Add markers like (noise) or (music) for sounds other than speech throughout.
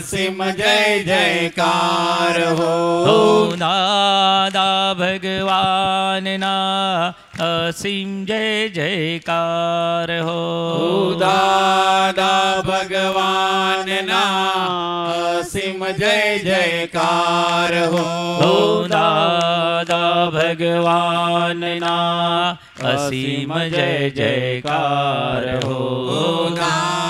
ભગવાનના जय જય જયકાર હો હો દાદા ભગવાનના અસીમ જય જયકાર હો દાદા ભગવાનના અસીમ જય જયકાર હો હો દાદા ભગવાનના અસીમ જય જયકાર હો દાદા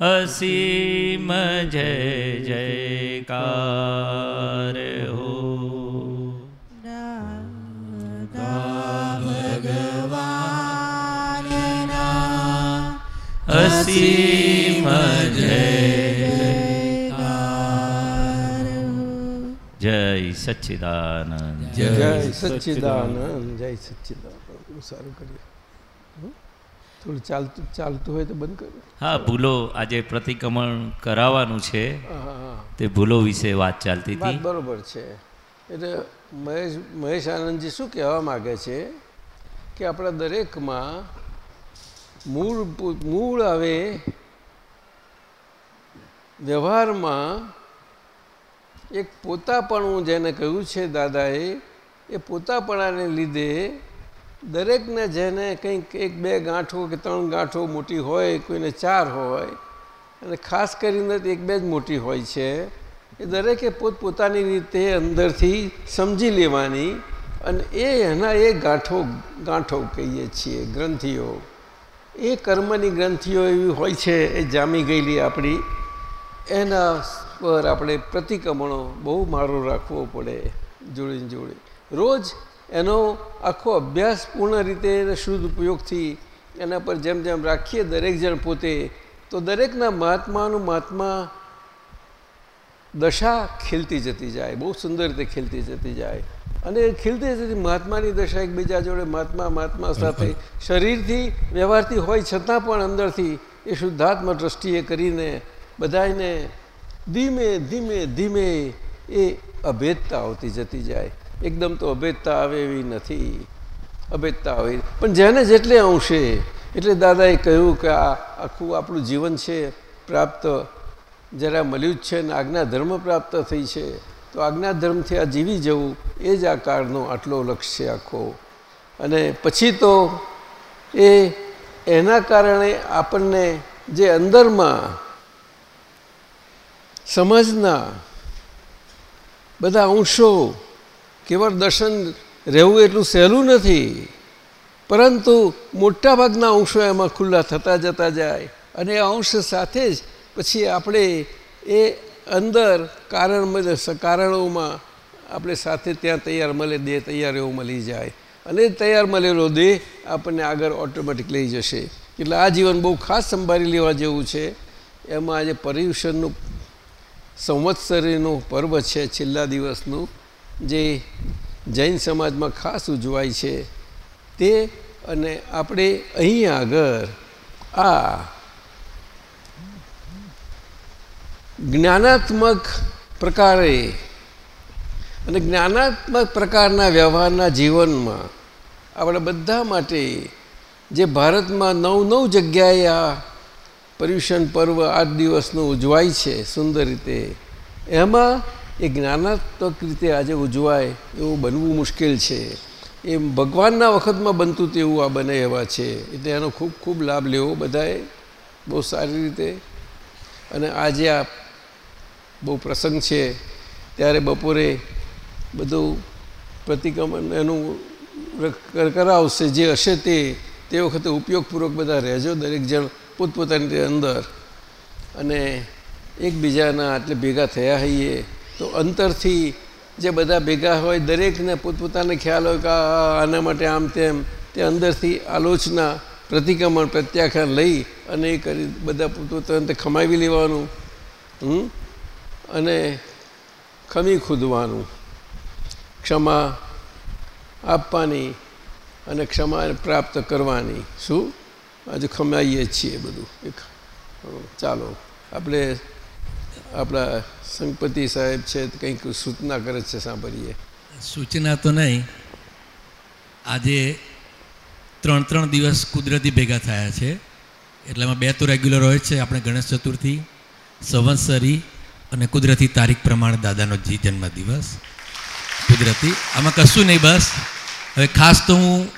અસીમ જય જયકાર હો અસીમ જય જય સચ્ચિદાનંદ જય સચિદાનંદ જય સચ્ચિદાનંદ સારું કર્યું? થોડું ચાલતું ચાલતું હોય તો બંધ કરો હા ભૂલો આજે પ્રતિક્રમણ કરાવવાનું છે. તે ભૂલો વિશે વાત ચાલતી હતી. બરોબર છે. એટલે મહેશ મહેશ આનંદજી શું કહેવા માગે છે કે આપણા દરેકમાં મૂળ મૂળ આવે વ્યવહારમાં એક પોતાપણું જેને કહ્યું છે દાદાએ એ પોતાપણાને લીધે દરેકને જેને કંઈક એક બે ગાંઠો કે ત્રણ ગાંઠો મોટી હોય, કોઈને ચાર હોય, અને ખાસ કરીને એક બે જ મોટી હોય છે, એ દરેકે પોતપોતાની રીતે અંદરથી સમજી લેવાની અને એ એના એ ગાંઠો ગાંઠો કહીએ છીએ, ગ્રંથિઓ. એ કર્મની ગ્રંથિઓ એવી હોય છે, એ જામી ગયેલી આપણી. એના પર આપણે પ્રતિક્રમણો બહુ મારો રાખવો પડે જોડીને જોડે. રોજ એનો આખો અભ્યાસ પૂર્ણ રીતે શુદ્ધ ઉપયોગથી એના પર જેમ જેમ રાખીએ દરેક જણ પોતે તો દરેકના મહાત્માનું મહાત્મા દશા ખીલતી જતી જાય બહુ સુંદર રીતે ખીલતી જતી જાય. અને ખીલતી જતી મહાત્માની દશા એકબીજા જોડે મહાત્મા મહાત્મા સાથે શરીરથી વ્યવહારથી હોય છતાં પણ અંદરથી એ શુદ્ધાત્મ દ્રષ્ટિએ કરીને બધાને ધીમે ધીમે ધીમે એ અભેદતા આવતી જતી જાય. એકદમ તો અભેદતા આવે એવી નથી. અભેદતા આવે. પણ જેને જેટલે અંશે, એટલે દાદાએ કહ્યું કે આ આખું આપણું જીવન છે, પ્રાપ્ત જરા મળ્યું જ છે ને આજ્ઞા ધર્મ પ્રાપ્ત થઈ છે, તો આજ્ઞા ધર્મથી આ જીવી જવું, એ જ આ કાળનો આટલો લક્ષ્ય છે આખો. અને પછી તો એ એના કારણે આપણને જે અંદરમાં સમાજના બધા અંશો કેવળ દર્શન રહેવું એટલું સહેલું નથી. પરંતુ મોટાભાગના અંશો એમાં ખુલ્લા થતા જતા જાય અને અંશ સાથે જ પછી આપણે એ અંદર કારણ કારણોમાં આપણે સાથે ત્યાં તૈયાર મળે, દેહ તૈયાર એવો મળી જાય. અને તૈયાર મળેલો દેહ આપણને આગળ ઓટોમેટિક લઈ જશે. એટલે આ જીવન બહુ ખાસ સંભાળી લેવા જેવું છે. એમાં આજે પર્યુષણનું સંવત્સરીનું પર્વ છે, છેલ્લા દિવસનું. જે જૈન સમાજમાં ખાસ ઉજવાય છે તે અને આપણે અહીં આગળ આ જ્ઞાનાત્મક પ્રકારે અને જ્ઞાનાત્મક પ્રકારના વ્યવહારના જીવનમાં આપણે બધા માટે જે ભારતમાં નવ નવ જગ્યાએ આ પર્યુષણ પર્વ આઠ દિવસનું ઉજવાય છે સુંદર રીતે, એમાં એ જ્ઞાનાત્મક રીતે આજે ઉજવાય એવું બનવું મુશ્કેલ છે. એ ભગવાનના વખતમાં બનતું તેવું આ બને એવા છે. એટલે એનો ખૂબ ખૂબ લાભ લેવો બધાએ, બહુ સારી રીતે. અને આજે આ બહુ પ્રસંગ છે, ત્યારે બપોરે બધું પ્રતિક્રમણ એનું કરાવશે જે હશે તે તે વખતે ઉપયોગપૂર્વક બધા રહેજો દરેક જણ પોતપોતાની અંદર. અને એકબીજાના એટલે ભેગા થયા હોઈએ. તો અંતરથી જે બધા ભેગા હોય, દરેકને પોતપોતાને ખ્યાલ હોય કે આના માટે આમ તેમ, તે અંદરથી આલોચના, પ્રતિક્રમણ, પ્રત્યાખ્યાન લઈ અને એ કરી, બધા પોતપોતાને ખમાવી લેવાનું અને ખમી ખુદવાનું, ક્ષમા આપવાની અને ક્ષમા પ્રાપ્ત કરવાની. શું? આજે ખમાઈએ છીએ બધું. ચાલો, આપણે આપણા સંગપતિ સાહેબ છે કંઈક સૂચના કરે છે, સાંભળીએ. સૂચના તો નહીં. આજે ત્રણ ત્રણ દિવસ કુદરતી ભેગા થયા છે. એટલામાં બે તો રેગ્યુલર હોય છે, આપણે ગણેશ ચતુર્થી સંવત્સરી અને કુદરતી તારીખ પ્રમાણે દાદાનો જી જન્મદિવસ. કુદરતી, આમાં કશું નહીં બસ. હવે ખાસ તો હું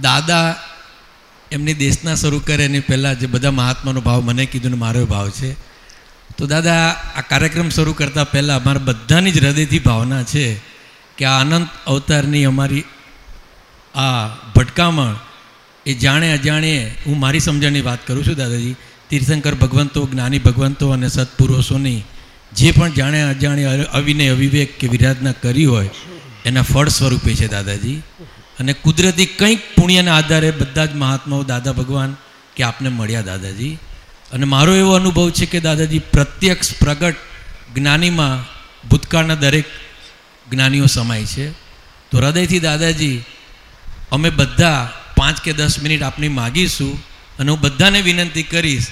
દાદા એમની દેશના શરૂ કરે એની પહેલાં જે બધા મહાત્માનો ભાવ મને કીધું ને મારો ભાવ છે તો દાદા, આ કાર્યક્રમ શરૂ કરતાં પહેલાં અમારા બધાની જ હૃદયથી ભાવના છે કે આ અનંત અવતારની અમારી આ ભટકામણ એ જાણે અજાણે હું મારી સમજણની વાત કરું છું દાદાજી. તીર્થંકર ભગવંતો, જ્ઞાની ભગવંતો અને સત્પુરુષોની જે પણ જાણે અજાણે અવિનય, અવિવેક કે વિરાધના કરી હોય, એના ફળ સ્વરૂપે છે દાદાજી. અને કુદરતી કંઈક પુણ્યના આધારે બધા જ મહાત્માઓ દાદા ભગવાન કે આપને મળ્યા દાદાજી. અને મારો એવો અનુભવ છે કે દાદાજી, પ્રત્યક્ષ, પ્રગટ જ્ઞાનીમાં ભૂતકાળના દરેક જ્ઞાનીઓ સમાય છે. તો હૃદયથી દાદાજી, અમે બધા પાંચ કે દસ મિનિટ આપની માગીશું અને હું બધાને વિનંતી કરીશ,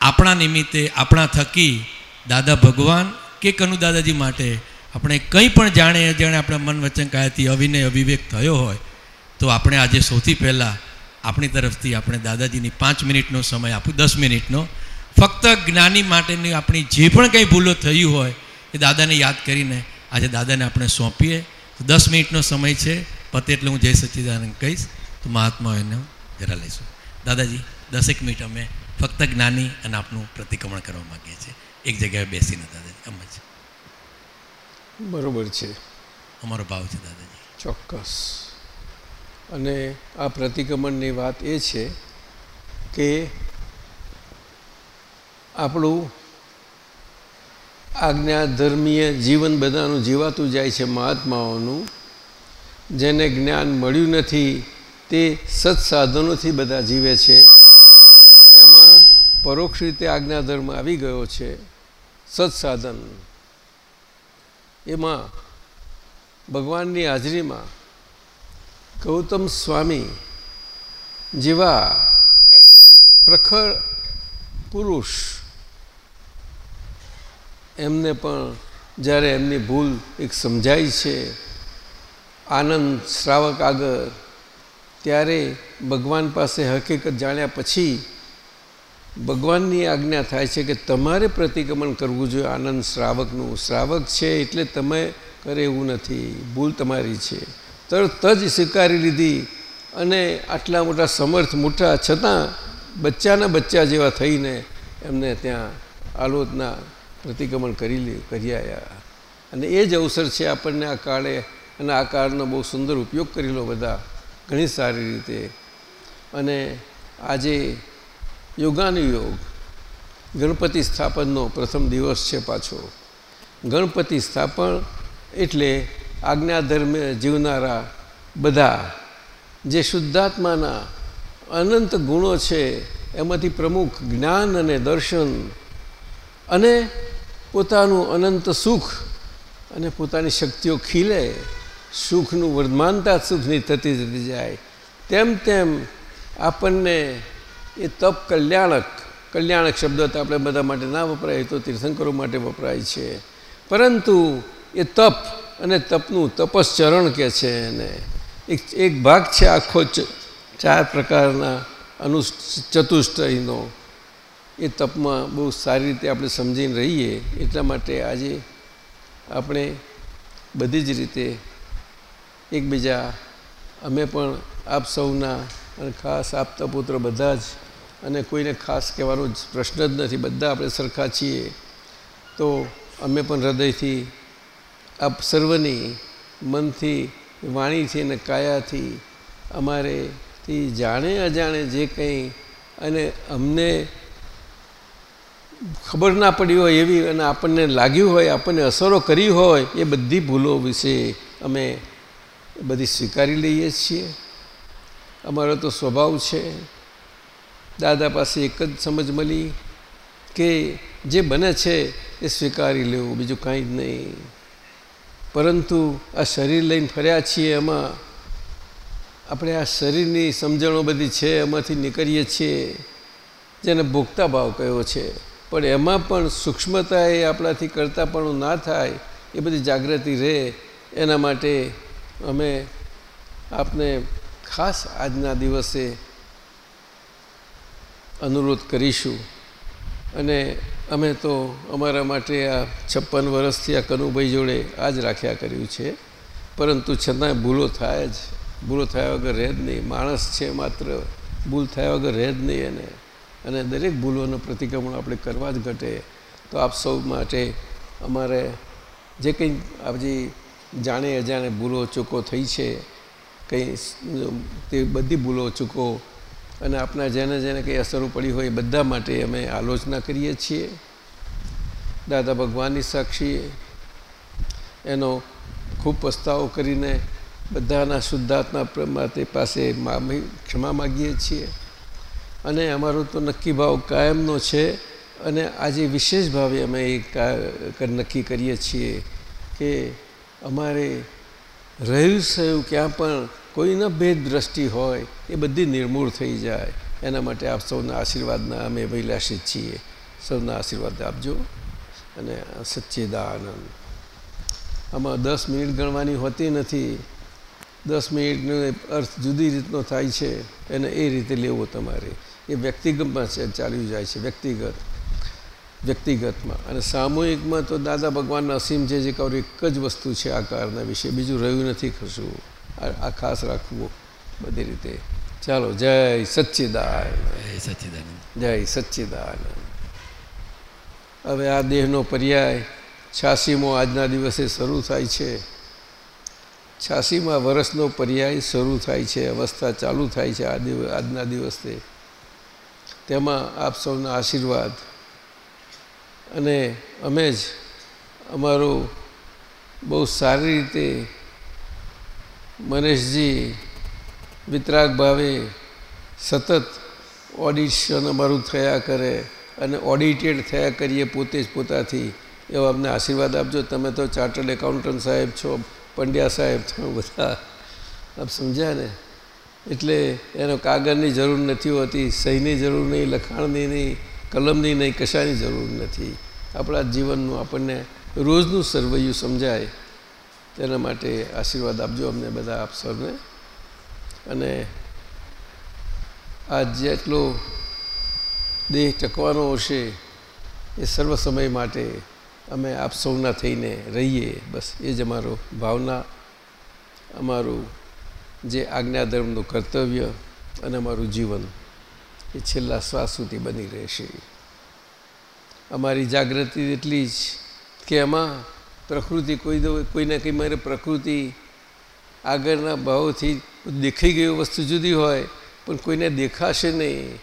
આપણા નિમિત્તે, આપણા થકી દાદા ભગવાન કે કનુ દાદાજી માટે આપણે કંઈ પણ જાણે જાણે આપણા મન વચન કાયાથી અવિનય, અવિવેક થયો હોય, તો આપણે આજે સૌથી પહેલાં આપણી તરફથી આપણે દાદાજીની પાંચ મિનિટનો સમય આપું દસ મિનિટનો. ફક્ત જ્ઞાની માટેની આપણી જે પણ કંઈ ભૂલો થયું હોય એ દાદાને યાદ કરીને આજે દાદાને આપણે સોંપીએ. તો દસ મિનિટનો સમય છે પતે એટલે હું જય સચ્ચિદાનંદ કહીશ. તો મહાત્મા એને જરા લઈશું. દાદાજી દસેક મિનિટ અમે ફક્ત જ્ઞાની અને આપનું પ્રતિક્રમણ કરવા માગીએ છીએ. એક જગ્યાએ બેસીને દાદાજી એમ જ. બરોબર છે. અમારો ભાવ છે દાદાજી. ચોક્કસ. અને આ પ્રતિક્રમણની વાત એ છે કે આપણું આજ્ઞા ધર્મીય જીવન બધાનું જીવાતું જાય છે મહાત્માઓનું. જેને જ્ઞાન મળ્યું નથી, તે સત્સાધનોથી બધા જીવે છે. એમાં પરોક્ષ રીતે આજ્ઞાધર્મ આવી ગયો છે, સત્સાધન. એમાં ભગવાનની હાજરીમાં ગૌતમ સ્વામી જેવા પ્રખર પુરુષ એમને પણ જ્યારે એમની ભૂલ એક સમજાય છે, આનંદ શ્રાવક આગળ ત્યારે ભગવાન પાસે હકીકત જાણ્યા પછી ભગવાનની આજ્ઞા થાય છે કે તમારે પ્રતિક્રમણ કરવું જોઈએ. આનંદ શ્રાવકનું શ્રાવક છે એટલે તમે કરે એવું નથી. ભૂલ તમારી છે. તરત જ સ્વીકારી લીધી અને આટલા મોટા સમર્થ મોટા છતાં બચ્ચાના બચ્ચા જેવા થઈને એમને ત્યાં આલોચના પ્રતિક્રમણ કરી કરી આવ્યા અને એ જ અવસર છે આપણને આ કાળે અને આ કાળનો બહુ સુંદર ઉપયોગ કરી લો બધા, ઘણી સારી રીતે. અને આજે યોગાનુયોગ, ગણપતિ સ્થાપનનો પ્રથમ દિવસ છે પાછો. ગણપતિ સ્થાપન એટલે આજ્ઞાધર્મે જીવનારા બધા જે શુદ્ધાત્માના અનંત ગુણો છે, એમાંથી પ્રમુખ જ્ઞાન અને દર્શન અને પોતાનું અનંત સુખ અને પોતાની શક્તિઓ ખીલે, સુખનું વર્ધમાનતા સુખની થતી જતી જાય. તેમ તેમ આપણને એ તપ કલ્યાણક કલ્યાણક શબ્દ તો આપણે બધા માટે ના વપરાય તો તીર્થંકરો માટે વપરાય છે. પરંતુ એ તપ અને તપનું તપસ્ચરણ કે છે એને. એક એક ભાગ છે આખો ચાર પ્રકારના અનુ ચતુષ્ટયનો. એ તપમાં બહુ સારી રીતે આપણે સમજીને રહીએ, એટલા માટે આજે આપણે બધી જ રીતે એકબીજા, અમે પણ આપ સૌના અને ખાસ આપતા પુત્ર બધા જ અને કોઈને ખાસ કહેવાનો પ્રશ્ન જ નથી, બધા આપણે સરખા છીએ. તો અમે પણ હૃદયથી આપ સર્વની મનથી, વાણીથી અને કાયાથી અમારેથી જાણે અજાણે જે કંઈ અને અમને ખબર ના પડી હોય એવી અને આપણને લાગ્યું હોય, આપણને અસરો કરી હોય, એ બધી ભૂલો વિશે અમે બધી સ્વીકારી લઈએ છીએ. અમારો તો સ્વભાવ છે. દાદા પાસે એક જ સમજ મળી કે જે બને છે એ સ્વીકારી લેવું, બીજું કાંઈ જ નહીં. પરંતુ આ શરીર લઈને ફર્યા છીએ એમાં આપણે આ શરીરની સમજણો બધી છે, એમાંથી નીકળીએ છીએ. જેને ભોગતા ભાવ કયો છે. પણ એમાં પણ સૂક્ષ્મતા એ આપણાથી કરતાપણું પણ ના થાય, એ બધી જાગૃતિ રહે. એના માટે અમે આપને ખાસ આજના દિવસે અનુરોધ કરીશું. અને અમે તો અમારા માટે આ છપ્પન વર્ષથી આ કનુભાઈ જોડે આ જ રાખ્યા કર્યું છે. પરંતુ છતાંય ભૂલો થાય જ. ભૂલો થયા વગર રહે જ નહીં. માણસ છે માત્ર. ભૂલ થયા વગર રહે જ નહીં એને. અને દરેક ભૂલોનું પ્રતિક્રમણ આપણે કરવા જ ઘટે. તો આપ સૌ માટે અમારે જે કંઈ આપજી જાણે અજાણે ભૂલો ચૂકો થઈ છે, કંઈ તે બધી ભૂલો ચૂકો અને આપણા જેને જેને કંઈ અસરો પડી હોય એ બધા માટે અમે આલોચના કરીએ છીએ. દાદા ભગવાનની સાક્ષીએ એનો ખૂબ પસ્તાવો કરીને બધાના શુદ્ધાત્મા માટે પાસે ક્ષમા માગીએ છીએ. અને અમારો તો નક્કી ભાવ કાયમનો છે અને આજે વિશેષ ભાવે અમે એ નક્કી કરીએ છીએ કે અમારે રહ્યું સહયું ક્યાં પણ કોઈનો ભેદ દ્રષ્ટિ હોય, એ બધી નિર્મૂળ થઈ જાય. એના માટે આપ સૌના આશીર્વાદના અમે અભિલાષિત છીએ. સૌના આશીર્વાદ આપજો અને સચ્ચિદાનંદ. આમાં દસ મિનિટ ગણવાની હોતી નથી. દસ મિનિટનો અર્થ જુદી રીતનો થાય છે એને એ રીતે લેવો તમારે. એ વ્યક્તિગતમાં ચાલ્યું જાય છે, વ્યક્તિગત. વ્યક્તિગતમાં. અને સામૂહિકમાં તો દાદા ભગવાનના અસીમ છે જે કહું એક જ વસ્તુ છે આકારના વિશે. બીજું રહ્યું નથી કશું. આ ખાસ રાખવું બધી રીતે. ચાલો જય સચ્ચિદાનંદ. સચ્ચિદાનંદ. જય સચ્ચિદાનંદ. હવે આ દેહનો પર્યાય છાસીમો આજના દિવસે શરૂ થાય છે. છાસીમાં વર્ષનો પર્યાય શરૂ થાય છે અવસ્થા ચાલુ થાય છે આ આજના દિવસે. તેમાં આપ સૌના આશીર્વાદ. અને અમે જ અમારું બહુ સારી રીતે મનેશજી વિતરાગ ભાવે સતત ઓડિશન અમારું થયા કરે અને ઓડિટેડ થયા કરીએ પોતે જ પોતાથી. એવા અમને આશીર્વાદ આપજો. તમે તો ચાર્ટર્ડ એકાઉન્ટન્ટ સાહેબ છો, પંડ્યા સાહેબ છો, બધા. આપ સમજ્યા ને? એટલે એનો કાગળની જરૂર નથી હોતી, સહીની જરૂર નહીં, લખાણની નહીં, કલમની નહીં, કશાની જરૂર નથી. આપણા જીવનનું આપણને રોજનું સર્વૈયું સમજાય. તેના માટે આશીર્વાદ આપજો અમને બધા આપ સૌને. અને આ જેટલો દેહ ટકવાનો હશે, એ સર્વ સમય માટે અમે આપ સૌના થઈને રહીએ. બસ, એ જ અમારો ભાવના, અમારું જે આજ્ઞાધર્મનું કર્તવ્ય અને અમારું જીવન એ છેલ્લા શ્વાસ સુધી બની રહેશે. અમારી જાગૃતિ એટલી જ કે એમાં પ્રકૃતિ કોઈ કોઈને કંઈ મારે પ્રકૃતિ આગળના ભાવથી દેખાઈ ગઈ વસ્તુ જુદી હોય, પણ કોઈને દેખાશે નહીં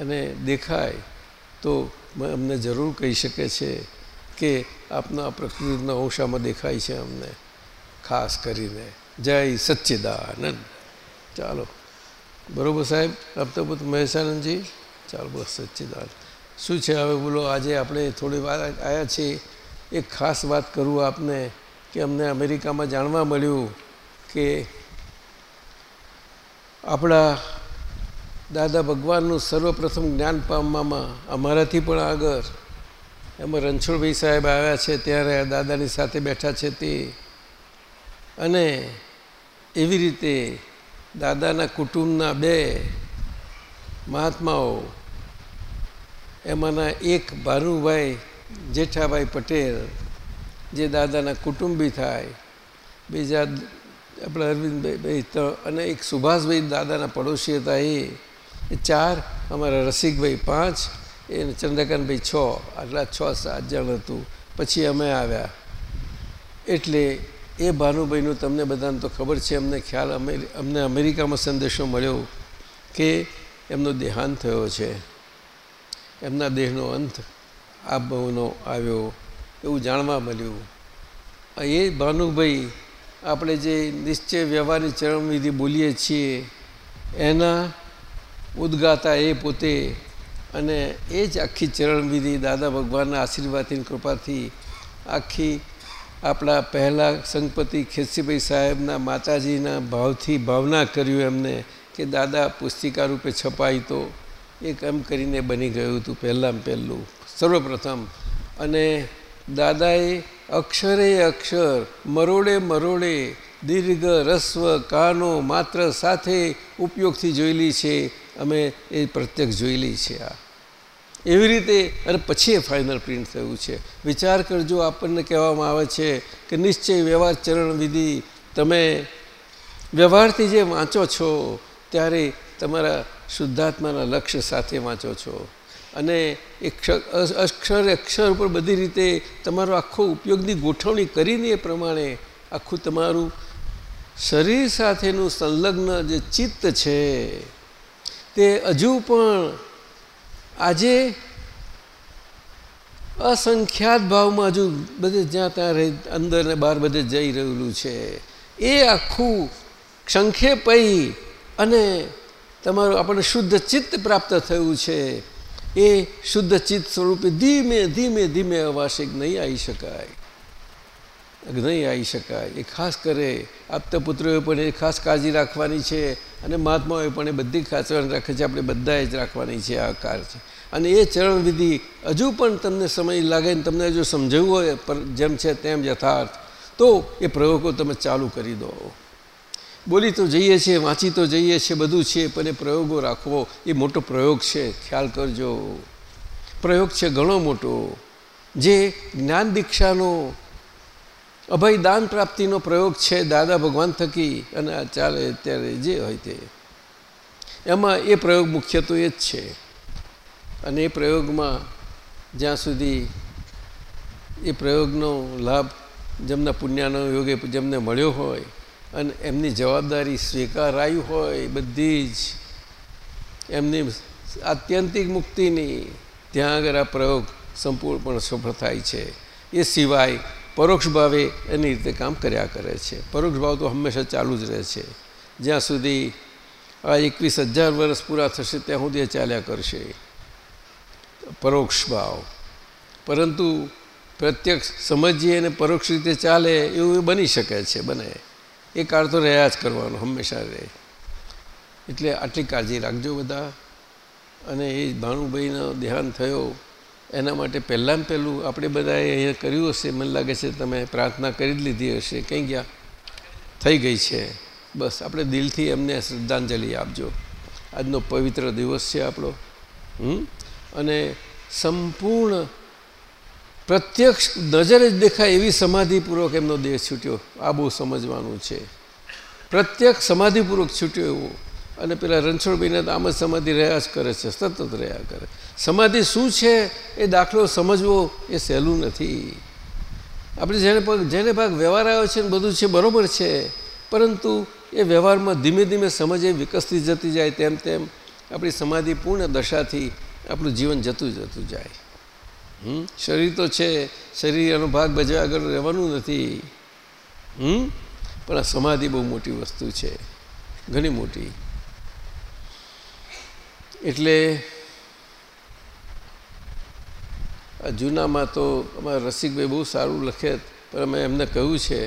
અને દેખાય, તો અમને જરૂર કહી શકે છે કે આપના પ્રકૃતિના અંશામાં દેખાય છે અમને, ખાસ કરીને. જય સચ્ચિદાનંદ. ચાલો. બરોબર સાહેબ આપતા પોત મહેશાનંદજી. ચાલો બસ સચ્ચિદાનંદ. શું છે હવે બોલો, આજે આપણે થોડી વાર આવ્યા છીએ. એક ખાસ વાત કરું આપને કે અમને અમેરિકામાં જાણવા મળ્યું કે આપણા દાદા ભગવાનનું સર્વપ્રથમ જ્ઞાન પામવામાં અમારાથી પણ આગળ એમાં રણછોડભાઈ સાહેબ આવ્યા છે ત્યારે દાદાની સાથે બેઠા છે તે. અને એવી રીતે દાદાના કુટુંબના બે મહાત્માઓ, એમાંના એક ભાનુભાઈ જેઠાભાઈ પટેલ, જે દાદાના કુટુંબી થાય, બીજા આપણા અરવિંદભાઈ અને એક સુભાષભાઈ દાદાના પડોશી હતા એ એ ચાર, અમારા રસિકભાઈ પાંચ એ ચંદ્રકાંતભાઈ છ, આટલા છ સાત જણ હતું. પછી અમે આવ્યા. એટલે એ ભાનુભાઈનું તમને બધાને તો ખબર છે, અમને ખ્યાલ અમને અમેરિકામાં સંદેશો મળ્યો કે એમનો દેહાંત થયો છે. એમના દેહનો અંત આ બહુનો આવ્યો એવું જાણવા મળ્યું. એ ભાનુભાઈ આપણે જે નિશ્ચય વ્યવહારની ચરણવિધિ બોલીએ છીએ, એના ઉદ્ગાતા એ પોતે અને એ જ આખી ચરણવિધિ દાદા ભગવાનના આશીર્વાદની કૃપાથી આખી આપણા પહેલાં સંગપતિ ખેસીભાઈ સાહેબના માતાજીના ભાવથી ભાવના કર્યું એમને કે દાદા પુસ્તિકા રૂપે છપાય તો એક એમ કરીને બની ગયું હતું પહેલાં પહેલું. સર્વપ્રથમ. અને દાદાએ અક્ષરે અક્ષર, મરોડે મરોડે, દીર્ઘ રસ્વ, કાનો માત્ર સાથે ઉપયોગથી જોયેલી છે. અમે એ પ્રત્યક્ષ જોયેલી છે આ. એવી રીતે, અને પછી એ ફાઇનલ પ્રિન્ટ થયું છે. વિચાર કરજો, આપણને કહેવામાં આવે છે કે નિશ્ચય વ્યવહાર ચરણ વિધિ. તમે વ્યવહારથી જે વાંચો છો, ત્યારે તમારા શુદ્ધાત્માના લક્ષ્ય સાથે વાંચો છો. અને અક્ષર અક્ષર ઉપર બધી રીતે તમારો આખો ઉપયોગની ગોઠવણી કરીને એ પ્રમાણે આખું તમારું શરીર સાથેનું સંલગ્ન જે ચિત્ત છે, તે હજુ પણ આજે અસંખ્યાત ભાવમાં હજુ બધે જ્યાં ત્યાં રહી, અંદર ને બહાર બધે જઈ રહેલું છે. એ આખું સંક્ષેપઈ અને તમારું આપણને શુદ્ધ ચિત્ત પ્રાપ્ત થયું છે. એ શુદ્ધ ચિત્ત સ્વરૂપે ધીમે ધીમે ધીમે અવાસિક નહીં આવી શકાય. નહીં આવી શકાય. એ ખાસ કરે આપતા પુત્રોએ પણ એ ખાસ કાળજી રાખવાની છે અને મહાત્માઓએ પણ એ બધી ખાસ રાખે છે. આપણે બધાએ જ રાખવાની છે આ કાર છે. અને એ ચરણવિધિ હજુ પણ તમને સમય લાગે ને તમને જો સમજાવવું હોય જેમ છે તેમ યથાર્થ. તો એ પ્રયોગો તમે ચાલુ કરી દો. બોલી તો જઈએ છીએ, વાંચી તો જઈએ છીએ, બધું છે, પણ એ પ્રયોગો રાખવો, એ મોટો પ્રયોગ છે, ખ્યાલ કરજો. પ્રયોગ છે ઘણો મોટો. જે જ્ઞાન દીક્ષાનો અભય દાન પ્રાપ્તિનો પ્રયોગ છે, દાદા ભગવાન થકી, અને આ ચાલે અત્યારે જે હોય તે. એમાં એ પ્રયોગ મુખ્યત્વે એ જ છે. અને એ પ્રયોગમાં જ્યાં સુધી એ પ્રયોગનો લાભ જેમના પુણ્યાનો યોગે જેમને મળ્યો હોય અને એમની જવાબદારી સ્વીકારાયું હોય બધી જ. એમની આત્યંતિક મુક્તિની ત્યાં આગળ આ પ્રયોગ સંપૂર્ણપણે સફળ થાય છે. એ સિવાય પરોક્ષ ભાવે એની રીતે કામ કર્યા કરે છે. પરોક્ષ ભાવ તો હંમેશા ચાલુ જ રહે છે. જ્યાં સુધી આ એકવીસ હજાર વર્ષ પૂરા થશે ત્યાં સુધી ચાલ્યા કરશે. પરોક્ષ ભાવ. પરંતુ પ્રત્યક્ષ સમજીએ અને પરોક્ષ રીતે ચાલે એવું બની શકે છે, બને. એ કાળ તો રહ્યા જ કરવાનો, હંમેશા રહે. એટલે આટલી કાળજી રાખજો બધા. અને એ ભાણુભાઈનો દેહાંત થયો, એના માટે પહેલાં પહેલું આપણે બધાએ અહીંયા કર્યું હશે. મને લાગે છે તમે પ્રાર્થના કરી જ લીધી હશે. કંઈ ગયા? થઈ ગઈ છે. બસ, આપણે દિલથી એમને શ્રદ્ધાંજલિ આપજો. આજનો પવિત્ર દિવસ છે આપણો. અને સંપૂર્ણ પ્રત્યક્ષ નજરે જ દેખાય એવી સમાધિપૂર્વક એમનો દેહ છૂટ્યો. આ બહુ સમજવાનું છે. પ્રત્યક્ષ સમાધિપૂર્વક છૂટ્યો એવો. અને પેલા રણછોડભાઈને તો આમ જ સમાધિ રહ્યા જ કરે છે, સતત રહ્યા કરે. સમાધિ શું છે એ દાખલો સમજવો એ સહેલું નથી. આપણે જેને પગ, જેને ભાગ વ્યવહાર આવ્યો છે ને બધું છે બરાબર છે, પરંતુ એ વ્યવહારમાં ધીમે ધીમે સમજ એ વિકસતી જતી જાય, તેમ તેમ આપણી સમાધિ પૂર્ણ દશાથી આપણું જીવન જતું જતું જાય. હમ? શરીર તો છે, શરીર એનો ભાગ ભજવા આગળ રહેવાનું નથી. હમ? પણ આ સમાધિ બહુ મોટી વસ્તુ છે. ઘણી મોટી. એટલે આ જૂનામાં તો અમારા રસિકભાઈ બહુ સારું લખે, પણ અમે એમને કહ્યું છે,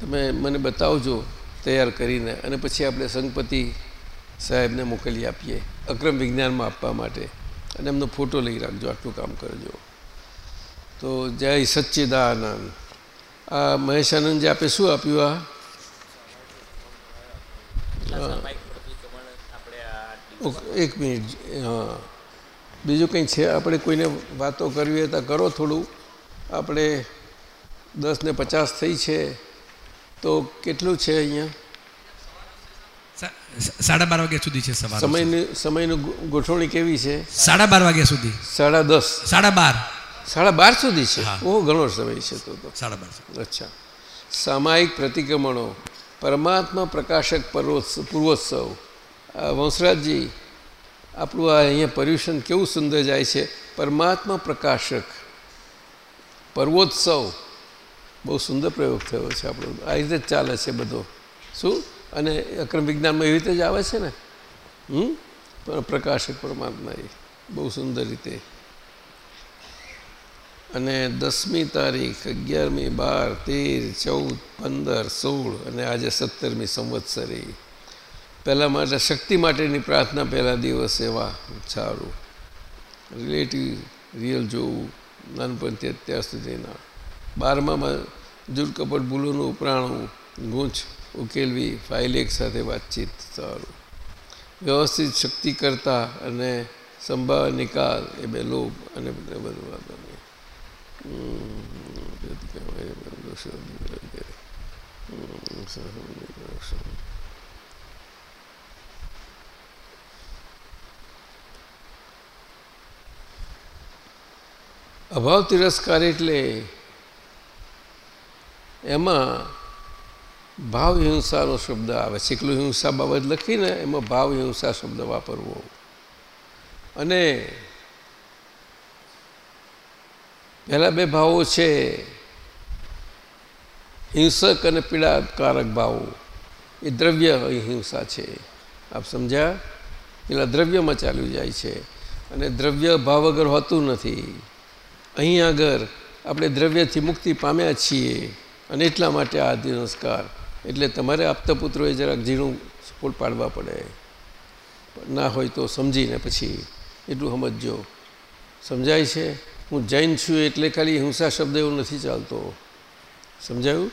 તમે મને બતાવજો તૈયાર કરીને, અને પછી આપણે સંગપતિ સાહેબને મોકલી આપીએ, અક્રમ વિજ્ઞાનમાં આપવા માટે. અને એમનો ફોટો લઈ રાખજો આટલું કામ કરજો. તો જય સચ્ચિદાનંદ. આ મહેશાનંદજી આપે શું આપ્યું આ? એક મિનિટ હા. બીજું કંઈ છે? આપણે કોઈને વાતો કરવી હોય તો કરો થોડું. આપણે દસ ને પચાસ થઈ છે. તો કેટલું છે અહીંયા? સાડા બાર વાગ્યા સુધી છે સવાર. સમયની સમયનું ગોઠવણી કેવી છે? સાડા બાર વાગ્યા સુધી. સાડા દસ. સાડા બાર. સાડા બાર સુધી છે. ઓહ ઘણો સમય છે તો તો. સાડા બાર. અચ્છા. સામાયિક પ્રતિક્રમણો. પરમાત્મા પ્રકાશક પર્વોત્સવ. પૂર્વોત્સવ વંશરાજજી આપણું આ અહીંયા પર્યુષણ કેવું સુંદર જાય છે? પરમાત્મા પ્રકાશક પર્વોત્સવ. બહુ સુંદર પ્રયોગ થયો છે આપણો. આ રીતે ચાલે છે બધો. શું? અને અક્રમ વિજ્ઞાનમાં એવી રીતે જ આવે છે ને? હમ? પ્રકાશક પરમાત્મા એ બહુ સુંદર રીતે. અને દસમી તારીખ, અગિયારમી બાર, તેર, ચૌદ, પંદર, સોળ અને આજે સત્તરમી સંવત્સરી પહેલાં માટે શક્તિ માટેની પ્રાર્થના પહેલા દિવસ એવા સારું રિલેટિવ રિયલ જોવું, નાનપણથી અત્યાર સુધીના. બારમામાં જુરકપટ ભૂલોનું ઉપરાણું ગૂંચ ઉકેલવી ફાઇલ એક સાથે વાતચીત સારું. વ્યવસ્થિત શક્તિ કરતા અને સંભાવ નિકાલ, એ બે લોભ અને બધું અભાવ તિરસ્કાર એટલે એમાં ભાવ હિંસાનો શબ્દ આવે. છે હિંસા બાબત લખીને એમાં ભાવ હિંસા શબ્દ વાપરવો. અને પહેલા બે ભાવો છે. હિંસક અને પીડાકારક ભાવો. એ દ્રવ્ય હિંસા છે. આપ સમજ્યા? પેલા દ્રવ્યમાં ચાલ્યું જાય છે. અને દ્રવ્ય ભાવ વગર હોતું નથી. અહીં આગળ આપણે દ્રવ્યથી મુક્તિ પામ્યા છીએ. અને એટલા માટે આ નમસ્કાર એટલે તમારે આપતા પુત્રોએ જરાક ઝીણું ફૂલ પાડવા પડે. ના હોય તો સમજીને પછી એટલું સમજજો. સમજાય છે? હું જૈન છું એટલે ખાલી હિંસા શબ્દ એવો નથી ચાલતો. સમજાયું.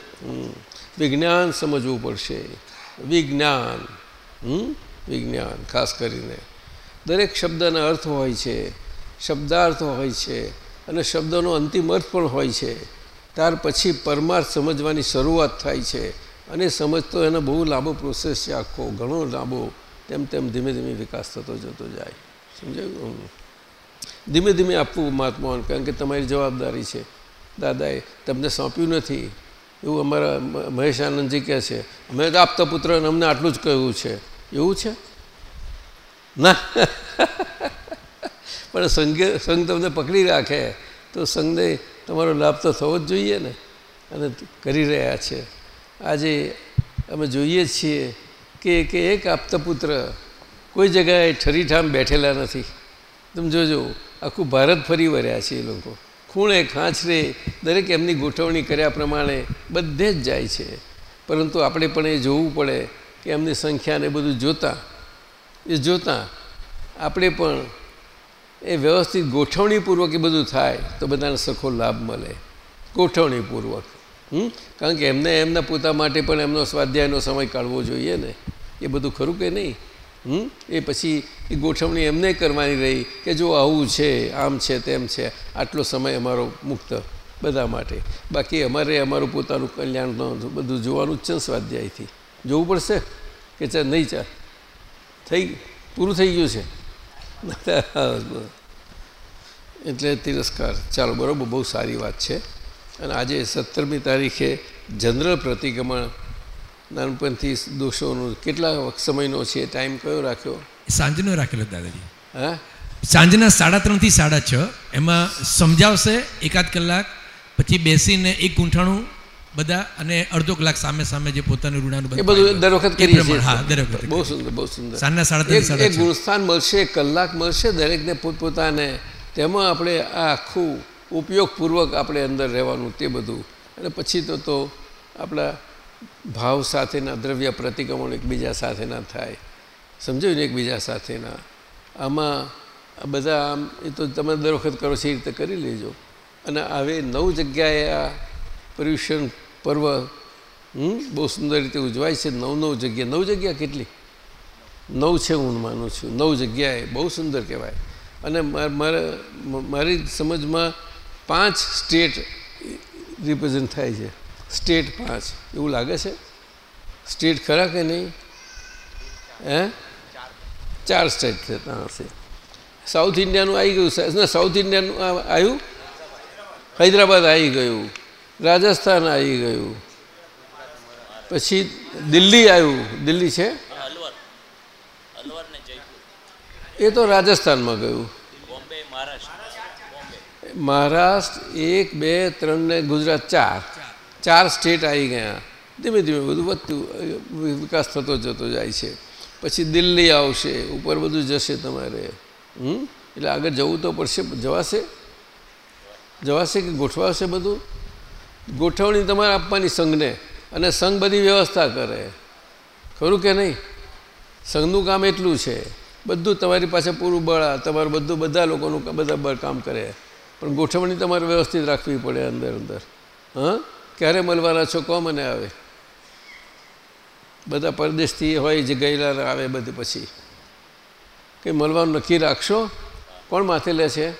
વિજ્ઞાન સમજવું પડશે. વિજ્ઞાન. વિજ્ઞાન, ખાસ કરીને. દરેક શબ્દના અર્થ હોય છે. શબ્દાર્થ હોય છે. અને શબ્દનો અંતિમ અર્થ પણ હોય છે. ત્યાર પછી પરમાર્થ સમજવાની શરૂઆત થાય છે. અને સમજતો એનો બહુ લાંબો પ્રોસેસ છે, આખો ઘણો લાંબો, તેમ તેમ ધીમે ધીમે વિકાસ થતો જતો જાય. સમજાયું? ધીમે ધીમે આપવું મહાત્માઓને, કારણ કે તમારી જવાબદારી છે. દાદાએ તમને સોંપ્યું નથી. એવું અમારા મહેશ આનંદજી કહે છે, અમે તો આપતા પુત્રને અમને આટલું જ કહ્યું છે. એવું છે? ના. (laughs) પણ સંઘે, સંઘ તમને પકડી રાખે, તો સંઘને તમારો લાભ તો થવો જ જોઈએ ને. અને કરી રહ્યા છે. આજે અમે જોઈએ છીએ કે કે એક આપતપુત્ર કોઈ જગ્યાએ ઠરીઠામ બેઠેલા નથી. તમે જોજો, આખું ભારત ફરી વળ્યા છે એ લોકો. ખૂણે ખાંચરે દરેક એમની ગોઠવણી કર્યા પ્રમાણે બધે જ જાય છે. પરંતુ આપણે પણ એ જોવું પડે કે એમની સંખ્યાને બધું જોતાં, એ જોતાં આપણે પણ એ વ્યવસ્થિત ગોઠવણીપૂર્વક એ બધું થાય તો બધાને સરખો લાભ મળે. ગોઠવણીપૂર્વક. કારણ કે એમને એમના પોતા માટે પણ એમનો સ્વાધ્યાયનો સમય કાઢવો જોઈએ ને. એ બધું ખરું કે નહીં? એ પછી એ ગોઠવણી એમને કરવાની રહી કે જો આવું છે, આમ છે, તેમ છે, આટલો સમય અમારો મુક્ત બધા માટે. બાકી અમારે અમારું પોતાનું કલ્યાણનો બધું જોવાનું જ છે સ્વાધ્યાયથી. જોવું પડશે કે ચાલ નહીં ચાલ થઈ પૂરું થઈ ગયું છે? (laughs) એટલે તિરસ્કાર. ચાલો, બરાબર, બહુ સારી વાત છે. અને આજે સત્તરમી તારીખે જનરલ પ્રતિક્રમણ નાનપણથી દોષોનું કેટલા સમયનો છે ટાઈમ કયો રાખ્યો? સાંજનો રાખેલો દાદાજી. હા? સાંજના સાડા ત્રણથી સાડા છ. એમાં સમજાવશે એકાદ કલાક પછી બેસીને એક ગૂંઠાણું બધા અને અડધો કલાક સામે સામે જે પોતાનું રૂણાનું બધું દર વખત કરીએ છીએ. હા દર વખતે બહુ સુંદર બહુ સુંદર. સાંજના સાડા ત્રણ એક ગુણસ્થાન મળશે કલાક મળશે દરેકને પોતપોતાને. તેમાં આપણે આ આખું ઉપયોગપૂર્વક આપણે અંદર રહેવાનું તે બધું. અને પછી તો તો આપણા ભાવ સાથેના દ્રવ્ય પ્રતિક્રમણ એકબીજા સાથેના થાય. સમજાયું ને એકબીજા સાથેના? આમાં બધા આમ એ તો તમે દર વખત કરો છો એ રીતે કરી લેજો. અને હવે નવ જગ્યાએ આ પર્યુષણ પર્વ બહુ સુંદર રીતે ઉજવાય છે. નવ નવ જગ્યા. નવ જગ્યા કેટલી? નવ છે હું માનું છું. નવ જગ્યાએ બહુ સુંદર કહેવાય. અને મારા, મારી સમજમાં પાંચ સ્ટેટ રિપ્રેઝન્ટ થાય છે. સ્ટેટ પાંચ. એવું લાગે છે? સ્ટેટ ખરા કે નહીં? હે? ચાર સ્ટેટ છે ત્યાં હશે સાઉથ ઇન્ડિયાનું આવી ગયું ના સાઉથ ઇન્ડિયાનું આવ્યું? હૈદરાબાદ આવી ગયું. રાજસ્થાન આવી ગયું. પછી દિલ્હી આવ્યું. દિલ્હી છે? એ તો રાજસ્થાનમાં ગયું. મહારાષ્ટ્ર એક, બે, ત્રણ ને ગુજરાત ચાર. ચાર સ્ટેટ આવી ગયા. ધીમે ધીમે બધું વધતું, વિકાસ થતો જતો જાય છે. પછી દિલ્હી આવશે, ઉપર બધું જશે તમારે. હમ? એટલે આગળ જવું તો પડશે, જવાશે? જવાશે કે ગોઠવાશે બધું? ગોઠવણી તમારે આપવાની સંઘને. અને સંઘ બધી વ્યવસ્થા કરે. ખરું કે નહીં? સંઘનું કામ એટલું છે. બધું તમારી પાસે પૂરું બળ, તમારું બધું બધા લોકોનું બધા બળ કામ કરે. પણ ગોઠવણી તમારે વ્યવસ્થિત રાખવી પડે અંદર અંદર. હા? ક્યારે મળવાના છો? કહો મને આવે. બધા પરદેશથી હોય, જે ગયેલા આવે બધે પછી. કંઈ મળવાનું નક્કી રાખશો? કોણ માથે લે છે?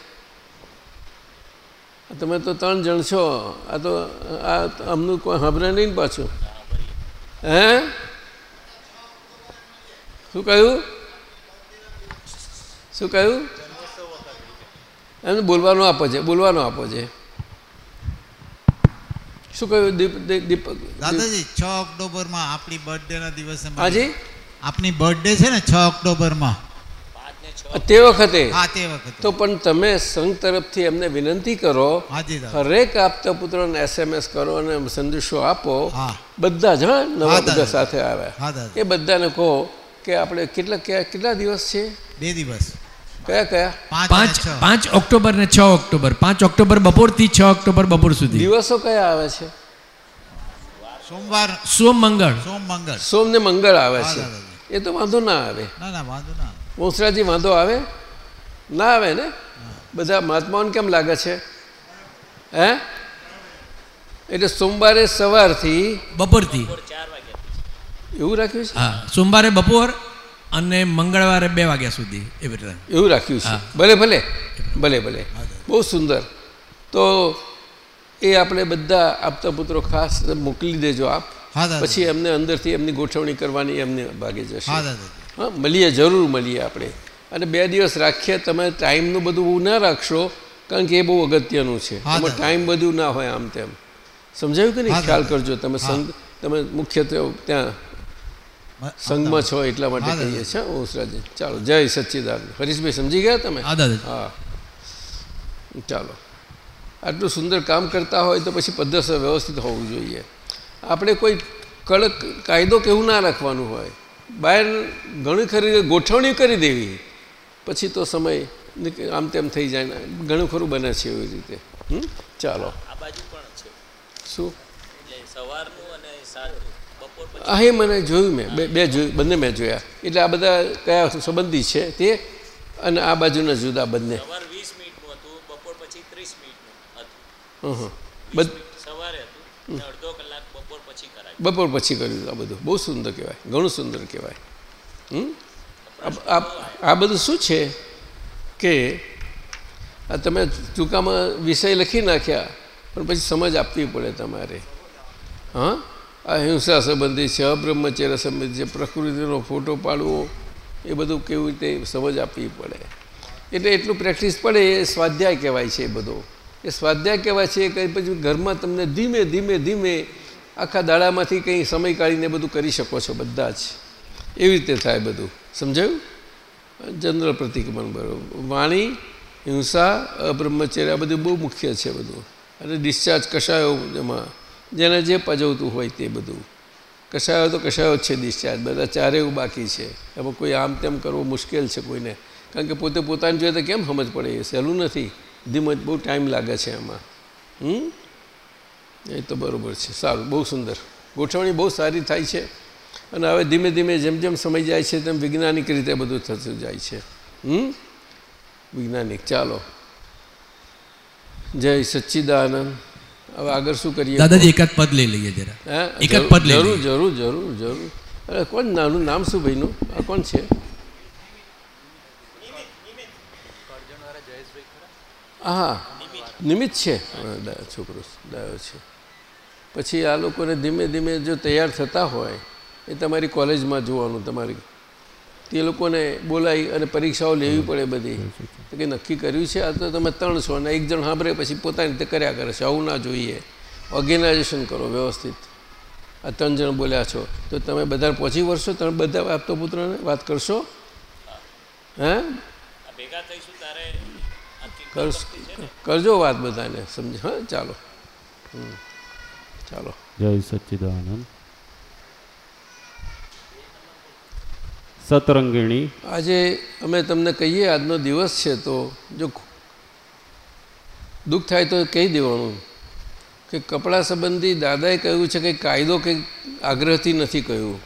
તમે તો ત્રણ જણ છો. આ તો, આ અમનું કોઈ સાંભળે નહીં પાછું. હે? શું કહ્યું? શું કહ્યું? એમને બોલવાનું આપો છે બોલવાનું આપો છે. શું કહ્યું દીપ દીપ- દીપક દાદાજી છ ઓક્ટોબરમાં આપણી બર્થડે ના દિવસે હાજી? આપની બર્થડે છે ને છ ઓક્ટોબરમાં? તે વખતે? તે વખતે. તો પણ તમે સંઘ તરફથી એમને વિનંતી કરો હરેક આપતા પુત્રોને એસએમએસ કરો અને સંદેશો આપો. હા. બધા જ હા નવા બધા સાથે આવ્યા. એ બધાને કહો કે આપણે કેટલા કેટલા દિવસ છે? બે દિવસ. કયા કયા? પાંચ પાંચ ઓક્ટોબર ને છ ઓક્ટોબર. પાંચ ઓક્ટોબર બપોરથી છ ઓક્ટોબર બપોર સુધી. દિવસો કયા આવે છે? સોમવાર સોમ મંગળ. સોમ મંગળ. સોમ ને મંગળ આવે છે. એ તો વાંધો ના આવે. ના ના વાંધો ના વંશરાજી વાંધો આવે? ના આવે ને? બધા મહાત્માઓને કેમ લાગે છે? હે? એટલે સોમવારે સવારથી બપોરથી. એવું રાખ્યું છે? હા સોમવારે બપોર અને મંગળવારે બે વાગ્યા સુધી એવી રીતે. એવું રાખ્યું છે. ભલે ભલે. ભલે ભલે. બહુ સુંદર. તો એ આપણે બધા આપતા પુત્રો ખાસ મોકલી દેજો આપ. પછી એમને અંદરથી એમની ગોઠવણી કરવાની એમને ભાગે જશે. હા મળીએ જરૂર મળીએ આપણે. અને બે દિવસ રાખીએ તમે ટાઈમનું બધું ના રાખશો કારણ કે એ બહુ અગત્યનું છે. એમાં ટાઈમ બધું ના હોય આમ તેમ. સમજાયું કે નહીં? ખ્યાલ કરજો. તમે. સંઘ તમે મુખ્યત્વે ત્યાં સંઘમાં છો એટલા માટે. કહીએ છીએ. ઓસરાજી ચાલો જય સચ્ચિદાનંદ. હરીશભાઈ સમજી ગયા તમે? હા. ચાલો. આટલું સુંદર કામ કરતા હોય તો પછી પદ્ધતિ વ્યવસ્થિત હોવું જોઈએ. આપણે કોઈ કડક કાયદો કેવું ના રાખવાનું હોય. બહાર ઘણી ખરી ગોઠવણી કરી દેવી. પછી તો સમય આમ તેમ થઈ જાય ને ઘણું ખરું બને છે એવી રીતે? ચાલો. આ બાજુ પણ છે. શું? એટલે સવારનું બપોર પછી હા એ મને જોયું મેં. બે બે જોયું બંને મેં જોયા. એટલે આ બધા કયા સંબંધી છે તે અને આ બાજુના જુદા બંને. બપોર પછી કરાયું. બપોર પછી કર્યું આ બધું. બહુ સુંદર કહેવાય. ઘણું સુંદર કહેવાય? આ- બધું શું છે કે આ તમે ટૂંકામાં વિષય લખી નાખ્યા પણ પછી સમજ આપવી પડે તમારે. હા? આ હિંસા સંબંધી છે, અબ્રહ્મચર્ય સંબંધી છે, પ્રકૃતિનો ફોટો પાડવો, એ બધું કેવી રીતે સમજ આપવી પડે? એટલે એટલું પ્રેક્ટિસ પડે, એ સ્વાધ્યાય કહેવાય છે એ બધો. એ સ્વાધ્યાય કહેવાય છે કે પછી ઘરમાં તમને ધીમે ધીમે ધીમે આખા દાડામાંથી કંઈ સમય કાઢીને બધું કરી શકો છો બધા જ. એવી રીતે થાય બધું. સમજાયું? જનરલ પ્રતિક્રમણ બરાબર વાણી, હિંસા, અબ્રહ્મચર્ય આ બધું બહુ મુખ્ય છે બધું. અને ડિસ્ચાર્જ કશાયો એમાં જેને જે પજવતું હોય તે બધું. કશાયો તો કશાયો છે ડિસ્ચાર્જ બધા ચારે એવું બાકી છે. એમાં કોઈ આમ તેમ કરવું મુશ્કેલ છે કોઈને. કારણ કે પોતે પોતાની જોઈએ તો કેમ સમજ પડે એ સહેલું નથી. ધીમજ બહુ ટાઈમ લાગે છે એમાં. હમ? એ તો બરાબર છે. સારું, બહુ સુંદર. ગોઠવણી બહુ સારી થાય છે. અને હવે ધીમે ધીમે જેમ જેમ સમય જાય છે તેમ વૈજ્ઞાનિક રીતે બધું થતું જાય છે. હમ? વૈજ્ઞાનિક, ચાલો. જય સચ્ચિદાનંદ. હવે આગળ શું કરીએ? દાદાજી એકાદ પદ લઈ લઈએ જરા. એકાદ પદ લઈ જરૂર જરૂર જરૂર જરૂર. અરે કોણ નાનું? નામ શું ભાઈનું? આ કોણ છે? હા નિમિત્ત છે? છોકરો ડાયો છે. પછી આ લોકોને ધીમે ધીમે જો તૈયાર થતા હોય એ તમારી કોલેજમાં જોવાનું તમારી તે લોકોને બોલાવી અને પરીક્ષાઓ લેવી પડે બધી. તો કે નક્કી કર્યું છે, આ તો તમે ત્રણ છો અને એક જણ સાંભળે પછી પોતાની રીતે કર્યા કરે છે, આવું ના જોઈએ. ઓર્ગેનાઇઝેશન કરો, વ્યવસ્થિત. આ ત્રણ જણ બોલ્યા છો. તો તમે બધા પહોંચી વળશો, તમે બધા આપતો પુત્રને વાત કરશો? હે? કરજો વાત બધાને, સમજ, હા, ચાલો. ચાલો. જય સચ્ચિદાનંદ સતરંગિણી. આજે અમે તમને કહીએ આજનો દિવસ છે તો જો દુઃખ થાય તો કહી દેવાનું કે કપડાં સંબંધી દાદાએ કહ્યું છે કે કાયદો કંઈક આગ્રહથી નથી કહ્યું.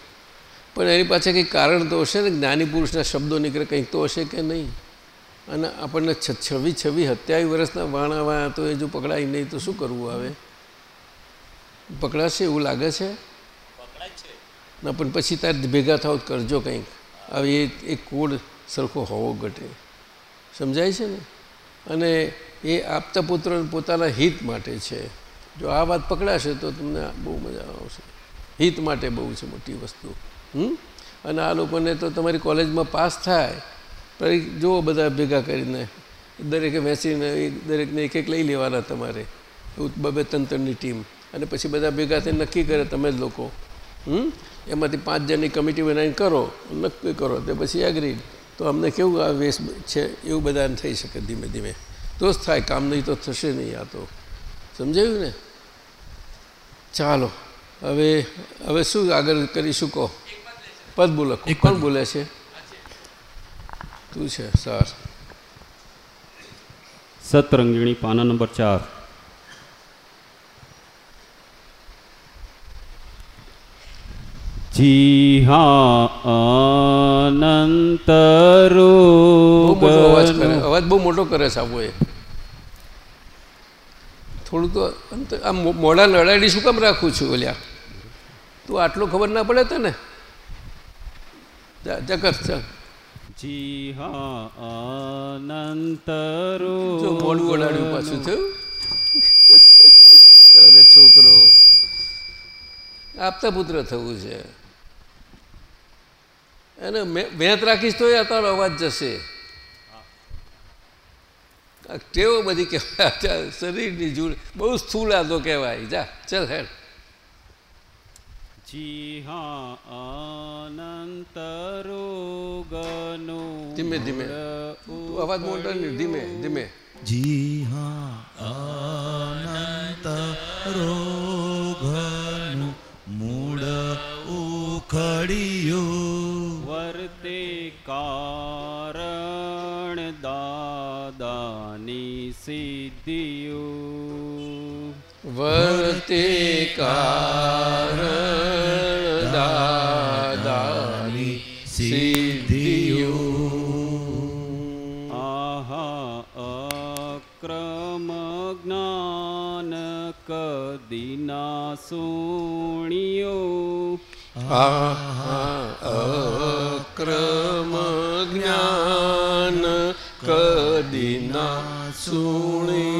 પણ એની પાછળ કંઈક કારણ તો હશે ને? જ્ઞાની પુરુષના શબ્દો નીકળે કંઈક તો હશે કે નહીં? અને આપણને છ છવ્વીસ છવ્વીસ સત્યાવીસ વર્ષના વાણા વાયા તો એ જો પકડાય નહીં તો શું કરવું આવે? પકડાશે એવું લાગે છે? ના પણ પછી તારે ભેગા થાવ કરજો કંઈક. હવે એ એક કોડ સરખો હોવો ઘટે. સમજાય છે ને? અને એ આપતા પુત્ર પોતાના હિત માટે છે. જો આ વાત પકડાશે તો તમને બહુ મજા આવશે. હિત માટે બહુ છે મોટી વસ્તુ. હમ? અને આ લોકોને તો તમારી કોલેજમાં પાસ થાય. જુઓ બધા ભેગા કરીને. દરેકે વેચીને દરેકને એક એક લઈ લેવાના તમારે. બબે તંત્રની ટીમ. અને પછી બધા ભેગા થઈને નક્કી કરે તમે જ લોકો. હમ? એમાંથી પાંચ જણની કમિટી બનાવીને કરો નક્કી કરો તે પછી એગ્રીડ તો અમને કેવું આ વેસ્ટ છે એવું બધાને થઈ શકે ધીમે ધીમે. તો જ થાય કામ નહીં તો થશે નહીં આ તો. સમજાયું ને? ચાલો હવે હવે શું આગળ કરીશું કહો? પદ બોલો કોણ બોલે છે? તું છે સાર. સતરંગીણી પાના નંબર ચાર. જી હા અનંત રૂપ અવાજ બહુ મોટો કરે છે આપો એ થોડું તો આમ મોડા નડાડી શું કામ રાખું છું ઓલ્યા? તું આટલો ખબર ના પડે તને? જા જા ચાલ જી. હા અનંત જો મોડું ઓડાડ્યું પાછું રૂપ થયું? અરે છોકરો. આપતા પુત્ર થવું છે. એને મે- વેત રાખીશ તો એ તારો અવાજ જશે. ટેવો બધી કહેવાય શરીરની જોડ બહુ સ્થૂળ આદો કહેવાય. જા ચલ હેડ. જી હા અનંત રોગનું ધીમે ધીમે. અવાજ મોટો નહીં ધીમે ધીમે. જી હા અનંત રોગનું મૂળ ઉખડ્યું. કારણ દાદાની સિદ્ધિઓ. વર્તે કારણ દાદાની સિદ્ધિઓ. આહા અક્રમ જ્ઞાન કદીના સુણિયો. અક્રમ જ્ઞાન કદીના સુણિયું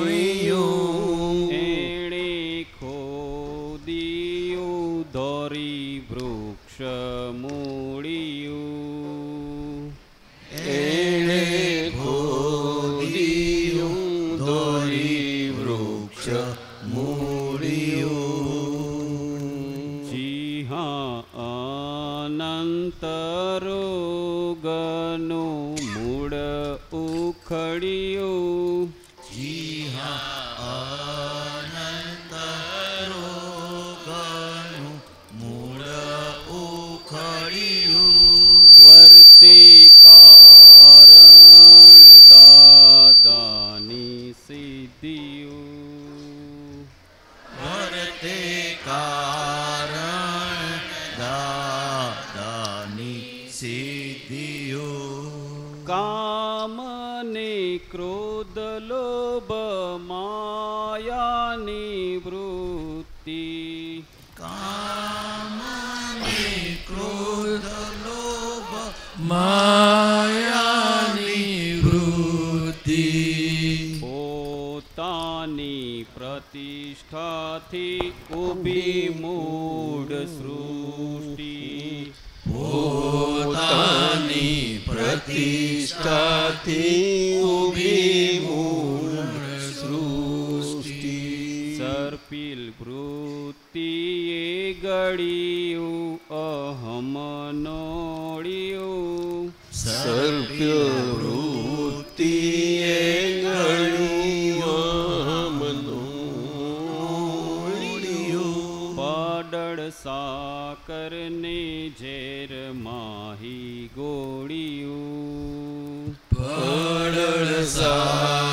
ઉખડ્યું વર્તે કારણ દાદાની સિદ્ધિઓ. વર્તે કારણ કામને ક્રોધ લોભ માયાની વૃત્તિ ક્રોધ લોભ માયાની વૃત્તિ પોતાની પ્રતિષ્ઠાથી ઊભી મૂળ સૃષ્ટિ પ્રતિષ્ઠાથી ઊભી મૂળ સૃષ્ટિ સર્પિલ વૃત્તિએ ગળ્યું અહમ Azam.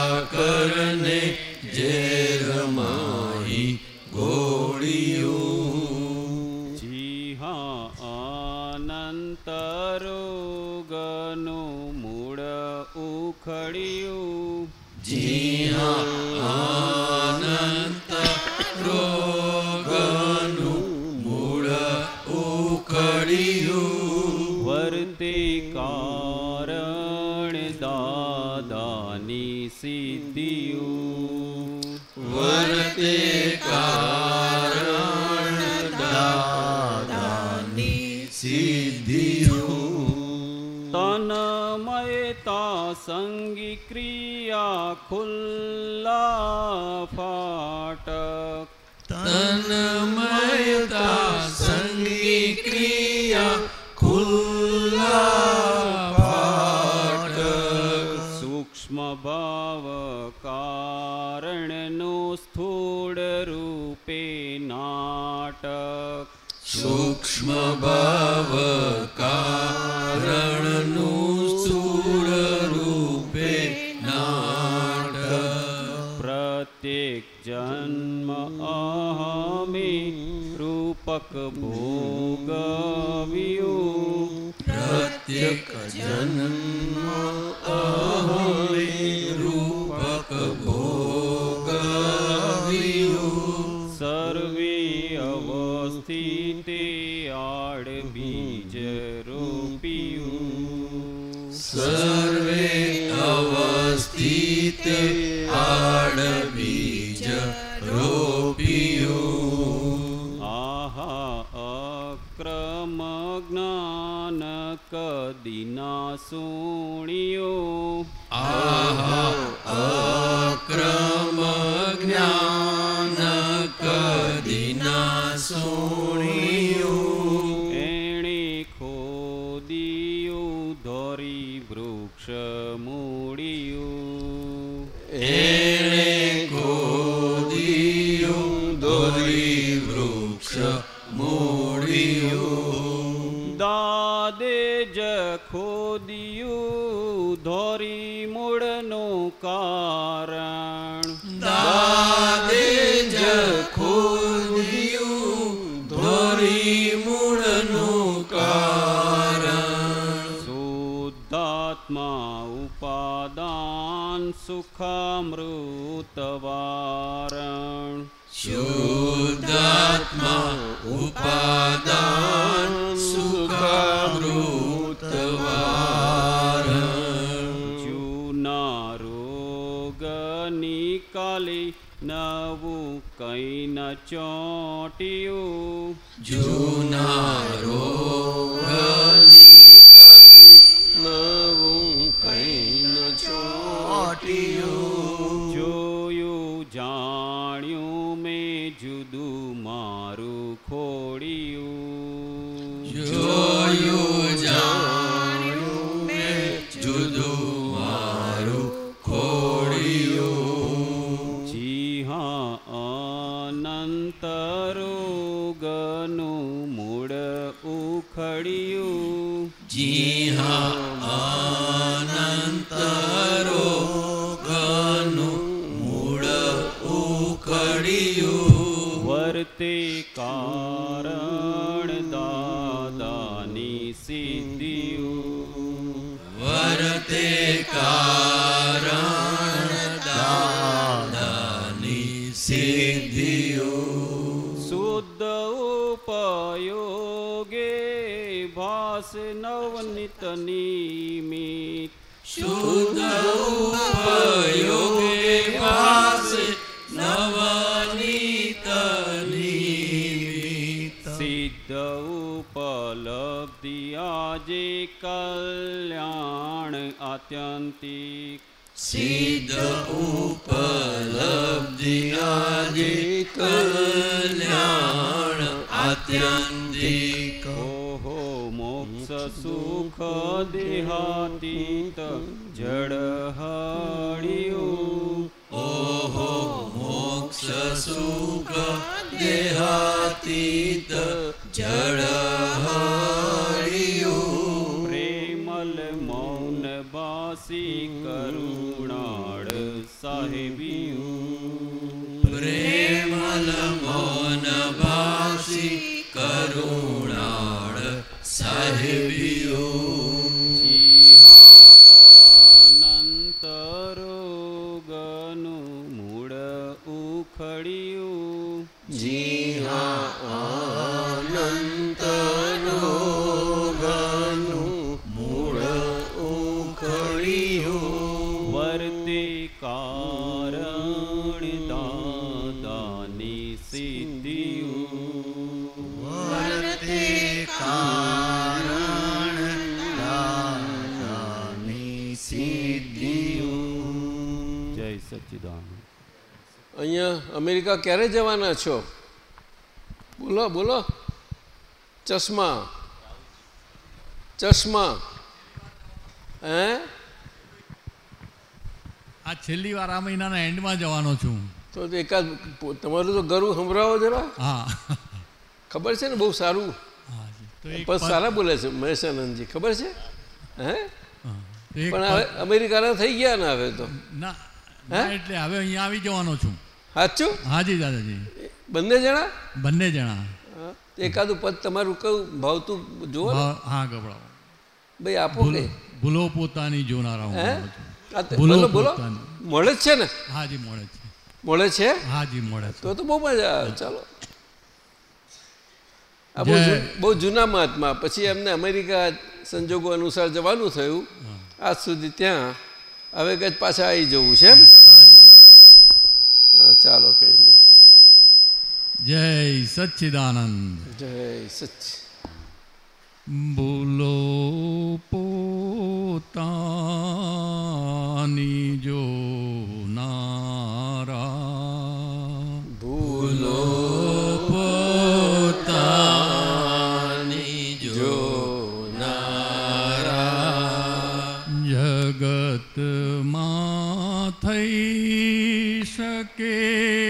ખુલ્લા ફાટક તનમયતા સંગી ક્રિયા ખુલ્લા ફાટક સૂક્ષ્મ ભાવ કારણનું સ્થૂળ રૂપે નાટક સૂક્ષ્મ ભાવ કારણનું રૂપક ભોગવ્યું પ્રત્યેક જન્મ અહમે રૂપક કદીના સુણ્યો આહા અક્રમ જ્ઞાન કદીના સુણ્યું એણે ખોદિયું ધોરી વૃક્ષ મૂળિયું. એણે ખોદિયું ધોરી મૂળનું કારણ. દાદે જ ખોદિયું ધોરી મૂળનું કારણ. શુદ્ધાત્મા ઉપાદાન સુખામૃતવારણ શુદ્ધાત્મા ઉપાદાન કઈ ન ચોટ્યું. જૂના રોગ કલી નવું કઈ ન ચોટ્યું જોયું, જાણ્યું મેં જુદું મારું ખોડિયું. જોયું, જાણ્યું મેં જુદું અનંત જય અહીંયા અમેરિકા ક્યારે જવાના છો? બોલો બોલો. ચશ્મા. ચશ્મા. હે? આ છેલ્લી વાર આ મહિનાના એન્ડમાં જવાનો છું. તો એકાદ તમારું તો ગરું સંભળાવો જરા. હા. ખબર છે ને બહુ સારું? હા જી. તો એક પણ સારા બોલે છે મહેશાનંદજી ખબર છે? હે? હા. પણ હવે અમેરિકાના થઈ ગયા ને હવે તો? ના, એટલે હવે અહીંયા આવી જવાનો છું. સાચું? હાજી દાદાજી. બંને જણા? બંને જણા. એકાદું પદ તમારું કયું? ભાવતું જુઓ હા ગભરાવો. ભાઈ આપો ભૂલો કે. ભૂલો પોતાની જોનારા ભૂલો પોતાની. મળે છે ને? હાજી મળે છે. મળે છે? હાજી મળે છે. તો તો બહુ મજા આવે. ચાલો. આ બહુ બહુ જૂના મહાત્મા. પછી એમને અમેરિકા સંજોગો અનુસાર જવાનું થયું. આજ સુધી ત્યાં હવે કદાચ પાછા આવી જવું છે એમ? ચાલો કંઈ નહીં. જય સચ્ચિદાનંદ. જય સચ બોલો પોતાની જો નારા શકે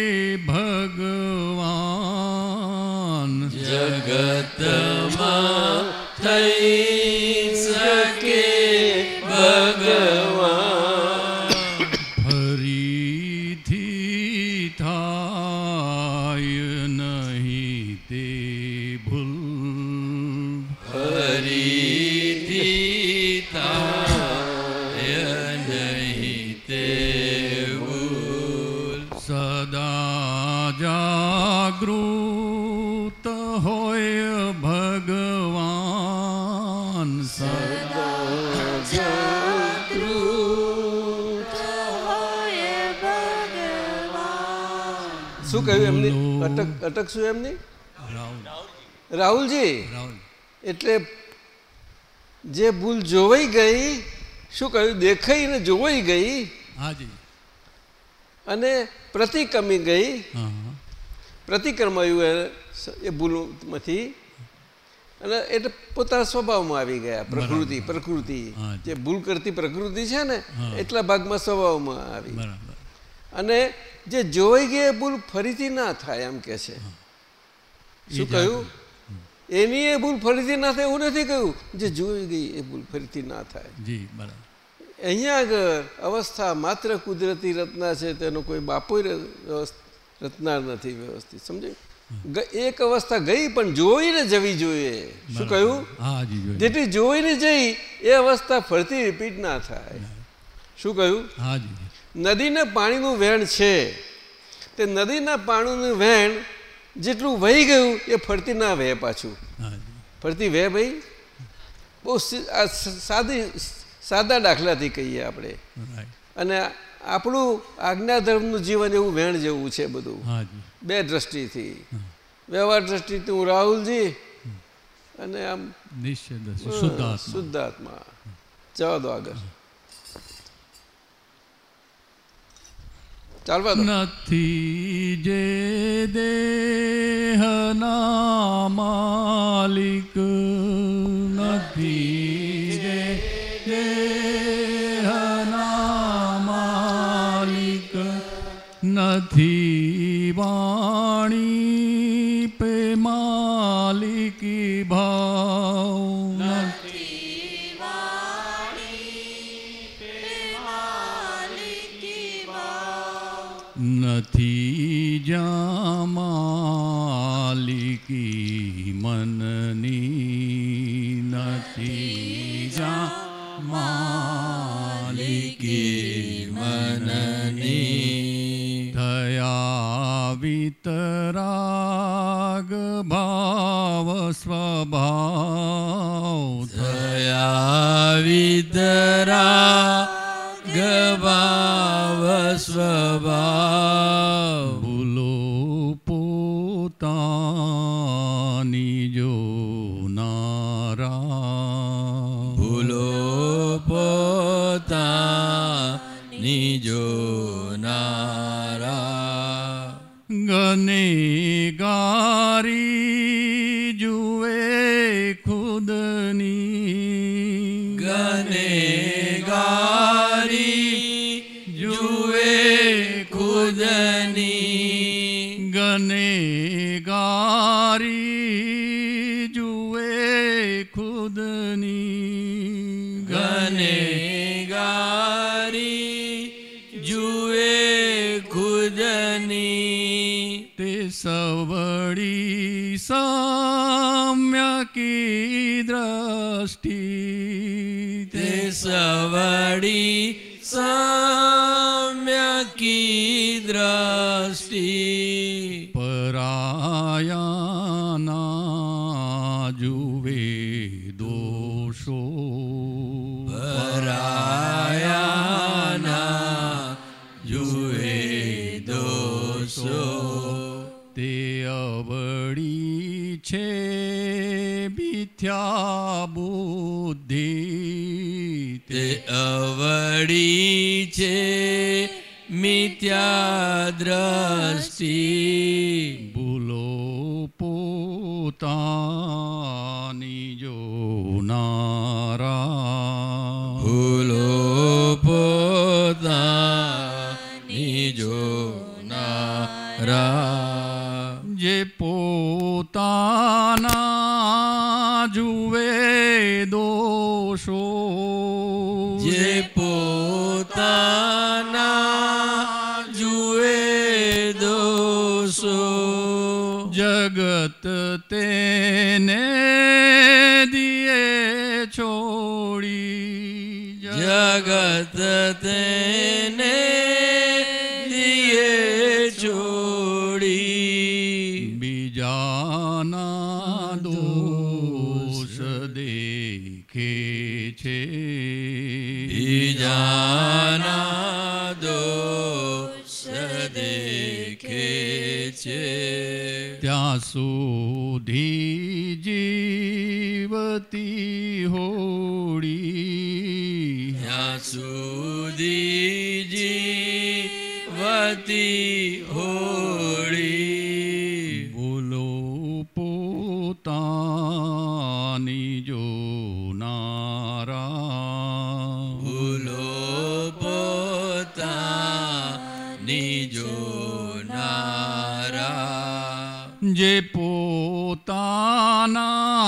અટક શું એમની રાહુલજી? એટલે જે ભૂલ જોવાઈ ગઈ શું કહ્યું? દેખાઈને જોવાઈ ગઈ? હાજી અને પ્રતિક્રમી ગઈ. પ્રતિક્રમાયું એ ભૂલ ભૂલમાંથી. અને એટલે પોતાના સ્વભાવમાં આવી ગયા પ્રકૃતિ પ્રકૃતિ. જે. ભૂલ કરતી પ્રકૃતિ છે ને એટલા ભાગમાં સ્વભાવમાં આવી. બરાબર. અને જે જોઈ ગઈ ભૂલ ફરીથી ના થાય એમ કે છે. શું કહ્યું? એની એ ભૂલ ફરીથી ના થાય એવું નથી કહ્યું? જે જોઈ ગઈ એ ભૂલ ફરીથી ના થાય. જી બરાબર. અહીંયા આગળ અવસ્થા માત્ર કુદરતી રચના છે તેનો કોઈ બાપોય રચનાર નથી વ્યવસ્થિત સમજાયું? એક અવસ્થા ગઈ પણ જોઈને જવી જોઈએ. શું કહ્યું? જેટલી જોઈને જઈ એ અવસ્થા ફરતી રિપીટ ના થાય. શું કહ્યું? નદીના પાણીનું વહેણ છે. તે નદીના પાણીનું વહેણ જેટલું વહી ગયું એ ફરતી ના વહે પાછું. ફરતી વહે ભાઈ? બહુ સાદી સાદા દાખલાથી કહીએ આપણે. અને આપણું આજ્ઞાધર્મનું જીવન એવું વહેણ જેવું છે બધું. બે દ્રષ્ટિથી. વ્યવહાર દ્રષ્ટિથી હું રાહુલજી અને આમ શુદ્ધાત્મા જવા દો આગળ ચાલવા નથી જે દેહના માલિક નથી જે દેહના માલિક નથી વાણી પે માલિકી ભાવ. જ્યાં માલિકી મનની નથી જા માલિકી મનની થયા વિતરાગ ભાવ સ્વભાવ થયા વિતરા ગભાવ સ્વભાવ ગારી તે સવડી સામ્યકી દ્રષ્ટિ તે સવડી સામ્યકી દ્રષ્ટિ પરાયાના મિથ્યા બુદ્ધિ તે અવળી છે મિથ્યા દ્રષ્ટિ ભૂલો પોતાની જો જગત તેને દિયે છોડી બીજાના દોષ દેખે છે બીજાના દોષ દેખે છે ત્યાં સુધી જીવતી ત્યાં સુધી જીવતી હોળી. બોલો પોતાની જો નારા. બોલો પોતાની જો નારા. જે પોતાના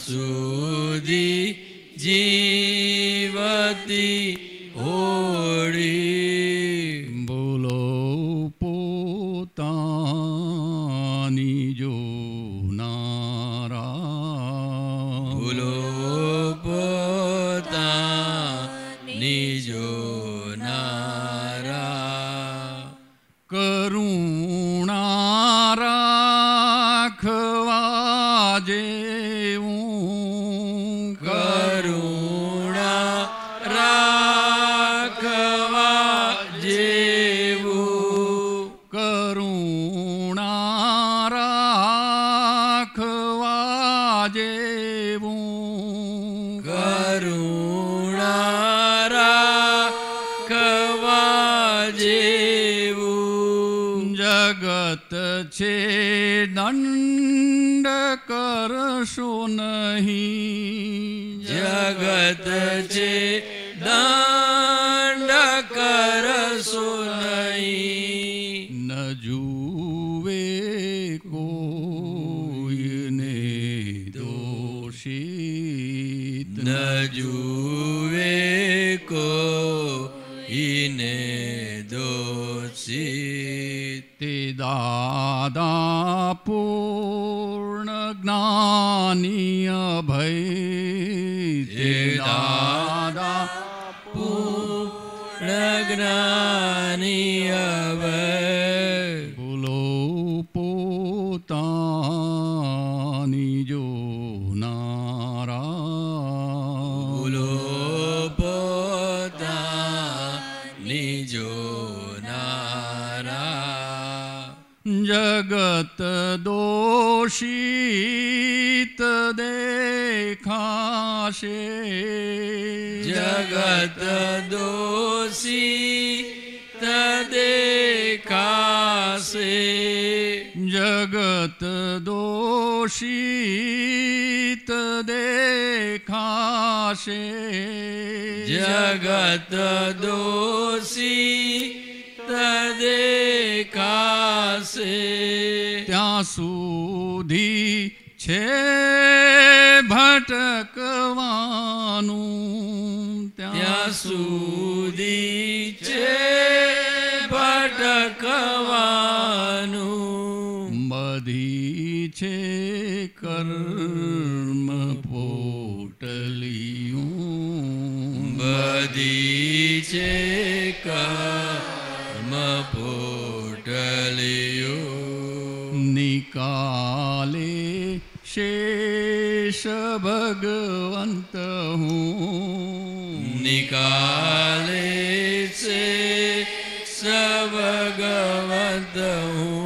સુધી જીવતી કરશો નહીં. જગત છે દંડ કરશો નહીં. ન જુવે કોઈને દોષિત. ન જુવે કો ઈને દોષિત. તે દાદા પૂર્ણ જ્ઞાની ભય તે દાદા પ્રજ્ઞાની ભય ભૂલો પોતાની જો નારા ભૂલો પોતાની જો નારા જગત દોષિત દેખાશે. જગત દોષી દેખાશે જગત દોષી દેખાશે જગત દોષી દેખાશે ત્યાં સુધી છે ભટકવાનું ત્યાં સુધી છે ભટકવાનું. બધી છે કર્મ પોટલિયું. બધી છે કર્મ પોટલિયું. નિકાલે शेष भगवन्त निकाले से स गवन्त हूँ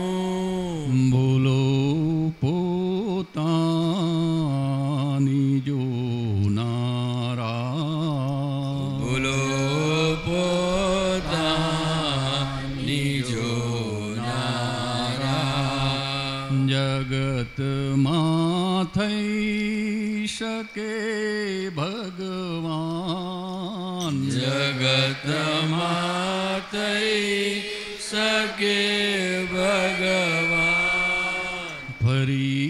શકે ભગવાન જગત માતઈ શકે ભગવાન ફરીથી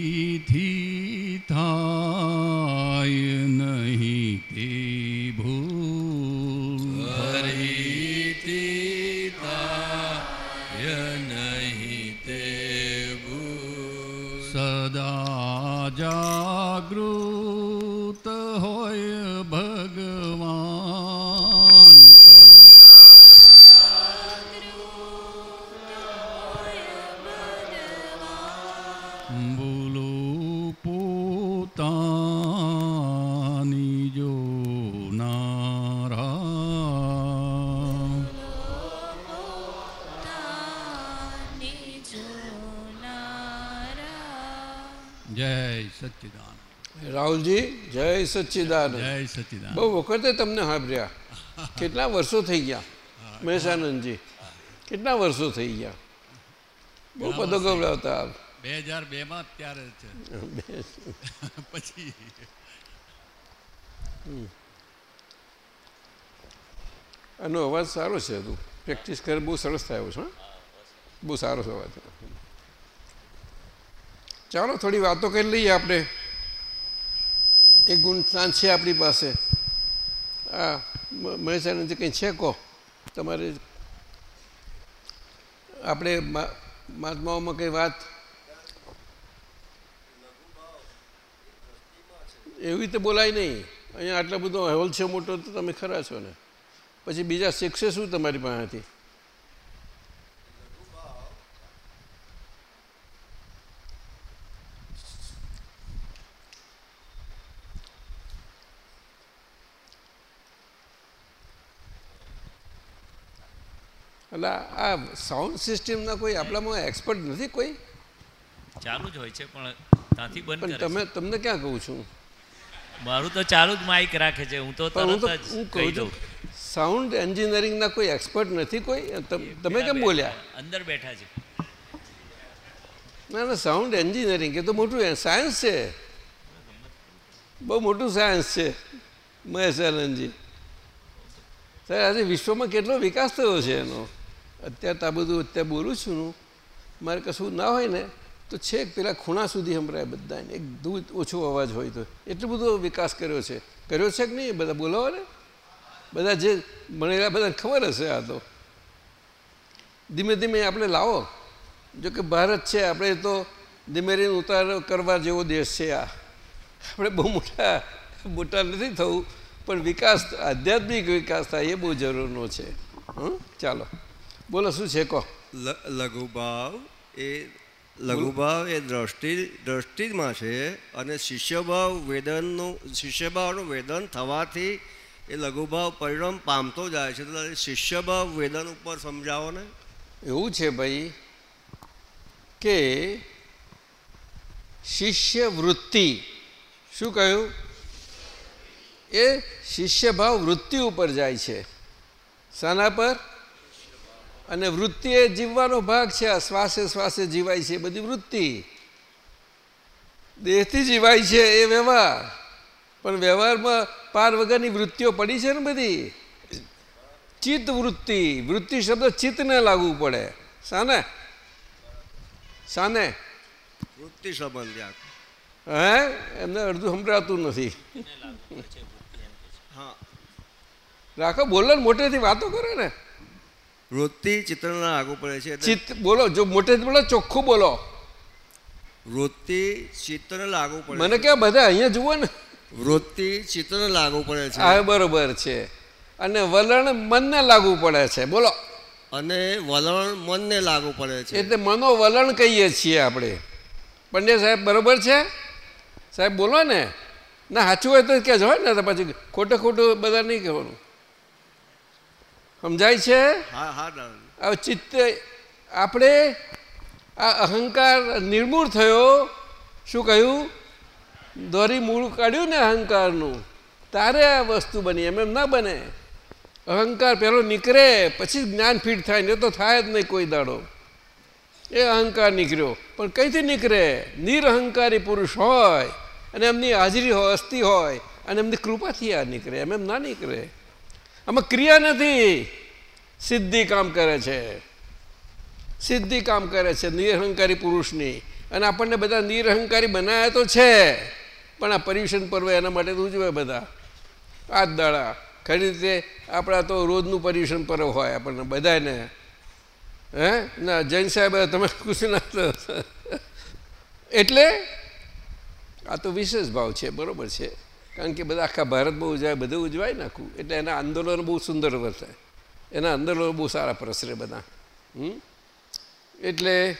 સચ્ચિદાન રાહુલજી જય સચ્ચિદાનંદ જય સચ્ચિદાન બહુ વખતે તમને સાંભળ્યા કેટલા વર્ષો થઈ ગયા? મહેશાનંદજી કેટલા વર્ષો થઈ ગયા? બહુ પદો ગવડાવતા આપ. બે હજાર બે માં ત્યારે છે પછી આનો અવાજ સારો છે તું પ્રેક્ટિસ કરે બહુ સરસ થયો છે બહુ સારો છે અવાજ. ચાલો થોડી વાતો કરી લઈએ આપણે. એક ગુણ છે આપણી પાસે. આ મ- મહેશાનંદજી કંઈ છે કહો. તમારે આપણે મહાત્માઓમાં કંઈ વાત? એવી રીતે બોલાય નહીં. અહીંયા આટલો બધો હોલ છે મોટો તો તમે ખરા છો ને. પછી બીજા શીખશે શું તમારી પાસેથી? એટલે આ સાઉન્ડ સિસ્ટમના કોઈ આપણામાં એક્સપર્ટ નથી કોઈ? ચાલુ જ હોય છે પણ ત્યાંથી બંધ કરે તમે તમને ક્યાં કહું છું? મારું તો ચાલુ જ માઇક રાખે છે હું તો તરત જ હું કહી છું દઉં. સાઉન્ડ એન્જિનિયરિંગના કોઈ એક્સપર્ટ નથી કોઈ? તમે કેમ બોલ્યા? અંદર બેઠા છે. ના ના સાઉન્ડ એન્જિનિયરિંગ એ તો મોટું સાયન્સ છે. બહુ મોટું સાયન્સ છે મહેશ આનંદજી સાહેબ આજે વિશ્વમાં કેટલો વિકાસ થયો છે એનો? અત્યારે તો આ બધું અત્યારે બોલું છું હું. મારે કશું ના હોય ને, તો છેક પેલા ખૂણા સુધી સંભળાય બધાને. એક દૂધ ઓછો અવાજ હોય તો. એટલો બધો વિકાસ કર્યો છે. કર્યો છે કે નહીં? બધા બોલાવો ને. બધા જે ભણેલા બધાને ખબર હશે આ તો. ધીમે ધીમે આપણે લાવો. જો કે ભારત છે, આપણે તો ધીમે ધીમે ઉતાર કરવા જેવો દેશ છે આ. આપણે બહુ મોટા મોટા નથી થવું, પણ વિકાસ, આધ્યાત્મિક વિકાસ થાય એ બહુ જરૂરનો છે. હં ચાલો. બોલો શું છે કહો? લઘુભાવ એ લઘુભાવ એ દ્રષ્ટિ દ્રષ્ટિમાં છે અને શિષ્યભાવ વેદનનું શિષ્યભાવનું વેદન થવાથી એ લઘુભાવ પરિણામ પામતો જાય છે. તો શિષ્યભાવ વેદન ઉપર સમજાવો ને. એવું છે ભાઈ કે શિષ્યવૃત્તિ શું કહ્યું? એ શિષ્યભાવ વૃત્તિ ઉપર જાય છે. શાના પર? અને વૃત્તિ એ જીવવાનો ભાગ છે. આ શ્વાસે શ્વાસે જીવાય છે. બધી વૃત્તિ. દેહથી જીવાય છે એ વ્યવહાર. પણ વ્યવહારમાં પાર વગરની વૃત્તિઓ પડી છે ને બધી? ચિત્ત વૃત્તિ. વૃત્તિ શબ્દ ચિત્તને લાગુ પડે. શાને શાને વૃત્તિ સંબંધ્યા હે? એમને અડધું સંભળાતું નથી. હા. રાખો બોલો ને મોટેથી વાતો કરે ને. વૃત્તિ ચિત્રના લાગુ પડે છે ચિત્ર બોલો જો મોટે બોલો ચોખ્ખું બોલો. વૃત્તિ ચિત્ર લાગુ પડે મને કે બધા અહીંયા જુઓ ને? વૃત્તિ ચિત્ર લાગુ પડે છે. હા બરોબર છે. અને વલણ મનને લાગુ પડે છે. બોલો. અને વલણ મનને લાગુ પડે છે. એટલે મનો વલણ કહીએ છીએ આપણે. પંડ્યા સાહેબ બરોબર છે? સાહેબ બોલો ને. ના સાચું હોય તો કહેજો હોય ને તો પછી ખોટું ખોટું બધા નહીં કહેવાનું. સમજાય છે? હવે ચિત્ત આપણે આ અહંકાર નિર્મૂળ થયો શું કહ્યું? દોરી મૂળ કાઢ્યું ને અહંકારનું. તારે આ વસ્તુ બની એમ એમ ના બને. અહંકાર પહેલો નીકળે પછી જ્ઞાન ફીટ થાય ને તો થાય જ નહીં કોઈ દાડો. એ અહંકાર નીકળ્યો પણ કઈથી નીકળે? નિરહંકારી પુરુષ હોય અને એમની હાજરી હોય અસ્થિ હોય અને એમની કૃપાથી આ નીકળે એમ એમ ના નીકળે. આમાં ક્રિયા નથી. સિદ્ધિ કામ કરે છે. સિદ્ધિ કામ કરે છે, નિરહંકારી પુરુષની. અને આપણને બધા નિરહંકારી બનાવ્યા તો છે, પણ આ પર્યુષણ પર્વ એના માટે તો ઉજવે બધા. આ જ દાડા ખરી રીતે આપણા તો રોજનું પર્યુષણ પર્વ હોય આપણને બધાને હે? ના, જૈન સાહેબ, તમે ખુશ ના થો. એટલે આ તો વિશેષ ભાવ છે, બરોબર છે. કારણ કે બધા આખા ભારતમાં ઉજવાય, બધું ઉજવાય નાખું. એટલે એના આંદોલનો બહુ સુંદર વર્ષે એના આંદોલનો બહુ સારા પ્રસરે બધા? એટલે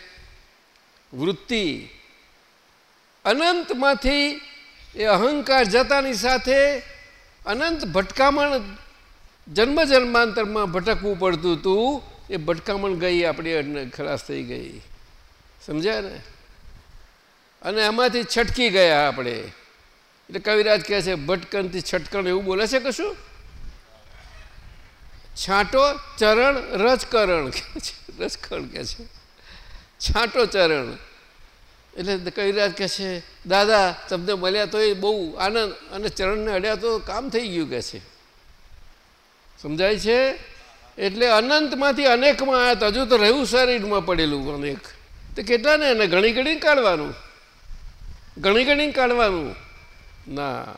વૃત્તિ અનંતમાંથી એ અહંકાર જતાની સાથે અનંત ભટકામણ જન્મ જન્માંતરમાં ભટકવું પડતું હતું એ ભટકામણ ગઈ, આપણી ખલાસ થઈ ગઈ. સમજ્યા ને? અને એમાંથી છટકી ગયા આપણે. એટલે કવિરાજ કહે છે ભટકણથી છટકણ એવું બોલે છે કશું? છાંટો ચરણ રજકરણ કે છે, રજકરણ કે છે. છાંટો ચરણ. એટલે કવિરાજ કહે છે, દાદા, તમને મળ્યા તો એ બહુ આનંદ અને ચરણને અડ્યા તો કામ થઈ ગયું કે છે. સમજાય છે? એટલે અનંતમાંથી અનેકમાં આવ્યા હજુ તો રહ્યું શરીરમાં પડેલું અનેક તો કેટલા ને એને ઘણી ઘણી કાઢવાનું? ઘણી ઘણી કાઢવાનું? ના.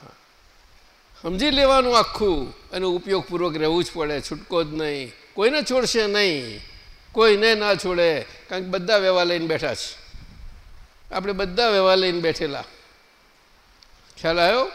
સમજી લેવાનું આખું. એનો ઉપયોગપૂર્વક રહેવું જ પડે છૂટકો જ નહીં. કોઈને છોડશે નહીં. કોઈને ના છોડે. કારણ કે બધા વ્યવહાર લઈને બેઠા છે. આપણે બધા વ્યવહાર લઈને બેઠેલા. ખ્યાલ આવ્યો?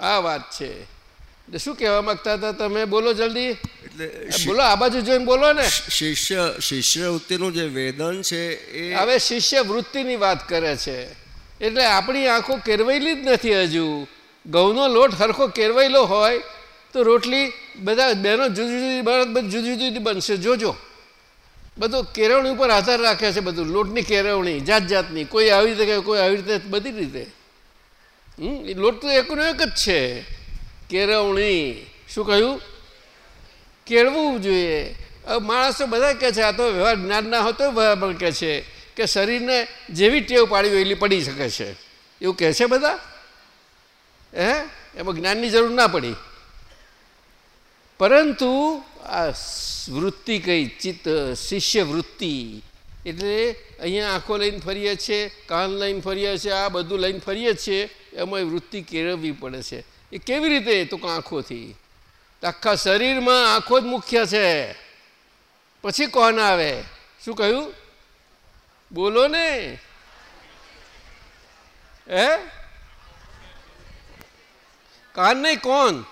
આ વાત છે. એટલે શું કહેવા માંગતા હતા તમે? બોલો જલ્દી. એટલે બોલો આ બાજુ જોઈને બોલો ને. શિષ્ય શિષ્યવૃત્તિનું જે વેદન છે એ હવે શિષ્ય વૃત્તિની વાત કરે છે. એટલે આપણી આંખો કેરવાયેલી જ નથી હજુ. ઘઉંનો લોટ સરખો કેરવાયેલો હોય તો રોટલી બધા બહેનો જુદી જુદી બાળક બધી જુદી જુદી બનશે. જોજો. બધું કેળવણી ઉપર આધાર રાખે છે બધું. લોટની કેળવણી જાત જાતની કોઈ આવી રીતે કોઈ આવી રીતે બધી રીતે. હમ? લોટ તો એકનો એક જ છે. કેળવણી. શું કહ્યું? કેળવું જોઈએ. માણસો બધા કહે છે, આ તો વ્યવહાર જ્ઞાન ના હોતો પણ કહે છે. કે શરીરને જેવી ટેવ પાડી હોય એટલી પડી શકે છે. એવું કહે છે બધા? હે? એમાં જ્ઞાનની જરૂર ના પડી. પરંતુ આ વૃત્તિ કઈ, ચિત્ત, શિષ્ય વૃત્તિ, એટલે અહીંયા આંખો લઈને ફરીએ છીએ, કાન લઈને ફરીએ છીએ, આ બધું લઈને ફરીએ છીએ, એમાં વૃત્તિ કેળવવી પડે છે. એ કેવી રીતે તો આંખોથી? આખા શરીરમાં આંખો જ મુખ્ય છે. પછી કોણ આવે? શું કહ્યું? બોલો ને. હે? કાન નહીં, કોણ?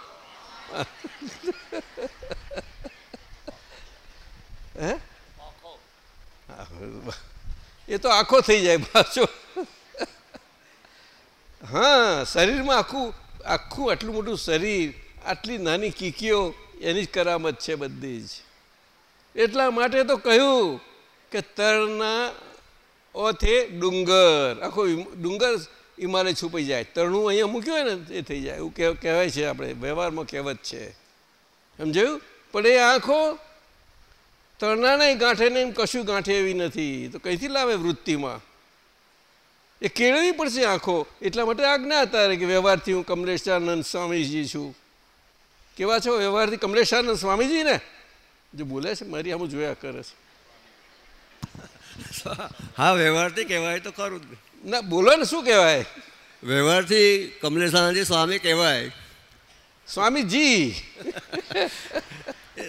એ તો આખો થઈ જાય પાછો. હા, શરીરમાં આખું આખું આટલું મોટું શરીર, આટલી નાની કીકીઓ, એની જ કરામત છે બધી જ. એટલા માટે તો કહ્યું કે તરના ઓથે ડુંગર. આખો ડુંગર હિમાલય છુપાઈ જાય. તરણું અહીંયા મૂક્યું હોય ને, એ થઈ જાય. એવું કહેવ- કહેવાય છે આપણે, વ્યવહારમાં કહેવત છે. સમજાયું? પણ એ આંખો તરણાને ગાંઠે નહીં કશું ગાંઠે એવી નથી. તો કઈથી લાવે વૃત્તિમાં? એ કેળવી પડશે આંખો. એટલા માટે આજ્ઞા હતા કે વ્યવહારથી હું કમલેશાનંદ સ્વામીજી છું. કેવા છો? વ્યવહારથી કમલેશાનંદ સ્વામીજી ને? જો બોલે છે, મારી આમ જોયા કરે છે. (laughs) હા વ્યવહારથી કહેવાય તો ખરું જ ના. બોલો ને શું કહેવાય? વ્યવહારથી કમલેશાનંદજી સ્વામી કહેવાય. સ્વામીજી.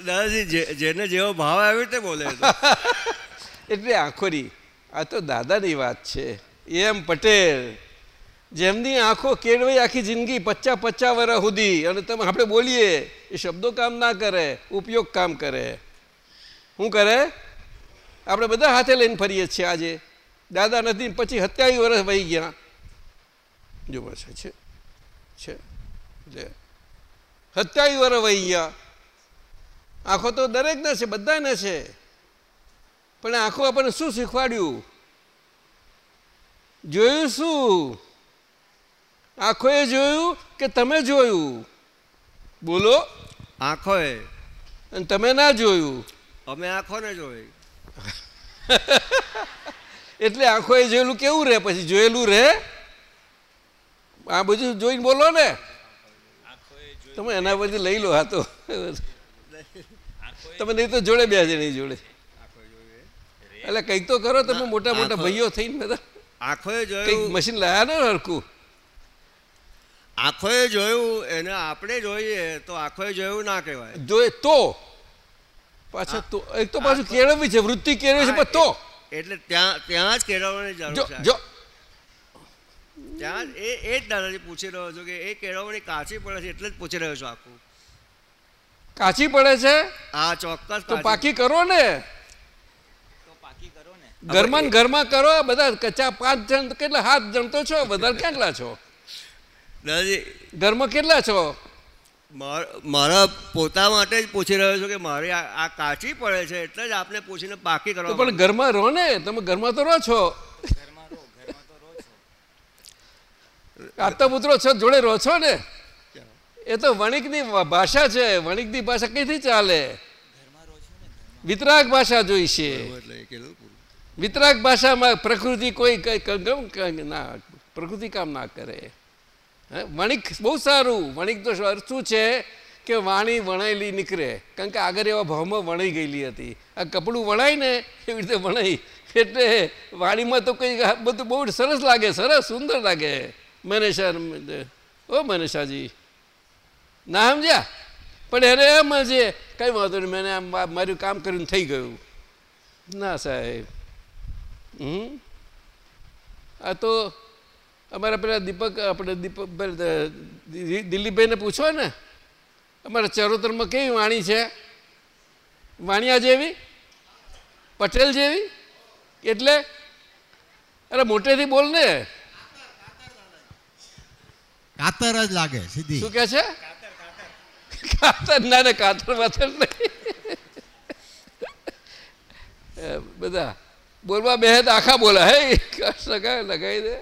દાદાજી જેને જેવો ભાવ આવ્યો તે બોલે. (laughs) એટલે આંખોની આ તો દાદાની વાત છે. એમ પટેલ જેમની આંખો કેળવાઈ આખી જિંદગી પચ્ચા પચ્ચા વર્ષ સુધી અને તમે આપણે બોલીએ એ શબ્દો કામ ના કરે ઉપયોગ કામ કરે. શું કરે? આપણે બધા હાથે લઈને ફરીએ છીએ આજે. દાદા નથી પછી સત્યાવીસ વર્ષ વહી ગયા. જો બસ છે છે સત્યાવીસ વર્ષ વહી ગયા. આંખો તો દરેકને છે બધાને છે. પણ આંખો આપણને શું શીખવાડ્યું? જોયું શું? આંખોએ જોયું કે તમે જોયું? બોલો. આંખોએ. અને તમે ના જોયું? અમે આંખોને જોઈ. (laughs) એટલે આંખોએ જોયેલું કેવું રહે? પછી જોયેલું રહે? આ બધું જોઈને બોલો ને. તમે એના પરથી લઈ લો હા તો. તમે નહીં તો જોડે બે જણ જોડે. એટલે કંઈક તો કરો તમે મોટા મોટા ભાઈઓ થઈને બધા. આંખોએ જોયું. મશીન લાયા ને હરખું? આંખોએ જોયું એને આપણે જોઈએ તો આંખોએ જોયું ના કહેવાય. જોઈએ તો. પાછા તો એક તો પાછું કેળવવી છે વૃત્તિ કેળવી છે પણ તો. એટલે ત્યાં ત્યાં જ કેળવવાની જરૂર છે જો ત્યાં એ એ જ દાદાજી પૂછી રહ્યો છું કે એ કેળવણી કાચી પડે છે એટલે જ પૂછી રહ્યો છું આખું. કાચી પડે છે? હા ચોક્કસ તો પાકી કરો ને. ઘરમાં ઘરમાં કરો બધા કચા પાંચ જણ કેટલા? સાત જણ તો છો વધારે કેટલા છો? દાદાજી ઘરમાં કેટલા છો? માર- મારા પોતા માટે જ પૂછી રહ્યો છું કે મારી આ આ કાચી પડે છે એટલે જ આપને પૂછીને પાકી તો કરવા પણ ઘરમાં રહો ને તમે ઘરમાં તો રહો છો. આટલા પુત્રો છો. જોડે રહો છો ને? એ તો વણિકની ભાષા છે વણિકની ભાષા કઈથી ચાલે? વિતરાગ ભાષા જોઈશે. વિતરાગ ભાષામાં પ્રકૃતિ કોઈ કઈ ગમ- ક- ના પ્રકૃતિ કામ ના કરે? વણિક બહુ સારું. વણિક તો અર્થ શું છે કે વાણી વણાયેલી નીકળે. કારણ કે આગળ એવા ભાવમાં વણાઈ ગયેલી હતી. આ કપડું વણાય ને એવી રીતે વણાઈ. એટલે વાણીમાં તો કંઈ બધું બહુ સરસ લાગે, સરસ સુંદર લાગે. મનેશા ઓ મનેશાજી ના સમજ્યા? પણ એને એમ છે કંઈ વાંધો નહીં, મેં આમ મારું કામ કરીને થઈ ગયું. ના સાહેબ. હમ? આ તો અમારા પેલા દીપક આપણે દીપક દિલીપભાઈને પૂછો ને. અમારા ચરોતરમાં કેવી વાણી છે? વાણિયા જેવી? પટેલ જેવી? એટલે? અરે મોટેથી બોલ ને. કાતર જ લાગે સીધી. શું કે છે? કાતર ના ને કાતર વાતર નહીં. બધા. બોલવા બે આખા બોલા હે લગાય લગાવી દે?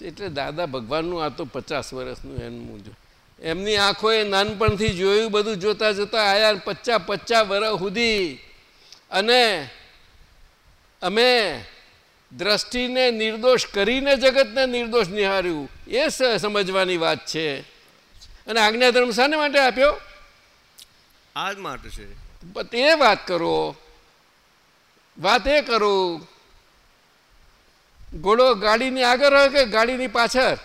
એટલે દાદા ભગવાનનું આ તો પચાસ વર્ષનું એનું જો એમની આંખોએ નાનપણથી જોયું બધું જોતા જોતા આયા પચ્ચા પચ્ચા વર્ષ સુધી. અને અમે દ્રષ્ટિને નિર્દોષ કરીને જગતને નિર્દોષ નિહાર્યું. એ સમજવાની વાત છે. અને આજ્ઞાધર્મ શાને માટે આપ્યો? આ જ માટે છે. તે વાત કરો. વાત એ કરો ઘોડો ગાડીની આગળ હોય કે ગાડીની પાછળ?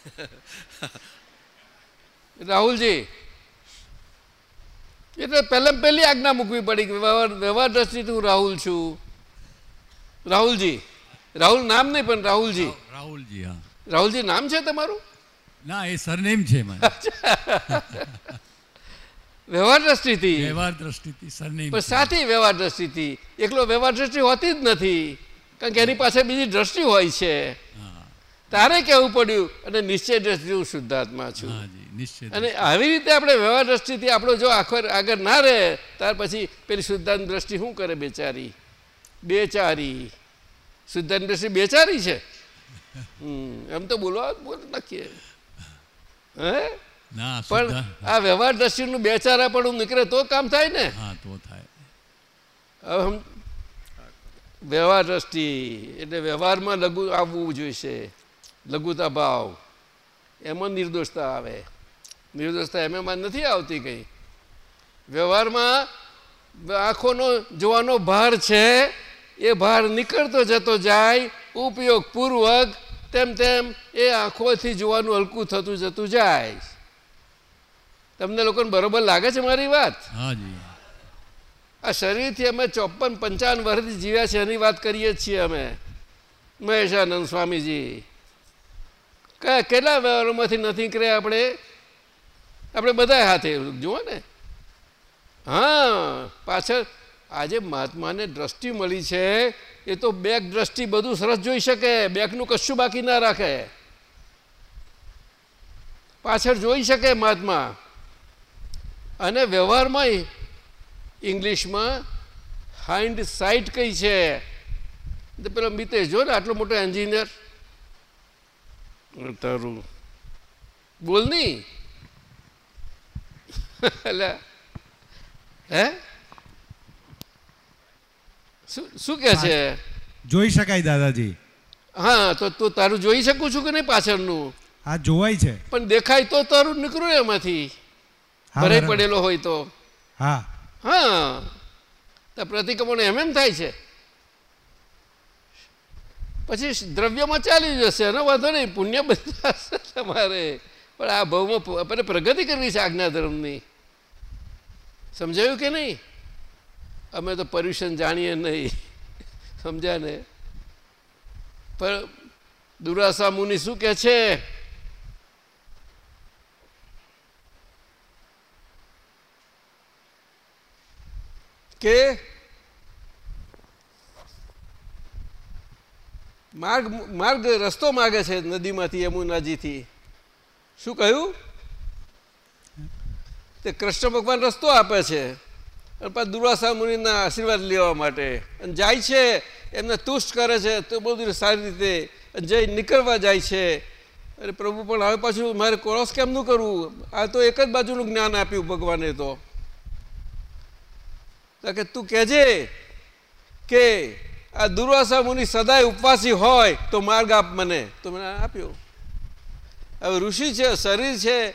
(laughs) રાહુલજી એટલે પહેલા પહેલી આજ્ઞા મૂકવી પડી કે વ્યવહાર દ્રષ્ટિથી હું રાહુલ છું. રાહુલજી રાહુલ નામ નહીં પણ રાહુલજી. રાહુલજી હા. રાહુલજી નામ છે તમારું? ના એ સરનેમ છે મારે (laughs) વ્યવહાર દ્રષ્ટિથી. વ્યવહાર દ્રષ્ટિથી સરનેમ પણ સાથી વ્યવહાર દ્રષ્ટિથી. એકલો વ્યવહાર દ્રષ્ટિ હોતી જ નથી. કારણ કે એની પાસે બીજી દ્રષ્ટિ હોય છે. તારે કહેવું પડ્યું અને નિશ્ચય દ્રષ્ટિ હું શુદ્ધાત્મા છું. અને આવી રીતે આપણે વ્યવહાર દ્રષ્ટિથી આપણો જો આખો આગળ ના રહે ત્યાર પછી પેલી શુદ્ધાંત દ્રષ્ટિ શું કરે બેચારી? બેચારી. શુદ્ધાંત દ્રષ્ટિ બેચારી છે? એમ તો બોલવા બોલ નાખીએ. હે? પણ આ વ્યવહાર દ્રષ્ટિનું બેચારા પણ નીકળે તો કામ થાય ને? હા તો થાય. હવે વ્યવહાર દ્રષ્ટિ એટલે વ્યવહારમાં લઘુ આવવું જોઈશે. લઘુતા ભાવ. એમાં નિર્દોષતા આવે. નિર્દોષતા એમાં નથી આવતી કંઈ. વ્યવહારમાં આંખોનો જોવાનો ભાર છે, એ ભાર નીકળતો જતો જાય, ઉપયોગપૂર્વક તેમ તેમ એ આંખોથી જોવાનું હલકું થતું જતું જાય. તમને લોકોને બરોબર લાગે છે મારી વાત? હાજી આ શરીરથી અમે ચોપન પંચાવન વર્ષથી જીવ્યા છે એની વાત કરીએ છીએ અમે. મહેશાનંદ સ્વામીજી. કયા, કેટલા વ્યવહારોમાંથી નથી નીકળ્યા આપણે? આપણે બધા હાથે, જુઓ ને. હા, પાછળ આજે મહાત્માને દ્રષ્ટિ મળી છે, એ તો બેક દ્રષ્ટિ બધું સરસ જોઈ શકે બેકનું કશું બાકી ના રાખે. પાછળ જોઈ શકે મહાત્મા. અને વ્યવહારમાં ઇંગ્લિશમાં હાઇન્ડ સાઇટ કઈ છે? પેલો મિતેશ જો ને આટલો મોટો એન્જિનિયર તારું. બોલ નહીં. એટલે હે? શું કે છે? જોઈ શકાય દાદાજી. હા તો તું તારું જોઈ શકું છું કે નહીં પાછળનું? હા જોવાય છે. પણ દેખાય તો તારું નીકળું એમાંથી. ભરાઈ પડેલો હોય તો. હા. હા. તો પ્રતિક્રમણ એમ એમ થાય છે. પછી દ્રવ્યમાં ચાલી જશે, એનો વાંધો નહીં, પુણ્ય બંધાશે તમારે. પણ આ ભાવમાં આપણે પ્રગતિ કરવી છે આજ્ઞા ધર્મની. સમજાયું કે નહીં? અમે તો પર્યુષણ જાણીએ નહીં. સમજ્યા ને પણ દુરાસા મુનિ શું કે છે? કે માર્ગ માર્ગ રસ્તો માગે છે નદીમાંથી, યમુનાજીથી. શું કહ્યું? તે કૃષ્ણ ભગવાન રસ્તો આપે છે. અને પાછા દુર્વાસા મુનિના આશીર્વાદ લેવા માટે. અને જાય છે, એમને તુષ્ટ કરે છે, તો બધું સારી રીતે જઈ નીકળવા જાય છે. અરે પ્રભુ, પણ હવે પાછું મારે ક્રોસ કેમનું કરવું? આ તો એક જ બાજુનું જ્ઞાન આપ્યું ભગવાને તો. તો કે તું કહેજે કે આ દુર્વાસા મુનિ સદાય ઉપવાસી હોય તો માર્ગ આપ મને. તો મને આપ્યો. હવે ઋષિ છે, શરીર છે,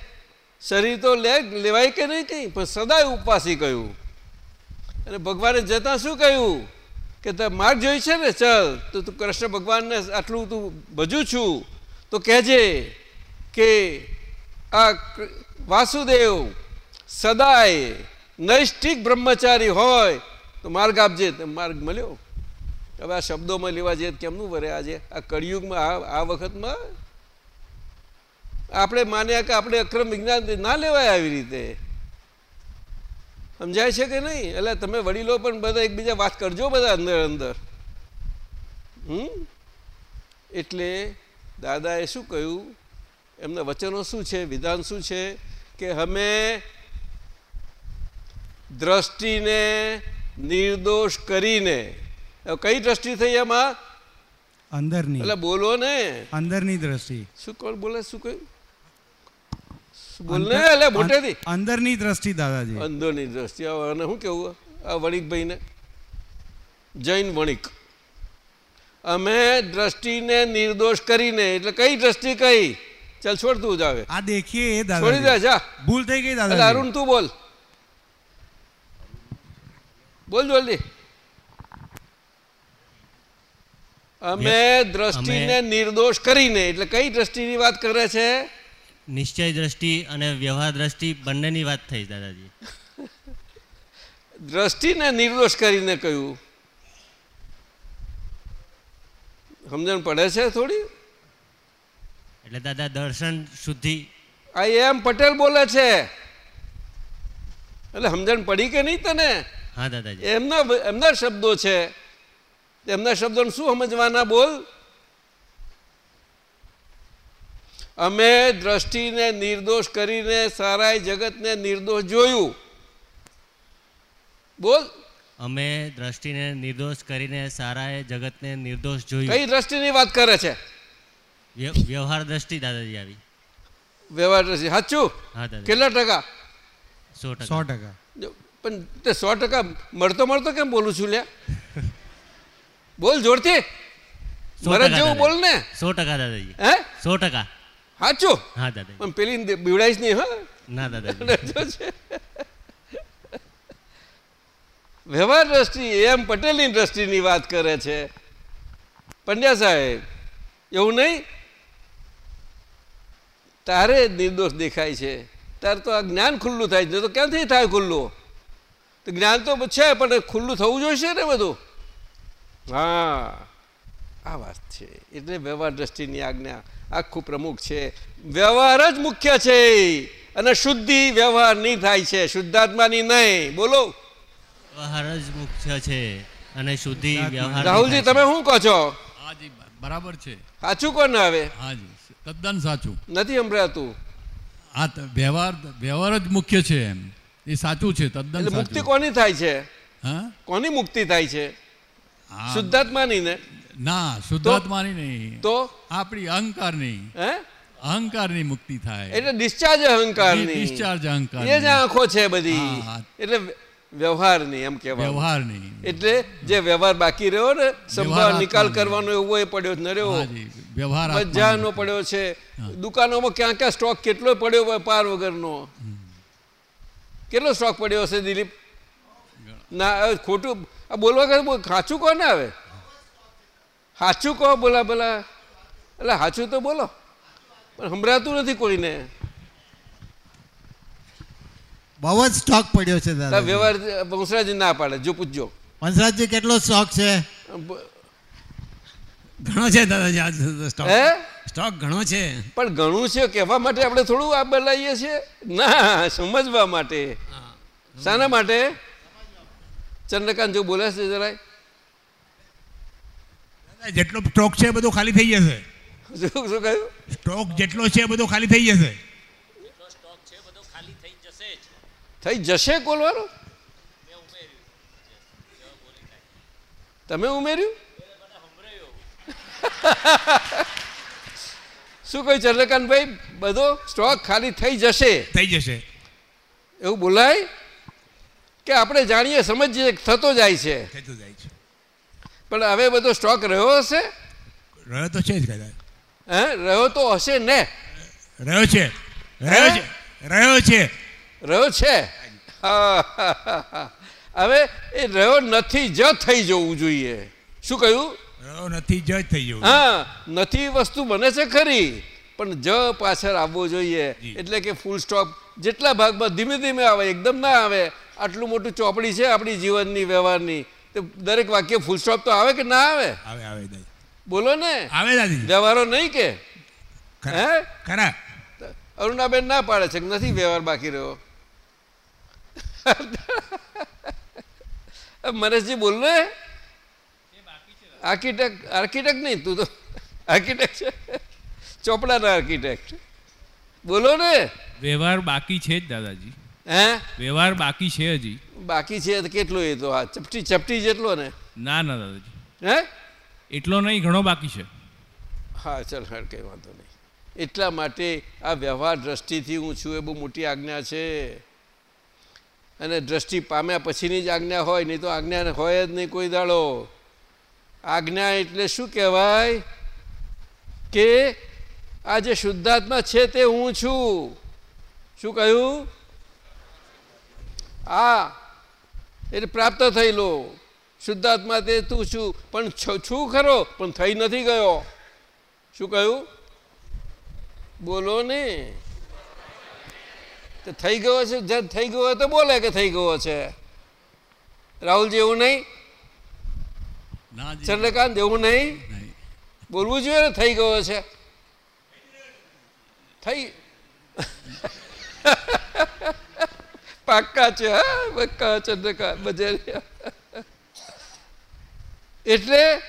શરીર તો લે લેવાય કે નહીં કંઈ, પણ સદાય ઉપવાસી કહ્યું. અને ભગવાને જતાં શું કહ્યું? કે તે માર્ગ જોઈ છે ને, ચલ, તો તું કૃષ્ણ ભગવાનને આટલું તું ભજું છું. તો કહેજે કે આ વાસુદેવ સદાય નૈષ્ઠિક બ્રહ્મચારી હોય, તો માર્ગ આપજે માર્ગ મળ્યો. હવે આ શબ્દોમાં લેવા જઈએ કેમનું વરે આજે? આ કળિયુગમાં, આ વખતમાં? આપણે માન્યા કે આપણે અક્રમ વિજ્ઞાન ના લેવાય આવી રીતે. સમજાય છે કે નહીં? એટલે તમે વડીલો પણ બધા એકબીજા વાત કરજો બધા અંદર અંદર. હમ? એટલે દાદાએ શું કહ્યું? એમના વચનો શું છે? વિધાન શું છે? કે અમે દ્રષ્ટિને નિર્દોષ કરીને. કઈ દ્રષ્ટિ થઈ એમાં અંદરની. એટલે બોલો ને. અંદરની દ્રષ્ટિ. શું કોણ બોલે? શું કહ્યું બોલને એટલે મોટેથી. અંદરની દ્રષ્ટિ દાદાજી. અંદરની દ્રષ્ટિ. અને શું કેવું? આ વણિકભાઈને. જૈન વણિક. અમે દ્રષ્ટિને નિર્દોષ કરીને. એટલે કઈ દ્રષ્ટિ કઈ? ચાલ છોડ તું જ આવે. આ દેખીએ છોડી દે જા. ભૂલ થઈ ગઈ દાદા અરુણ તું બોલ. બોલ જલ્દી. અમે દ્રષ્ટિને નિર્દોષ કરીને એટલે કઈ દ્રષ્ટિની વાત કરે છે? નિશ્ચય દ્રષ્ટિ અને વ્યવહાર દ્રષ્ટિ બંનેની વાત થઈ દાદાજી. દ્રષ્ટિને નિર્દોષ કરીને કહ્યું. સમજણ પડે છે થોડી? એટલે દાદા દર્શન શુદ્ધિ. આ એમ પટેલ બોલે છે. એટલે સમજણ પડી કે નહીં તને? હા દાદાજી. એમના એમના શબ્દો છે. એમના શબ્દોને શું સમજવાના બોલ? અમે દ્રષ્ટિને નિર્દોષ કરીને સારા જગતને નિર્દોષ જોયું. બોલ. અમે દ્રષ્ટિને નિર્દોષ કરીને સારા જગતને નિર્દોષ જોયું. કઈ દ્રષ્ટિની વાત કરે છે? વ્યવહાર દ્રષ્ટિ દાદાજી આવી. વ્યવહાર દ્રષ્ટિ. સાચું? કેટલા ટકા? સો ટકા. સો ટકા. જો, પણ તે સો ટકા મળતો મળતો કેમ બોલું છું લે બોલ જોરથી. મરદ જેવું બોલ ને સો ટકા દાદાજી. હે? સો ટકા. સાચું હા દાદા પણ પેલી બીવડાઈશ નહીં હા? ના દાદા (laughs) વ્યવહાર દ્રષ્ટિ એમ પટેલની દ્રષ્ટિની વાત કરે છે. પંડ્યા સાહેબ એવું નહીં? તારે નિર્દોષ દેખાય છે. તારે તો આ જ્ઞાન ખુલ્લું થાય છે. તો ક્યાંથી થાય ખુલ્લું? તો જ્ઞાન તો છે પણ ખુલ્લું થવું જોઈશે ને બધું? હા. આ વાત છે. એટલે વ્યવહાર દ્રષ્ટિની આજ્ઞા આખું પ્રમુખ છે. વ્યવહાર જ મુખ્ય છે અને શુદ્ધિ વ્યવહારની થાય છે. શુદ્ધાત્માની નહીં. બોલો. વ્યવહાર જ મુખ્ય છે અને શુદ્ધિ વ્યવહાર રાહુલજી તમે શું કહો છો? હાજી બરાબર છે. સાચું કોને આવે હાજી તદ્દન સાચું. નથી સંભળાતું. આ વ્યવહાર વ્યવહાર જ મુખ્ય છે એમ. એ સાચું છે તદ્દન એટલે મુક્તિ કોની થાય છે? હા? કોની મુક્તિ થાય છે? શુદ્ધાત્માની ને? ના શુદ્ધાત્માની નહીં. તો? આપણી અહંકારની. હે? અહંકારની મુક્તિ થાય. એટલે ડિસ્ચાર્જ અહંકારની. ડિસ્ચાર્જ અહંકાર એ જ આંખો છે બધી. એટલે વ્યવહારની એમ કહેવાય વ્યવહારની. એટલે જે વ્યવહાર બાકી રહ્યો ને સંભાળ નિકાલ કરવાનો એવો એ પડ્યો ન રહ્યો. વ્યવહાર બજારનો. પડ્યો છે. દુકાનોમાં ક્યાં ક્યાં સ્ટોક કેટલો પડ્યો પાર વગરનો? કેટલો સ્ટોક પડ્યો હશે દિલીપ? ના ખોટું આ બોલવા કરે બો- કહો ને આવે? સાચું કહો બોલા બોલા એટલે સાચું તો બોલો. પણ સંભળાતું નથી કોઈને. બહુ જ સ્ટોક પડ્યો છે દાદા વ્યવહાર વંશરાજી ના પાડે જો પૂછજો. વંશરાજી કેટલો સ્ટોક છે? ઘણો છે દાદાજી આજ સ્ટોક હે? સ્ટોક ઘણો છે. પણ ઘણું છે કહેવા માટે આપણે થોડું આ બોલાવીએ છીએ? ના સમજવા માટે. શાના માટે? ચંદ્રકાંત જો બોલે છે જરાય. જેટલો સ્ટોક છે બધો ખાલી થઈ જશે. શું શું કહ્યું? સ્ટોક જેટલો છે એ બધો ખાલી થઈ જશે. થઈ જશે કોલવાનો તમે ઉમેર્યું? શું કહ્યું ચંદ્રકાંતભાઈ? બધો સ્ટોક ખાલી થઈ જશે. થઈ જશે. એવું બોલાય? કે આપણે જાણીએ સમજીએ થતો જાય છે. થતો જાય છે. પણ હવે બધો સ્ટોક રહ્યો હશે? રહ્યો તો છે જ કદાચ. હે? રહ્યો તો હશે ને? રહ્યો છે. રહ્યો છે. રહ્યો છે. રહ્યો છે. (laughs) હવે એ રહ્યો નથી જ થઈ જવું જોઈએ. શું કહ્યું? નથી જ થઈ જવું હા નથી વસ્તુ બને છે ખરી પણ જ પાછળ આવવો જોઈએ. એટલે કે ફૂલ સ્ટોપ જેટલા ભાગમાં ધીમે ધીમે આવે એકદમ ના આવે આટલું મોટું ચોપડી છે આપણી જીવનની વ્યવહારની. દરેક વાક્ય ફૂલ સ્ટોપ તો આવે કે ના આવે? આવે આવે બોલો ને. આવે દાદી. વ્યવહારો નહીં કે? હે? ખરા. અરુણાબેન ના પાડે છે કે નથી વ્યવહાર બાકી રહ્યો? (laughs) મનેશજી બોલ ને. આર્કિટેક્ટ આર્કિટેક્ટ નહીં તું તો આર્કિટેક્ટ છે. ચોપડાના આર્કિટેક્ટ. બોલો ને. વ્યવહાર બાકી છે જ દાદાજી. હે? વ્યવહાર બાકી છે હજી. બાકી છે કેટલો એ તો? આ ચપટી ચપટી જેટલો ને? ના ના દાદાજી. હે? એટલો નહીં ઘણો બાકી છે. હા ચાલ હા કંઈ વાંધો નહીં. એટલા માટે આ વ્યવહાર દ્રષ્ટિથી હું છું એ બહુ મોટી આજ્ઞા છે. અને દ્રષ્ટિ પામ્યા પછીની જ આજ્ઞા હોય નહીં તો આજ્ઞા હોય જ નહીં કોઈ દાડો. આજ્ઞા એટલે શું કહેવાય? કે આ જે શુદ્ધાત્મા છે તે હું છું. શું કહ્યું? આ એટલે પ્રાપ્ત થયેલો શુદ્ધાત્મા તે તું છું. પણ છ- ખરો, પણ થઈ નથી ગયો. શું કહ્યું? બોલો ને. તો થઈ ગયો છે થઈ ગયો તો બોલે કે થઈ ગયો છે. રાહુલજી, એવું નહીં. ચંદ્રકાંત દેવું નહીં. બોલવું જોઈએ ને? થઈ ગયો છે. થઈ. પાક્કા છે હા પક્કા ચંદ્રકાંત બજારી એટલે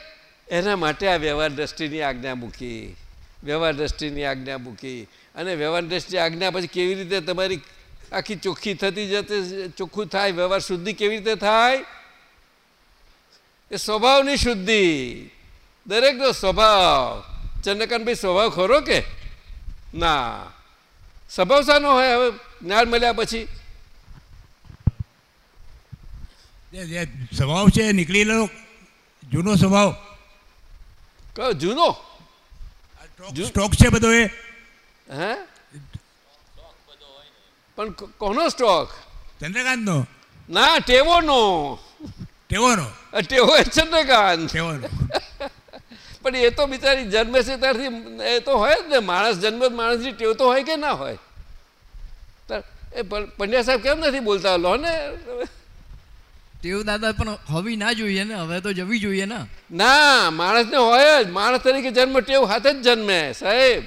એના માટે આ વ્યવહાર દ્રષ્ટિની આજ્ઞા મૂકી. વ્યવહાર દ્રષ્ટિની આજ્ઞા મૂકી. અને વ્યવહાર દ્રષ્ટિ આજ્ઞા પછી કેવી રીતે તમારી આખી ચોખ્ખી થતી જતી ચોખ્ખું થાય વ્યવહાર શુદ્ધિ કેવી રીતે થાય? એ સ્વભાવની શુદ્ધિ. દરેકનો સ્વભાવ. ચંદ્રકાંતભાઈ સ્વભાવ ખરો કે? ના. સ્વભાવ શાનો હોય? હવે જ્ઞાન મળ્યા પછી? સ્વભાવ છે નીકળેલો જૂનો સ્વભાવ. કયો? જૂનો? સ્ટોક- છે બધો એ? હે? પણ કોનો સ્ટોક? ચંદ્રકાંતનો? ના ટેવોનો. ટેવોનો ટેવો ચંદ્રકાંત ટેવોનો (laughs) પણ એ તો બિચારી જન્મે છે ત્યારથી એ તો હોય જ ને માણસ જન્મે માણસની ટેવ તો હોય કે ના હોય? એ પંડ્યા સાહેબ કેમ નથી બોલતા? લો ને. ટેવ દાદા પણ હોવી ના જોઈએ ને હવે તો જવી જોઈએ ને. ના માણસને હોય જ. માણસ તરીકે જન્મ ટેવ હાથે જ જન્મે સાહેબ.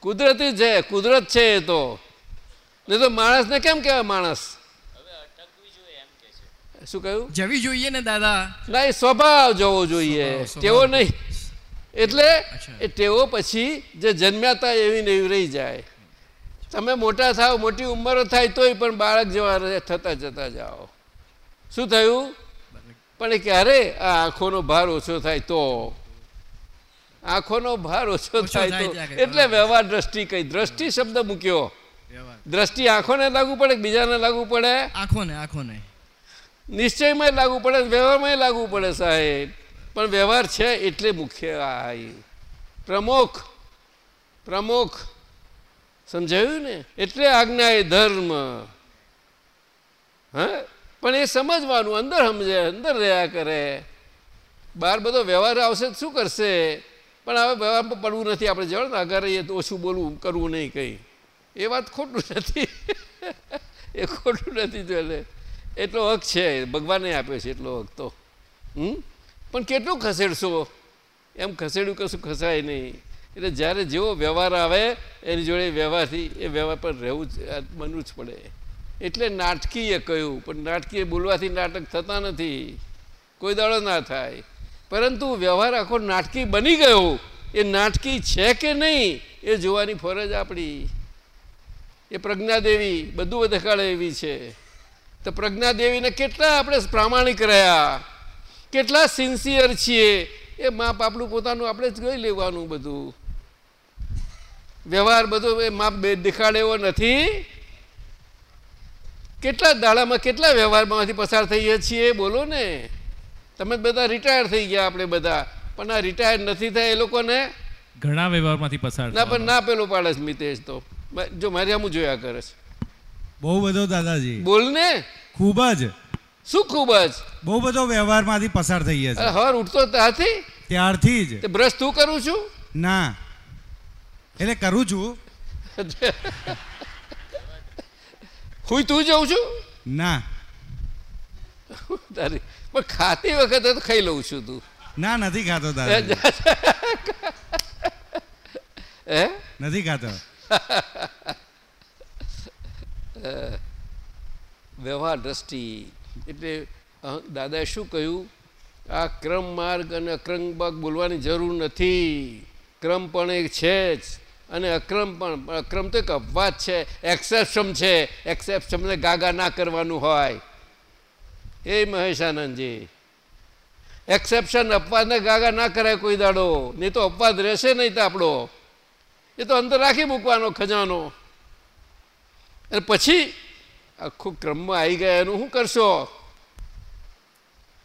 કુદરતી છે કુદરત છે એ તો. નહીં તો માણસને કેમ કહેવાય માણસ? શું કહ્યું? જવી જોઈએ ને દાદા? ના એ સ્વભાવ જવો જોઈએ. તેઓ નહીં. એટલે એ તેઓ પછી જે જન્મ્યા હતા એવી ને એવી રહી જાય. તમે મોટા થાવ મોટી ઉંમરો થાય તોય પણ બાળક જેવા થતા જતા જાઓ. શું થયું? પણ ક્યારે આ આંખોનો ભાર ઓછો થાય તો? આંખોનો ભાર ઓછો થાય તો. એટલે વ્યવહાર દ્રષ્ટિ કઈ? દ્રષ્ટિ શબ્દ મૂક્યો. દ્રષ્ટિ આંખોને લાગુ પડે બીજાને લાગુ પડે? આંખોને ને આંખો ને નિશ્ચયમાં લાગુ પડે વ્યવહારમાં લાગુ પડે સાહેબ. પણ વ્યવહાર છે એટલે મુખ્ય આ. પ્રમુખ પ્રમુખ, સમજાયું ને? એટલે આજ્ઞા એ ધર્મ. હા? પણ એ સમજવાનું, અંદર સમજે, અંદર રહ્યા કરે. બહાર બધો વ્યવહાર આવશે શું કરશે? પણ હવે વ્યવહારમાં પડવું નથી, આપણે જવાનું ને આગળ રહીએ તો ઓછું બોલવું, કરવું નહીં કંઈ. એ વાત ખોટું નથી. (laughs) એ ખોટું નથી જોડે એટલો હક છે, ભગવાને આપ્યો છે એટલો હક તો. હમ? પણ કેટલું ખસેડશો? એમ ખસેડ્યું કશું ખસાય નહીં. એટલે જ્યારે જેવો વ્યવહાર આવે, એની જોડે વ્યવહારથી એ વ્યવહાર પર રહેવું જ બનવું જ પડે. એટલે નાટકીય કહ્યું, પણ નાટકીય બોલવાથી નાટક થતા નથી. કોઈ દાડો ના થાય. પરંતુ વ્યવહાર આખો નાટકી બની ગયો. એ નાટકી છે કે નહીં, એ જોવાની ફરજ આપણી. એ પ્રજ્ઞાદેવી, બધું દેખાડે એવી છે. તો પ્રજ્ઞાદેવીને કેટલા આપણે પ્રામાણિક રહ્યા? કેટલા સિન્સિયર છીએ? એ માપ આપણું પોતાનું આપણે જ ગઈ લેવાનું બધું. વ્યવહાર બધો એ માપ બે દેખાડે નથી. કેટલા દાડામાં કેટલા વ્યવહારમાંથી પસાર થઈએ છીએ બોલો ને. તમે બધા રિટાયર થઈ ગયા આપણે બધા. પણ આ રિટાયર નથી થયા એ લોકોને? ઘણા વ્યવહારમાંથી પસાર ના પણ ના પેલો પાડે છે મિતેશ તો. જો મારે આમ જોયા કરે છે. બહુ બધો દાદાજી. બોલ ને ખૂબ જ. શું ખૂબ જ? બહુ બધો વ્યવહારમાંથી પસાર થઈ ગયા છે. હવાર ઉઠતો ત્યાંથી? ત્યારથી જ. બ્રશ તું કરું છું? ના. એટલે કરું છું. હું તું જઉં છું? ના. પણ ખાતી વખતે તો ખાઈ લઉં છું તું. ના નથી ખાતો દાદા હે? નથી ખાતો. વ્યવહાર દ્રષ્ટિ. એટલે દાદાએ શું કહ્યું? આ ક્રમ માર્ગ અને અક્રમ બાગ બોલવાની જરૂર નથી. ક્રમ પણ એક છે જ. અને અક્રમ પણ અક્રમ તો એક અપવાદ છે. એક્સેપ્શન છે. એક્સેપ્શનને ગાગા ના કરવાનું હોય. એ મહેશાનંદજી. એક્સેપ્શન અપવાદને ગાગા ના કરાય કોઈ દાડો. નહીં તો અપવાદ રહેશે નહીં તો આપણો. એ તો અંદર રાખી મૂકવાનો ખજાનો. અને પછી આખું ક્રમમાં આવી ગયા એનું શું કરશો?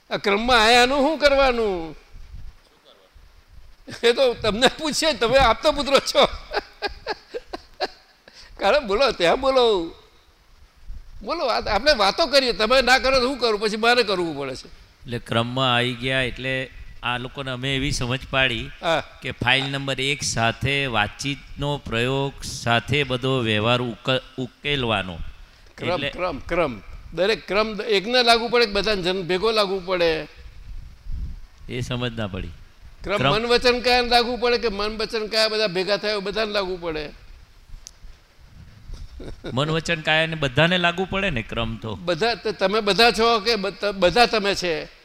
આ ક્રમમાં આવ્યાનું શું કરવાનું? એ તો તમને પૂછે તમે આપતો પુત્રો છો. કારણ બોલો, ત્યાં બોલો. બોલો આપણે વાતો કરીએ. તમે ના કરો તો શું કરું? પછી મારે કરવું પડે છે. એટલે ક્રમમાં આવી ગયા એટલે આ લોકોને અમે એવી સમજ પાડી કે ફાઇલ નંબર એક સાથે વાતચીતનો પ્રયોગ સાથે બધો વ્યવહાર ઉકેલવાનો. ક્રમ ક્રમ ક્રમ. દરેક ક્રમ એકને લાગુ પડે કે બધાને જન ભેગો લાગુ પડે? એ સમજ ના પડી. ક્રમ મન વચન કયા લાગુ પડે કે મન વચન કયા બધા ભેગા થયા બધાને લાગુ પડે? મન વચન કાયાને બધાને લાગુ પડે ને ક્રમ તો? બધા તમે બધા છો કે બધા તમે છે?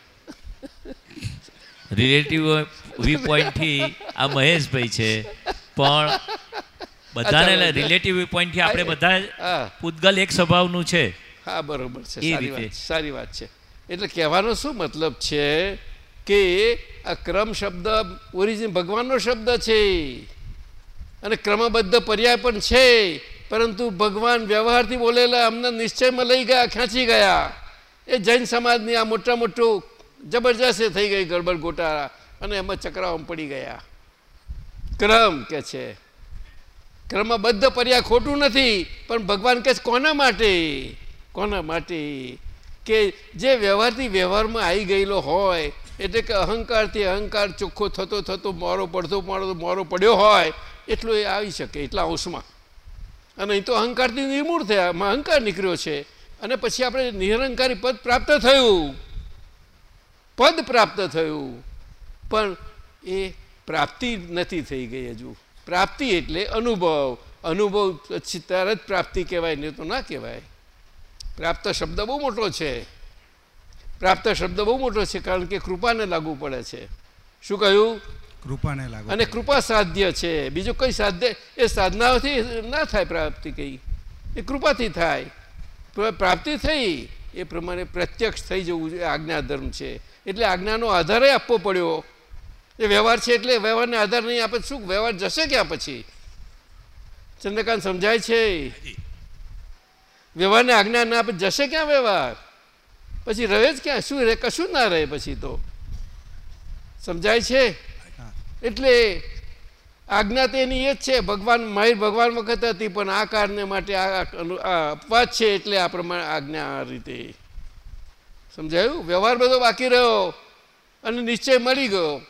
રિલેટિવ વ્યૂ પોઈન્ટથી આ મહેશભાઈ છે. પણ બધાને રિલેટિવ વ્યૂ પોઈન્ટથી આપણે બધા પૂતગલ એક સ્વભાવનું છે. હા બરોબર છે. એ સારી રીતે. સારી વાત છે. એટલે કહેવાનો શું મતલબ છે કે આ ક્રમ શબ્દ ઓરિજિન ભગવાનનો શબ્દ છે. અને ક્રમબદ્ધ પર્યાય પણ છે. પરંતુ ભગવાન વ્યવહારથી બોલેલા અમને નિશ્ચયમાં લઈ ગયા ખેંચી ગયા. એ જૈન સમાજની આ મોટા મોટું જબરજસ્ત થઈ ગઈ ગડબડ ગોટાળા અને એમાં ચક્રાઓમાં પડી ગયા. ક્રમ કે છે? ક્રમબદ્ધ પર્યા ખોટું નથી, પણ ભગવાન કહે કોના માટે? કોના માટે? કે જે વ્યવહારથી વ્યવહારમાં આવી ગયેલો હોય, એટલે કે અહંકારથી અહંકાર ચોખ્ખો થતો થતો મોરો પડતો પડતો મોરો પડ્યો હોય, એટલો એ આવી શકે એટલા અંશમાં. અને અહીં તો અહંકારથી નિર્મૂળ થયા અહંકાર નીકળ્યો છે. અને પછી આપણે નિરહંકારી પદ પ્રાપ્ત થયું. પદ પ્રાપ્ત થયું. પણ એ પ્રાપ્તિ નથી થઈ ગઈ હજુ. પ્રાપ્તિ એટલે અનુભવ. અનુભવ પછી તરત પ્રાપ્તિ કહેવાય ને તો ના કહેવાય. પ્રાપ્ત શબ્દ બહુ મોટો છે. પ્રાપ્ત શબ્દ બહુ મોટો છે કારણ કે કૃપાને લાગુ પડે છે. શું કહ્યું? કૃપાને લાગુ અને કૃપા સાધ્ય છે. બીજું કઈ સાધ્ય? એ સાધનાઓથી ના થાય પ્રાપ્તિ કઈ. એ કૃપાથી થાય. પ્રાપ્તિ થઈ. એ પ્રમાણે પ્રત્યક્ષ થઈ જવું જોઈએ. આજ્ઞા ધર્મ છે. એટલે આજ્ઞાનો આધારે આપવો પડ્યો. એ વ્યવહાર છે એટલે વ્યવહારને આધાર નહીં આપે શું? વ્યવહાર જશે ક્યાં પછી? ચંદ્રકાંત સમજાય છે. વ્યવહારને આજ્ઞા ના આપે જશે ક્યાં વ્યવહાર? પછી રહે જ ક્યાં? શું રહે? કશું ના રહે પછી તો. સમજાય છે? એટલે આજ્ઞા તો એની એ જ છે ભગવાન માહિર ભગવાન વખત હતી પણ આ કારણે માટે આ અપવાદ છે એટલે આ પ્રમાણે આજ્ઞા આ રીતે સમજાયું? વ્યવહાર બધો બાકી રહ્યો અને નિશ્ચય મળી ગયો.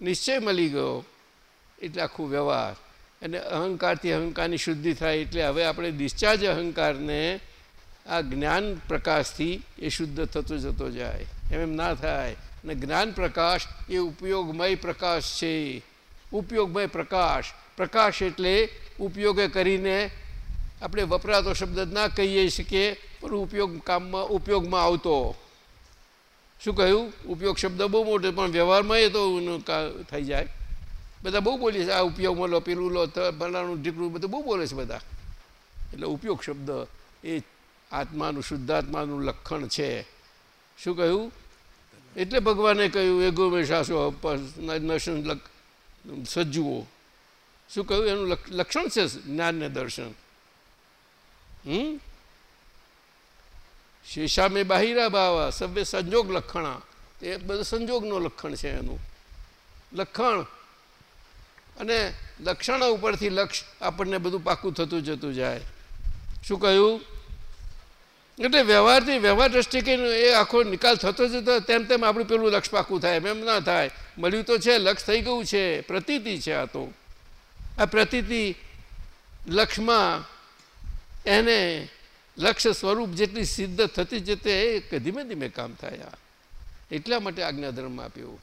નિશ્ચય મળી ગયો. એટલે આખું વ્યવહાર. અને અહંકારથી અહંકારની શુદ્ધિ થાય એટલે હવે આપણે ડિસ્ચાર્જ અહંકારને આ જ્ઞાન પ્રકાશથી એ શુદ્ધ થતો જતો જાય. એમ એમ ના થાય. અને જ્ઞાન પ્રકાશ એ ઉપયોગમય પ્રકાશ છે. ઉપયોગમય પ્રકાશ. પ્રકાશ એટલે ઉપયોગે કરીને આપણે વપરાતો શબ્દ ના કહીએ શકીએ પણ ઉપયોગ કામમાં, ઉપયોગમાં આવતો. શું કહ્યું? ઉપયોગ શબ્દ બહુ મોટો, પણ વ્યવહારમાં એ તો થઈ જાય. બધા બહુ બોલીએ છે, આ ઉપયોગમાં લો, પેલું લો ફલાણું, ઢીકડું, બધું બહુ બોલે છે બધા. એટલે ઉપયોગ શબ્દ એ આત્માનું, શુદ્ધાત્માનું લક્ષણ છે. શું કહ્યું? એટલે ભગવાને કહ્યું, એ ગોમે શાસો સજ્જુઓ. શું કહ્યું? એનું લક્ષ- લક્ષણ છે, જ્ઞાનને દર્શન. હમ? શેષામે બાહિરા ભાવા સભ્ય સંજોગ લખણા. એ બધું સંજોગનો લખણ છે એનું. લખણ. અને લક્ષણ ઉપરથી લક્ષ આપણને બધું પાકું થતું જતું જાય. શું કહ્યું? એટલે વ્યવહારથી વ્યવહાર દ્રષ્ટિકોણ એ આખો નિકાલ થતો જતો તેમ તેમ આપણું પેલું લક્ષ પાકું થાય એમ ના થાય. મળ્યું તો છે, લક્ષ થઈ ગયું છે, પ્રતીતિ છે આ તો. આ પ્રતીતિ લક્ષમાં એને લક્ષ્ય સ્વરૂપ જેટલી સિદ્ધ થતી જતે એ ધીમે ધીમે કામ થાય આ. એટલા માટે આજ્ઞાધર્મ આપ્યો.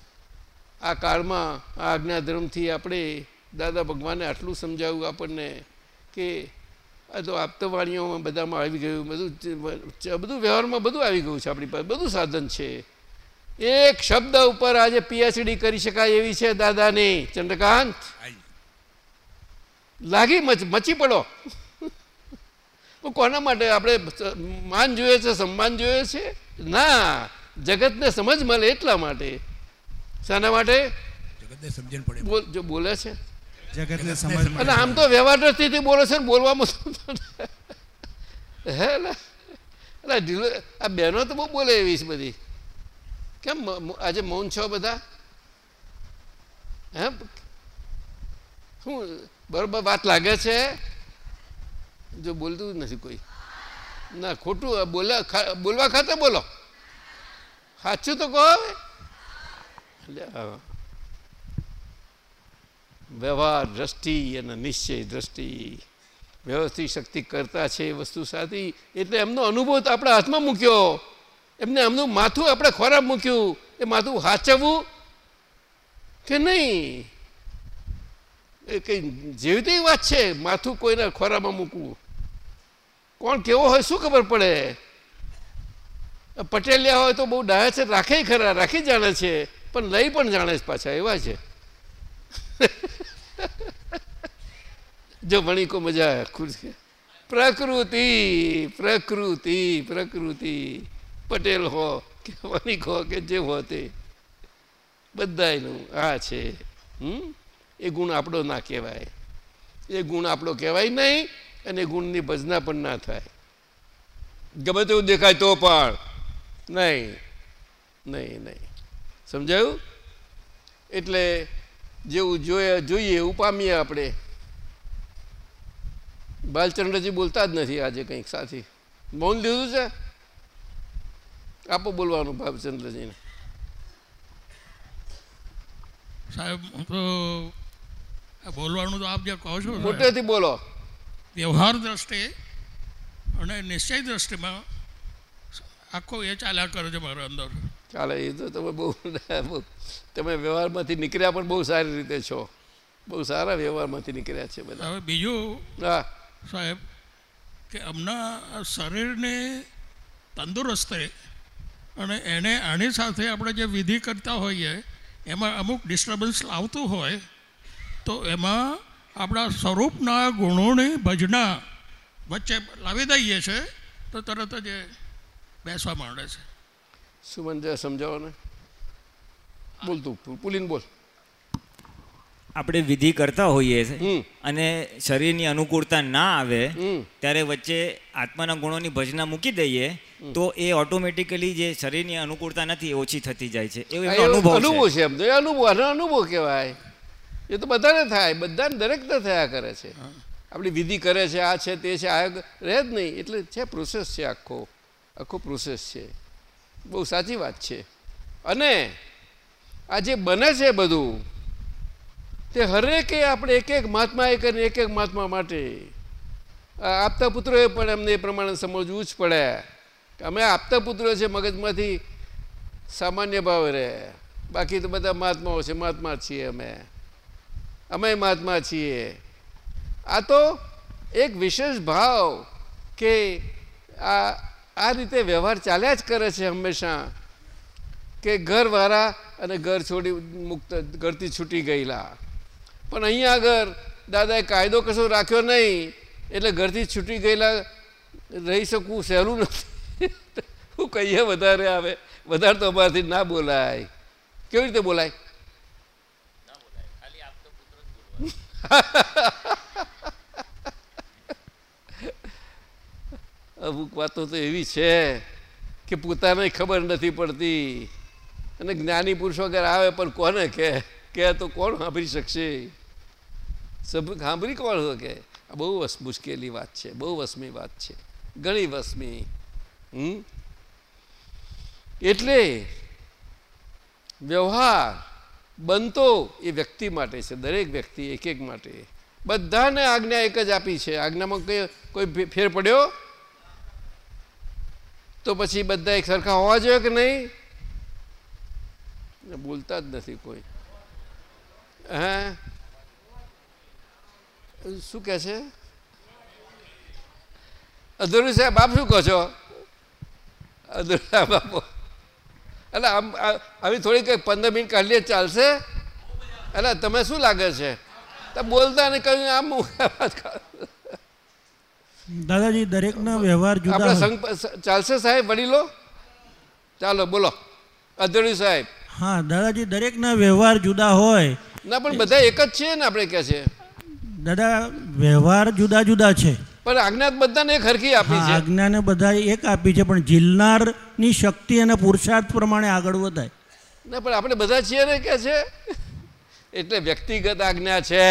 આ કાળમાં આ આજ્ઞાધર્મથી આપણે દાદા ભગવાને આટલું સમજાવ્યું આપણને કે આ તો આપતવાણીઓમાં બધામાં આવી ગયું બધું બધું વ્યવહારમાં બધું આવી ગયું છે આપણી પાસે બધું સાધન છે. એક શબ્દ ઉપર આજે પીએચડી કરી શકાય એવી છે દાદાની ચંદ્રકાંત. લાગી મચ મચી પડો. તો કોના માટે આપણે માન જોઈએ છે સન્માન જોઈએ છે? ના જગતને સમજ મળે એટલા માટે. શાના માટે? જગતને સમજણ પડે. બોલ જો બોલે છે. જગતને સમજ અને આમ તો વ્યવહાર દ્રષ્ટિથી બોલે છે ને બોલવામાં હે એટલે ઢીલો આ બહેનો તો બહુ બોલે એવી છે બધી. કેમ આજે મૌન છો બધા? હે? શું બરોબર વાત લાગે છે? જો બોલતું જ નથી કોઈ. ના, ખોટું બોલા બોલવા ખાતે બોલો. સાચું તો કહો હવે. વ્યવહાર, દ્રષ્ટિ અને નિશ્ચય, દ્રષ્ટિ. વ્યવસ્થિત શક્તિ કરતા છે વસ્તુ સાથી એટલે એમનો અનુભવ તો આપણા હાથમાં મૂક્યો. એમને એમનું માથું આપણે ખોરાક મૂક્યું. એ માથું હાચવવું કે નહીં? એ કંઈ જેવી તેવી વાત છે. માથું કોઈના ખોરામાં મૂકવું. કોણ કેવો હોય શું ખબર પડે? પટેલિયા હોય તો બહુ ડાયા છે, રાખે ખરા, રાખી જાણે છે, પણ લઈ પણ જાણે છે પાછા, એવા છે. જો વણિકો મજા આવે ખુશ પ્રકૃતિ પ્રકૃતિ પ્રકૃતિ. પટેલ હો કે વણિક હો કે જે હો તે. બધાયનું આ છે, હમ? એ ગુણ આપણો ના કહેવાય. એ ગુણ આપણો કહેવાય નહીં અને ગુણની ભજના પણ ના થાય. ગમે તેવું દેખાય તો પણ નહીં નહીં નહીં. સમજાયું? એટલે જેવું જોયા જોઈએ એવું પામીએ આપણે. બાલચંદ્રજી બોલતા જ નથી આજે કંઈક સાથી. મૌન લીધું છે? આપો બોલવાનું ભાવચંદ્રજીને સાહેબ હું તો બોલવાનું તો આપ જે કહો છો મોટેથી બોલો. વ્યવહાર દ્રષ્ટિએ અને નિશ્ચય દ્રષ્ટિમાં આખો એ ચાલ્યા કરે છે મારા અંદર. ચાલે એ તો તમે બહુ તમે વ્યવહારમાંથી નીકળ્યા પણ બહુ સારી રીતે છો. બહુ સારા વ્યવહારમાંથી નીકળ્યા છે બધા. હવે બીજું હા. સાહેબ કે હમણાં શરીરને તંદુરસ્ત રહે અને એને આની સાથે આપણે જે વિધિ કરતા હોઈએ એમાં અમુક ડિસ્ટર્બન્સ આવતું હોય તો એમાં આપણા સ્વરૂપના ગુણોની ભજના વચ્ચે લાવી દઈએ છે તો તરત જ એ બેસવા માંડે છે. સુમન જરા સમજાવો ને બોલ તું પુલીન બોલ. આપણે વિધિ કરતા હોઈએ છીએ અને શરીરની અનુકૂળતા ના આવે ત્યારે વચ્ચે આત્માના ગુણોની ભજના મૂકી દઈએ તો એ ઓટોમેટિકલી જે શરીરની અનુકૂળતા નથી ઓછી થતી જાય છે. એવો અનુભવ અનુભવ છે અનુભવ અનુભવ કહેવાય. એ તો બધાને થાય બધાને દરેકને થયા કરે છે. આપણી વિધિ કરે છે આ છે તે છે આ રહે જ નહીં. એટલે છે પ્રોસેસ છે આખો આખો પ્રોસેસ છે. બહુ સાચી વાત છે. અને આ જે બને છે બધું તે હરેકે આપણે એક એક મહાત્માએ કરીને એક એક મહાત્મા માટે. આપતા પુત્રોએ પણ એમને એ પ્રમાણે સમજવું જ પડે. અમે આપતા પુત્રો છે મગજમાંથી સામાન્ય ભાવે રહે. બાકી તો બધા મહાત્માઓ છે મહાત્મા છીએ અમે. અમે મહાત્મા છીએ. આ તો એક વિશેષ ભાવ કે આ આ રીતે વ્યવહાર ચાલ્યા જ કરે છે હંમેશા. કે ઘરવાળા અને ઘર છોડી મુક્ત, ઘરથી છૂટી ગયેલા. પણ અહીંયા આગળ દાદાએ કાયદો કશો રાખ્યો નહીં, એટલે ઘરથી છૂટી ગયેલા રહી શકવું સહેલું નથી. (laughs) હું કહીએ વધારે આવે. વધારે તો અમારાથી ના બોલાય. કેવી રીતે બોલાય? (laughs) અમુક વાતો તો એવી છે કે પોતાને ખબર નથી પડતી. અને જ્ઞાની પુરુષ વગર આવે પણ કોને કે કે તો કોણ સાંભળી શકશે? સાંભળી કોણ કે આ બહુ મુશ્કેલી વાત છે, બહુ વસમી વાત છે, ઘણી વસમી. હમ? એટલે વ્યવહાર બનતો એ વ્યક્તિ માટે છે, દરેક વ્યક્તિ એક એક માટે. બધાને આજ્ઞા એક જ આપી છે. આજ્ઞામાં કઈ, કોઈ ફેર પડ્યો? તો પછી બધા એક સરખા હોવા જોઈએ કે નહીં? બોલતા જ નથી કોઈ. હે? શું કે છે? અધુરુ સાહેબ આપ શું કહો છો? અધૂરી સાહેબ એટલે આમ આવી થોડી કંઈક પંદર મિનિટ કાઢીએ ચાલશે. એટલે તમે શું લાગે છે? તો બોલતા ને કહ્યું આમ દાદાજી દરેકના વ્યવહાર જુદા આપણે સંઘ ચાલશે સાહેબ વડીલો? ચાલો બોલો. અધૂરી સાહેબ. હા દાદાજી દરેકના વ્યવહાર જુદા હોય. ના પણ બધા એક જ છે ને આપણે કહે છે. દાદા વ્યવહાર જુદા જુદા છે. પણ આજ્ઞા બધાને એક હરખી આપી છે. આજ્ઞાને બધા એક આપી છે પણ ઝીલનારની શક્તિ અને પુરુષાર્થ પ્રમાણે આગળ વધાય. ના પણ આપણે બધા છીએ ને કે છે? એટલે વ્યક્તિગત આજ્ઞા છે.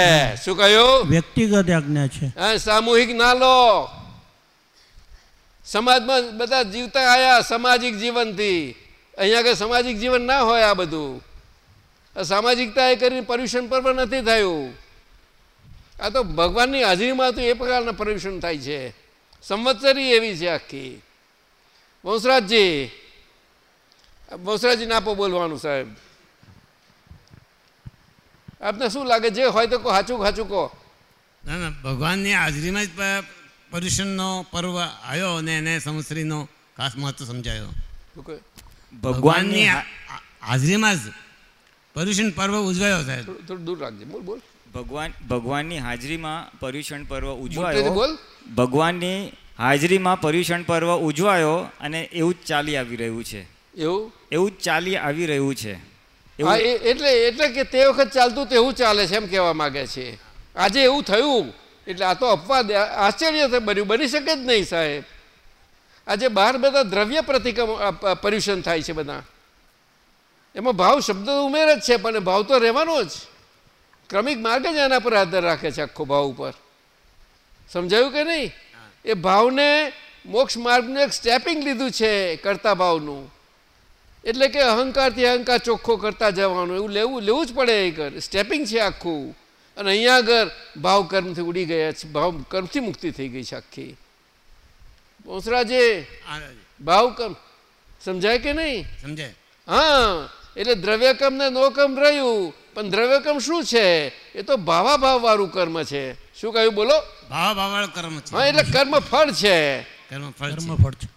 શું કહ્યું? વ્યક્તિગત આજ્ઞા છે. હા સામૂહિક ના લો સમાજમાં બધા જીવતા આયા સામાજિક જીવનથી. અહીંયા કે સામાજિક જીવન ના હોય આ બધું. સામાજિકતા એ કરીને પર્યુષણ પણ નથી થયું. આ તો ભગવાનની હાજરીમાં તો એ પ્રકારના પર્યુષણ થાય છે. સંવત્સરી એવી છે આખી. વંશરાજજી વંશરાજજી નાપો બોલવાનું સાહેબ. આપને શું લાગે જે હોય તો કહો સાચું સાચું કહો? ના ના ભગવાનની હાજરીમાં જ પ- પર્યુષણનો પર્વ આવ્યો અને એને સંવત્સરીનો ખાસ મહત્વ સમજાયો. ભગવાનની હાજરીમાં જ પર્યુષણ પર્વ ઉજવાયો સાહેબ. થોડું દૂર રાખજે. બોલ બોલ. ભગવાન ભગવાનની હાજરીમાં પર્યુષણ પર્વ ઉજવાયો. બોલ. ભગવાનની હાજરીમાં પર્યુષણ પર્વ ઉજવાયો અને એવું જ ચાલી આવી રહ્યું છે. એવું? એવું જ ચાલી આવી રહ્યું છે. એટલે એટલે કે તે વખત ચાલતું તેવું ચાલે છે એમ કહેવા માંગે છે. આજે એવું થયું એટલે આ તો અપવાદ આશ્ચર્ય બન્યું બની શકે જ નહીં સાહેબ. આજે બહાર બધા દ્રવ્ય પ્રતિક્રમ પર્યુષણ થાય છે બધા. એમાં ભાવ શબ્દ ઉમેર જ છે પણ ભાવ તો રહેવાનો જ. ક્રમિક માર્ગ જ એના પર આધાર રાખે છે આખો ભાવ ઉપર. સમજાયું કે નહીં? એ ભાવને મોક્ષ માર્ગનું એક સ્ટેપિંગ લીધું છે કરતા ભાવનું. એટલે કે અહંકારથી અહંકાર ચોખ્ખો કરતા જવાનું એવું લેવું લેવું જ પડે કર સ્ટેપિંગ છે આખું. અને અહીંયા આગળ ભાવ કર્મથી ઉડી ગયા છે ભાવ કર્મથી મુક્તિ થઈ ગઈ છે આખી. બોસરાજે ભાવ કર્મ સમજાય કે નહીં? સમજાય. હા એટલે દ્રવ્યકમ ને નોકમ રહ્યું પણ દ્રવ્યકર્મ શું છે? એ તો ભાવા ભાવ વાળું કર્મ છે. શું કહ્યું? બોલો. ભાવ ભાવાળો કર્મ છે. હા એટલે કર્મ ફળ છે. કર્મ ફળ છે. કર્મફળ છે.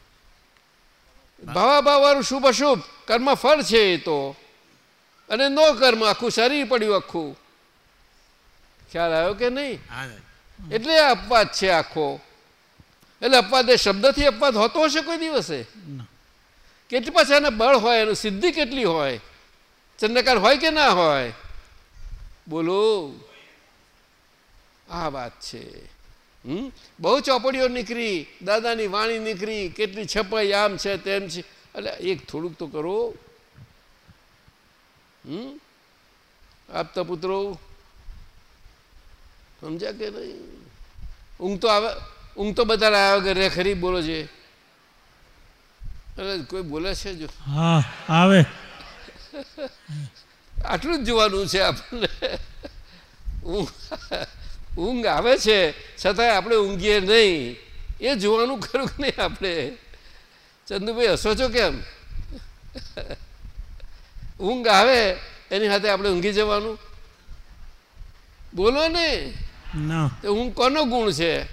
ભાવા ભાવ વાળું શુભ અશુભ કર્મ ફળ છે એ તો. અને નો કર્મ આખું શરીર પડ્યું આખું. ખ્યાલ આવ્યો કે નહીં? એટલે અપવાદ છે આખો. એટલે અપવાદ એ શબ્દથી અપવાદ હોતો હશે કોઈ દિવસે? કેટલી પાછા એને બળ હોય એનું સિદ્ધિ કેટલી હોય? ચંદ્રકાર હોય કે ના હોય? બોલો. આ વાત છે. હમ? બહુ ચોપડીઓ નીકળી, દાદાની વાણી નીકળી, કેટલી છપાઈ આમ છે, તેમ છે. એટલે એક થોડુંક તો કરો. હમ? આપતા પુત્રો, સમજ્યા કે નહીં? ઊંઘ તો આવે, ઊંઘ તો બધા આવ્યા વગર રે, ખરી બોલો છે. એટલે કોઈ બોલે છે જો? હા, આવે. આટલું જ જોવાનું છે આપણને. ઊંઘ આવે છે છતાંય આપણે ઊંઘીએ નહીં. એ જોવાનું ખરું કે નહીં આપણે? ચંદુભાઈ હસો છો કેમ? ઊંઘ આવે એની સાથે આપણે ઊંઘી જવાનું? બોલો ને. તો ઊંઘ કોનો ગુણ છે?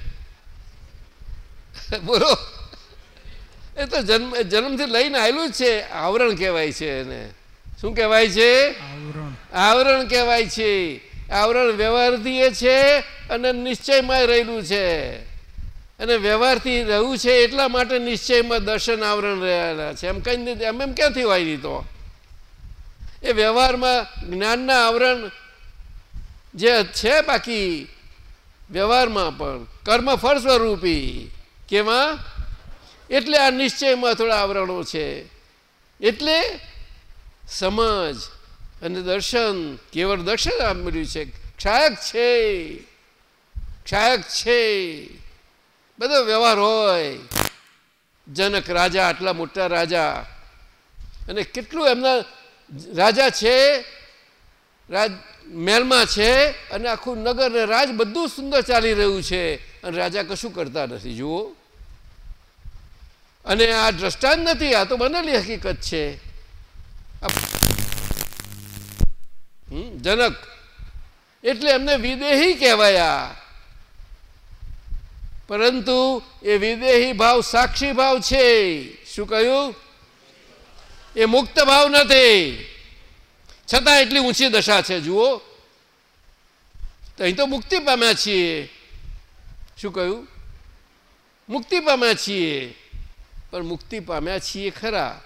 બોલો. એ તો જન્મ જન્મથી લઈને આવેલું જ છે. આવરણ કહેવાય છે એને. શું કહેવાય છે? આવરણ. કહેવાય છે. આવરણ વ્યવહારથી એ છે અને નિશ્ચયમાં રહેલું છે. અને વ્યવહારથી રહ્યું છે એટલા માટે નિશ્ચયમાં દર્શન આવરણ રહેલા છે. એમ કઈ એમ એમ ક્યાંથી હોય દીધો? તો એ વ્યવહારમાં જ્ઞાનના આવરણ જે છે બાકી વ્યવહારમાં પણ. કર્મ ફળ સ્વરૂપી કેમાં? એટલે આ નિશ્ચયમાં થોડા આવરણો છે. એટલે સમજ અને દર્શન કેવળ દર્શન આપ મળ્યું છે. ક્ષાયક છે. ક્ષાયક છે. બધો વ્યવહાર હોય. જનક રાજા, આટલા મોટા રાજા. અને કેટલું એમના રાજા છે, રાજ મહેલમાં છે અને આખું નગર ને રાજ બધું સુંદર ચાલી રહ્યું છે. અને રાજા કશું કરતા નથી, જુઓ. અને આ દ્રષ્ટાંત નથી, આ તો બનેલી હકીકત છે. જનક. એટલે એમને વિદેહી કહેવાયા. પરંતુ એ વિદેહી ભાવ સાક્ષી ભાવ છે. શું કહ્યું? એ મુક્ત ભાવ નથી. છતાં એટલી ઊંચી દશા છે, જુઓ. અહીં તો મુક્તિ પામ્યા છીએ. શું કહ્યું? મુક્તિ પામ્યા છીએ. પણ મુક્તિ પામ્યા છીએ ખરા.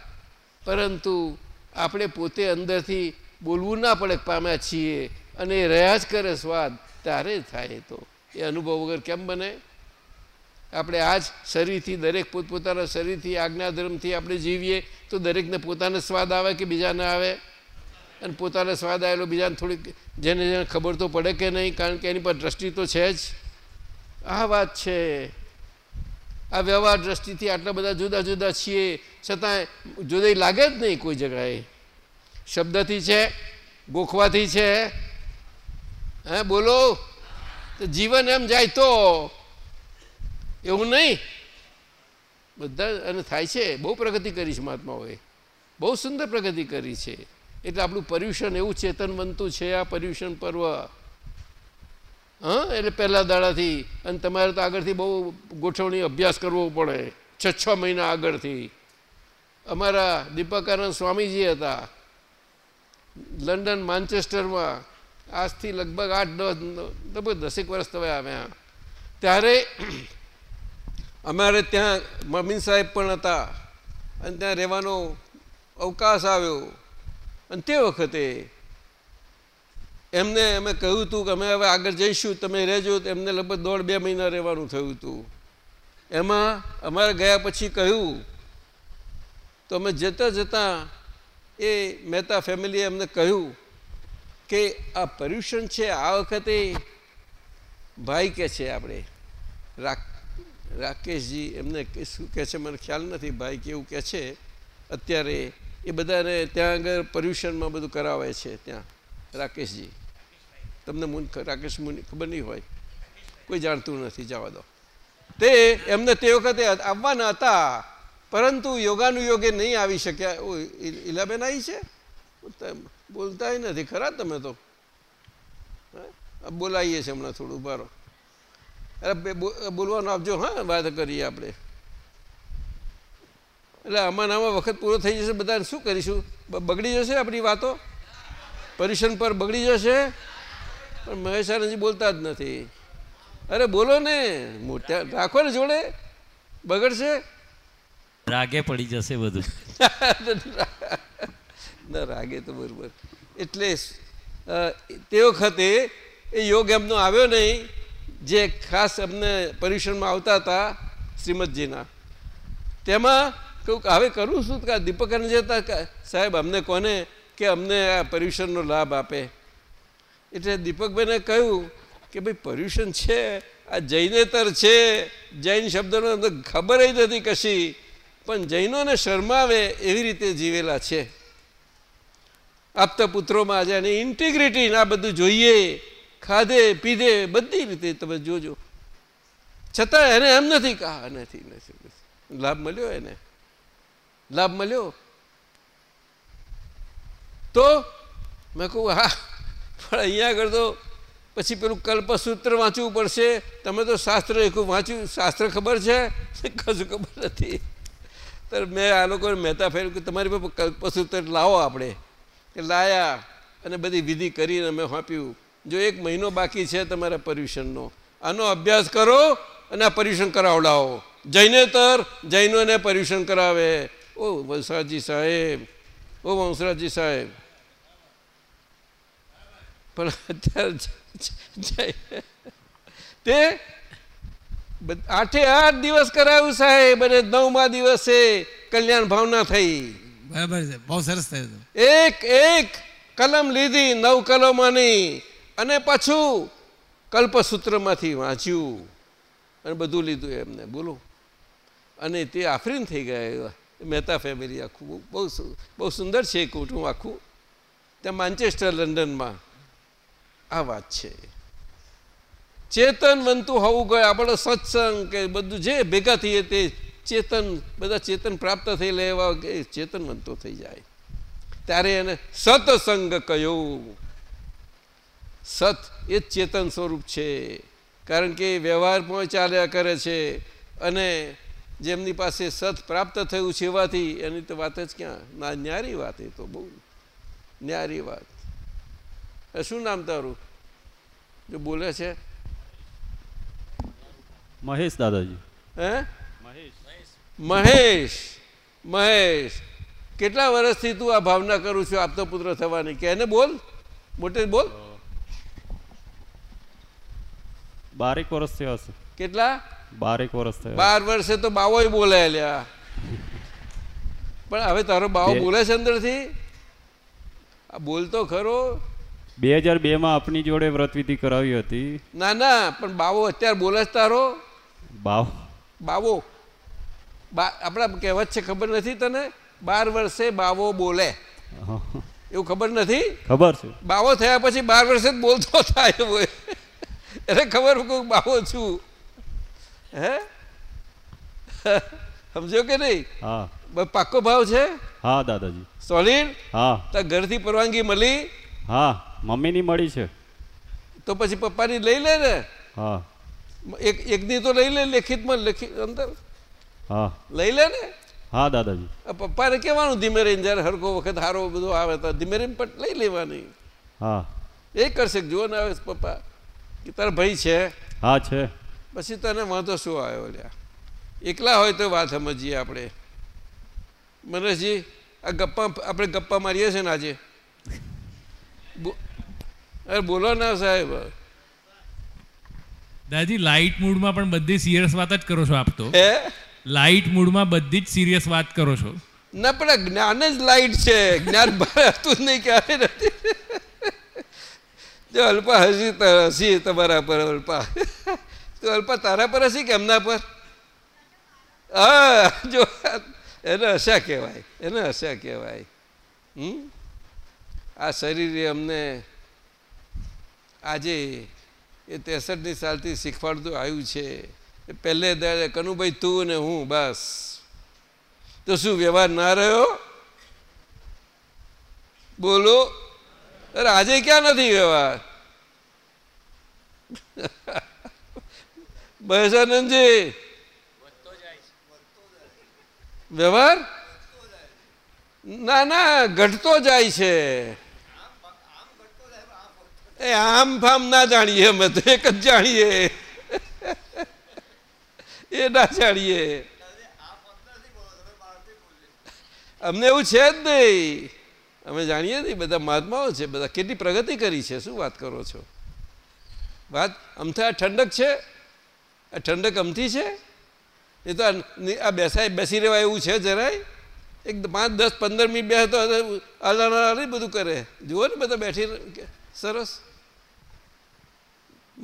પરંતુ આપણે પોતે અંદરથી બોલવું ના પડે પામ્યા છીએ અને એ રહ્યા જ કરે સ્વાદ, ત્યારે થાય તો. એ અનુભવ વગર કેમ બને? આપણે આજ શરીરથી, દરેક પોતપોતાના શરીરથી, આજ્ઞાધર્મથી આપણે જીવીએ તો દરેકને પોતાને સ્વાદ આવે કે બીજાને આવે? અને પોતાને સ્વાદ આવેલો બીજાને થોડીક જેને જેને ખબર તો પડે કે નહીં, કારણ કે એની પર દ્રષ્ટિ તો છે જ. આ વાત છે. આ વ્યવહાર દ્રષ્ટિથી આટલા બધા જુદા જુદા છીએ છતાં જુદાઈ લાગે જ નહીં કોઈ જગાએ શબ્દથી છે, ગોખવાથી છે. હે, બોલો. તો જીવન એમ જાય તો? એવું નહીં? બધા, અને થાય છે, બહુ પ્રગતિ કરી છે મહાત્માઓએ. બહુ સુંદર પ્રગતિ કરી છે. એટલે આપણું પર્યુષણ એવું ચેતન બનતું છે, આ પર્યુષણ પર્વ. હા, એટલે પહેલા દાડાથી. અને તમારે તો આગળથી બહુ ગોઠવણી અભ્યાસ કરવો પડે. છ છ મહિના આગળથી. અમારા દીપકાનંદ સ્વામીજી હતા. લંડન, માન્ચેસ્ટરમાં. આજથી લગભગ આઠ, દસ, લગભગ દસેક વર્ષ તમે આવ્યા. ત્યારે અમારે ત્યાં મમીન સાહેબ પણ હતા. અને ત્યાં રહેવાનો અવકાશ આવ્યો. અને તે વખતે એમને અમે કહ્યું હતું કે અમે હવે આગળ જઈશું, તમે રહેજો, તો એમને લગભગ દોઢ બે મહિના રહેવાનું થયું હતું એમાં અમારે ગયા પછી કહ્યું, તો અમે જતાં જતાં એ મહેતા ફેમિલીએ અમને કહ્યું કે આ પર્યુષણ છે, આ વખતે ભાઈ કે છે આપણે રાકેશજી એમને શું કહે છે? મને ખ્યાલ નથી ભાઈ કેવું કહે છે. અત્યારે એ બધાને ત્યાં આગળ પર્યુષણમાં બધું કરાવે છે, ત્યાં. રાકેશજી તમને મુન રાકેશ મુનિ ખબર નહીં હોય? કોઈ જાણતું નથી, જવા દો. તે એમને તે વખતે આવવાના હતા, પરંતુ યોગાનુયોગે નહીં આવી શક્યા. ઓ ઇલાબેન આવી છે? બોલતા નથી, ખરા તમે તો? બોલાવીએ છીએ હમણાં થોડું બારો અરે બોલવાનું આપજો, હા, વાત કરીએ આપણે. એટલે આમાં આમાં વખત પૂરો થઈ જશે, બધાને શું કરીશું? બગડી જશે આપણી વાતો? પરીક્ષણ પર બગડી જશે? પણ મહેશ આનંદજી બોલતા જ નથી. અરે બોલો ને મોટા રાખો ને જોડે. બગડશે? રાગે પડી જશે બધું. (laughs) ના રાગે તો બરોબર. એટલે તે વખતે એ યોગ એમનો આવ્યો નહીં જે ખાસ અમને પર્યુષણમાં આવતા હતા શ્રીમદજીના. તેમાં કહું હવે કરું શું? દીપક અને જતા? સાહેબ અમને કોને કે અમને આ પર્યુષણનો લાભ આપે. એટલે દીપકભાઈને કહ્યું કે ભાઈ પર્યુષણ છે, આ જૈનેતર છે, જૈન શબ્દનો ખબર જ નથી કશી, પણ જૈનોને શરમાવે એવી રીતે જીવેલા છે. આપતા પુત્રોમાં આજે એની ઇન્ટિગ્રિટી આ બધું જોઈએ, ખાધે, પીધે, બધી રીતે તમે જોજો. છતાં એને એમ નથી કહા નથી નથી. લાભ મળ્યો એને? લાભ મળ્યો? તો મેં કહું, હા, પણ અહીંયા આગળ તો પછી પેલું કલ્પસૂત્ર વાંચવું પડશે. તમે તો શાસ્ત્ર એકું વાંચ્યું, શાસ્ત્ર ખબર છે? કશું ખબર નથી. તો મેં આ લોકોને મહેતા ફેર્યું કે તમારી પાસે કલ્પસૂત્ર લાવો આપણે. કે લાયા અને બધી વિધિ કરીને અમે આપ્યું જો એક મહિનો બાકી છે તમારા પર્યુષણનો, આનો અભ્યાસ કરો અને આ પર્યુષણ કરાવડાવો. જૈનેતર જૈનોને પર્યુષણ કરાવે. ઓ વંશરાજી સાહેબ, ઓ વંશરાજી સાહેબ. પણ અત્યારે તે આઠે આઠ દિવસ કરાવ્યું સાહેબ અને નવમા દિવસે કલ્યાણ ભાવના થઈ. બરાબર છે બહુ સરસ થયું એક એક કલમ લીધી નવ કલમોની અને પાછું કલ્પસૂત્રમાંથી વાંચ્યું અને બધું લીધું એમને. બોલો. અને તે આફરીન થઈ ગયા મહેતા ફેમિલી આખું બહુ બહુ સુંદર છે કુટુંબ આખું. ત્યાં માન્ચેસ્ટર લંડનમાં આ વાત છે. ચેતન બનતું હોવું ગયું, આપણો સત્સંગ કે બધું જે ભેગા થઈએ તે ચેતન, બધા ચેતન પ્રાપ્ત થઈ લેવા ચેતન બનતો થઈ જાય. ત્યારે એને સત્સંગ કહ્યું. સત એ ચેતન સ્વરૂપ છે. કારણ કે વ્યવહાર પણ ચાલ્યા કરે છે અને જેમની પાસે સત પ્રાપ્ત થયું છે એવાથી એની તો વાત જ ક્યાં? ના, ન્યારી વાત એ તો બહુ ન્યારી વાત. શું નામ તારું? જો બોલે છે? મહેશ દાદાજી. હે? મહેશ. મહેશ. કેટલા વર્ષથી તું આ ભાવના કરું છું? આપતો પુત્ર થવાની. કે એને બોલ. મોટે બોલ. બારેક વર્ષ થયા હશે. કેટલા? બારેક વર્ષ થયા બાર વર્ષે તો બાવો બોલે લ્યા. પણ હવે તારો બાવો બોલે છે અંદરથી? આ બોલતો ખરો. બે હજાર બે માં આપની જોડે વ્રતવિધિ કરાવી હતી. ના ના પણ બાવો અત્યારે બોલે તારો. બાવ. બાવો આપણા કહેવત છે ખબર નથી તને? બાર વર્ષે બાવો બોલે. એવું ખબર નથી? ખબર છે. બાવો થયા પછી બાર વર્ષે જ બોલતો થાય એને ખબર બાવો છું. હે? સમજો કે નહીં? હા. પાક્કો ભાવ છે? હા દાદાજી. સોલિડ? હા. તો ઘરથી પરવાનગી મળી? હા. મમ્મીની મળી છે. તો પછી પપ્પાની લઈ લે ને? હા. એક એકની તો લઈ લે લેખિતમાં લેખિત અંદર. હા. લઈ લે ને? હા દાદાજી. પપ્પાને કહેવાનું ધીમે રહીને જ્યારે હરકો વખત હારો બધો આવે તો ધીમે રહીને પણ લઈ લેવાની. હા. એ કરશે જુઓ ને આવે પપ્પા કે તારા ભાઈ છે? હા છે. પછી તને વાંધો શું આવ્યો લ્યા? એકલા હોય તો વાત સમજીએ આપણે. મનોજજી આ ગપ્પા આપણે ગપ્પા મારીએ છીએ ને આજે? અરે બોલો ના સાહેબ. દાદી લાઇટ મૂડમાં પણ બધી સિરિયસ વાત જ કરો છો આપ તો. હે? લાઇટ મૂડમાં બધી જ સિરિયસ વાત કરો છો. ના પણ જ્ઞાન જ લાઇટ છે. જ્ઞાન બહાર હતું જ નહીં ક્યારે નથી. જો અલ્પા હસી હસી તમારા પર અલ્પા. તો અલ્પા તારા પર હસી કે એમના પર? હા જો એને હસ્યા કહેવાય એને હસ્યા કહેવાય. હમ? આ શરીરે અમને આજે એ ત્રેસઠની સાલથી શીખવાડતું આવ્યું છે. પહેલે દાડે કનુભાઈ તું ને હું બસ. તો શું વ્યવહાર ના રહ્યો? બોલો. અરે આજે ક્યાં નથી વ્યવહાર? (laughs) મહેશાનંદજી વ્યવહાર? ના ના, ઘટતો જાય છે. એ આમ ફામ ના જાણીએ અમે તો એક જ જાણીએ. એ ના જાણીએ. અમને એવું છે જ નહીં. અમે જાણીએ નહીં, બધા મહાત્માઓ છે, બધા કેટલી પ્રગતિ કરી છે, શું વાત કરો છો? વાત અમથે આ ઠંડક છે? આ ઠંડક અમથી છે? એ તો આ બેસાય બેસી રહેવાય એવું છે જરાય? એક પાંચ, દસ, પંદર મિનિટ બે તો અલારા બધું કરે. જુઓ ને બધા બેઠી સરસ.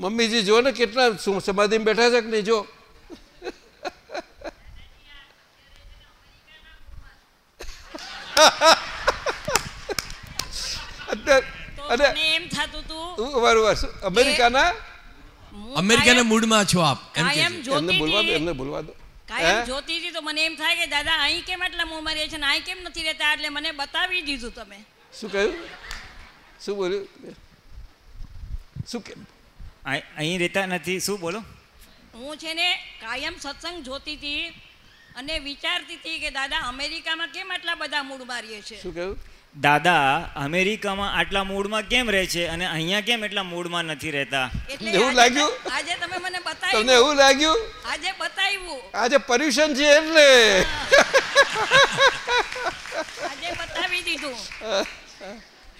મમ્મીજી જો ને કેટલા સમાધિમાં બેઠા છે કે નહીં જો? અમેરિકાના? અમેરિકાના મૂડમાં છો આપ એમને બોલવા દો હતી. એમને બોલવા દો. કાયમ જોતી હતી તો મને એમ થાય કે દાદા અહીં કેમ એટલા મૂળમાં રહે છે ને અહીં કેમ નથી રહેતા? એટલે મને બતાવી દીધું તમે. શું કહ્યું? શું બોલ્યું? શું અહી- અહીં રહેતા નથી. શું બોલો? હું છે ને કાયમ સત્સંગ જોતી હતી અને વિચારતી હતી કે દાદા અમેરિકામાં કેમ આટલા બધા મૂળ મારીએ છે? શું કહ્યું? દાદા અમેરિકામાં આટલા મૂડમાં કેમ રહે છે અને અહીંયા કેમ એટલા મૂડમાં નથી રહેતા? એટલે એવું લાગ્યું? આજે તમે મને તમને બતાવ્યું એવું લાગ્યું? આજે બતાવ્યું. આજે પર્યુષણ છે એટલે. આજે બતાવી દીધું.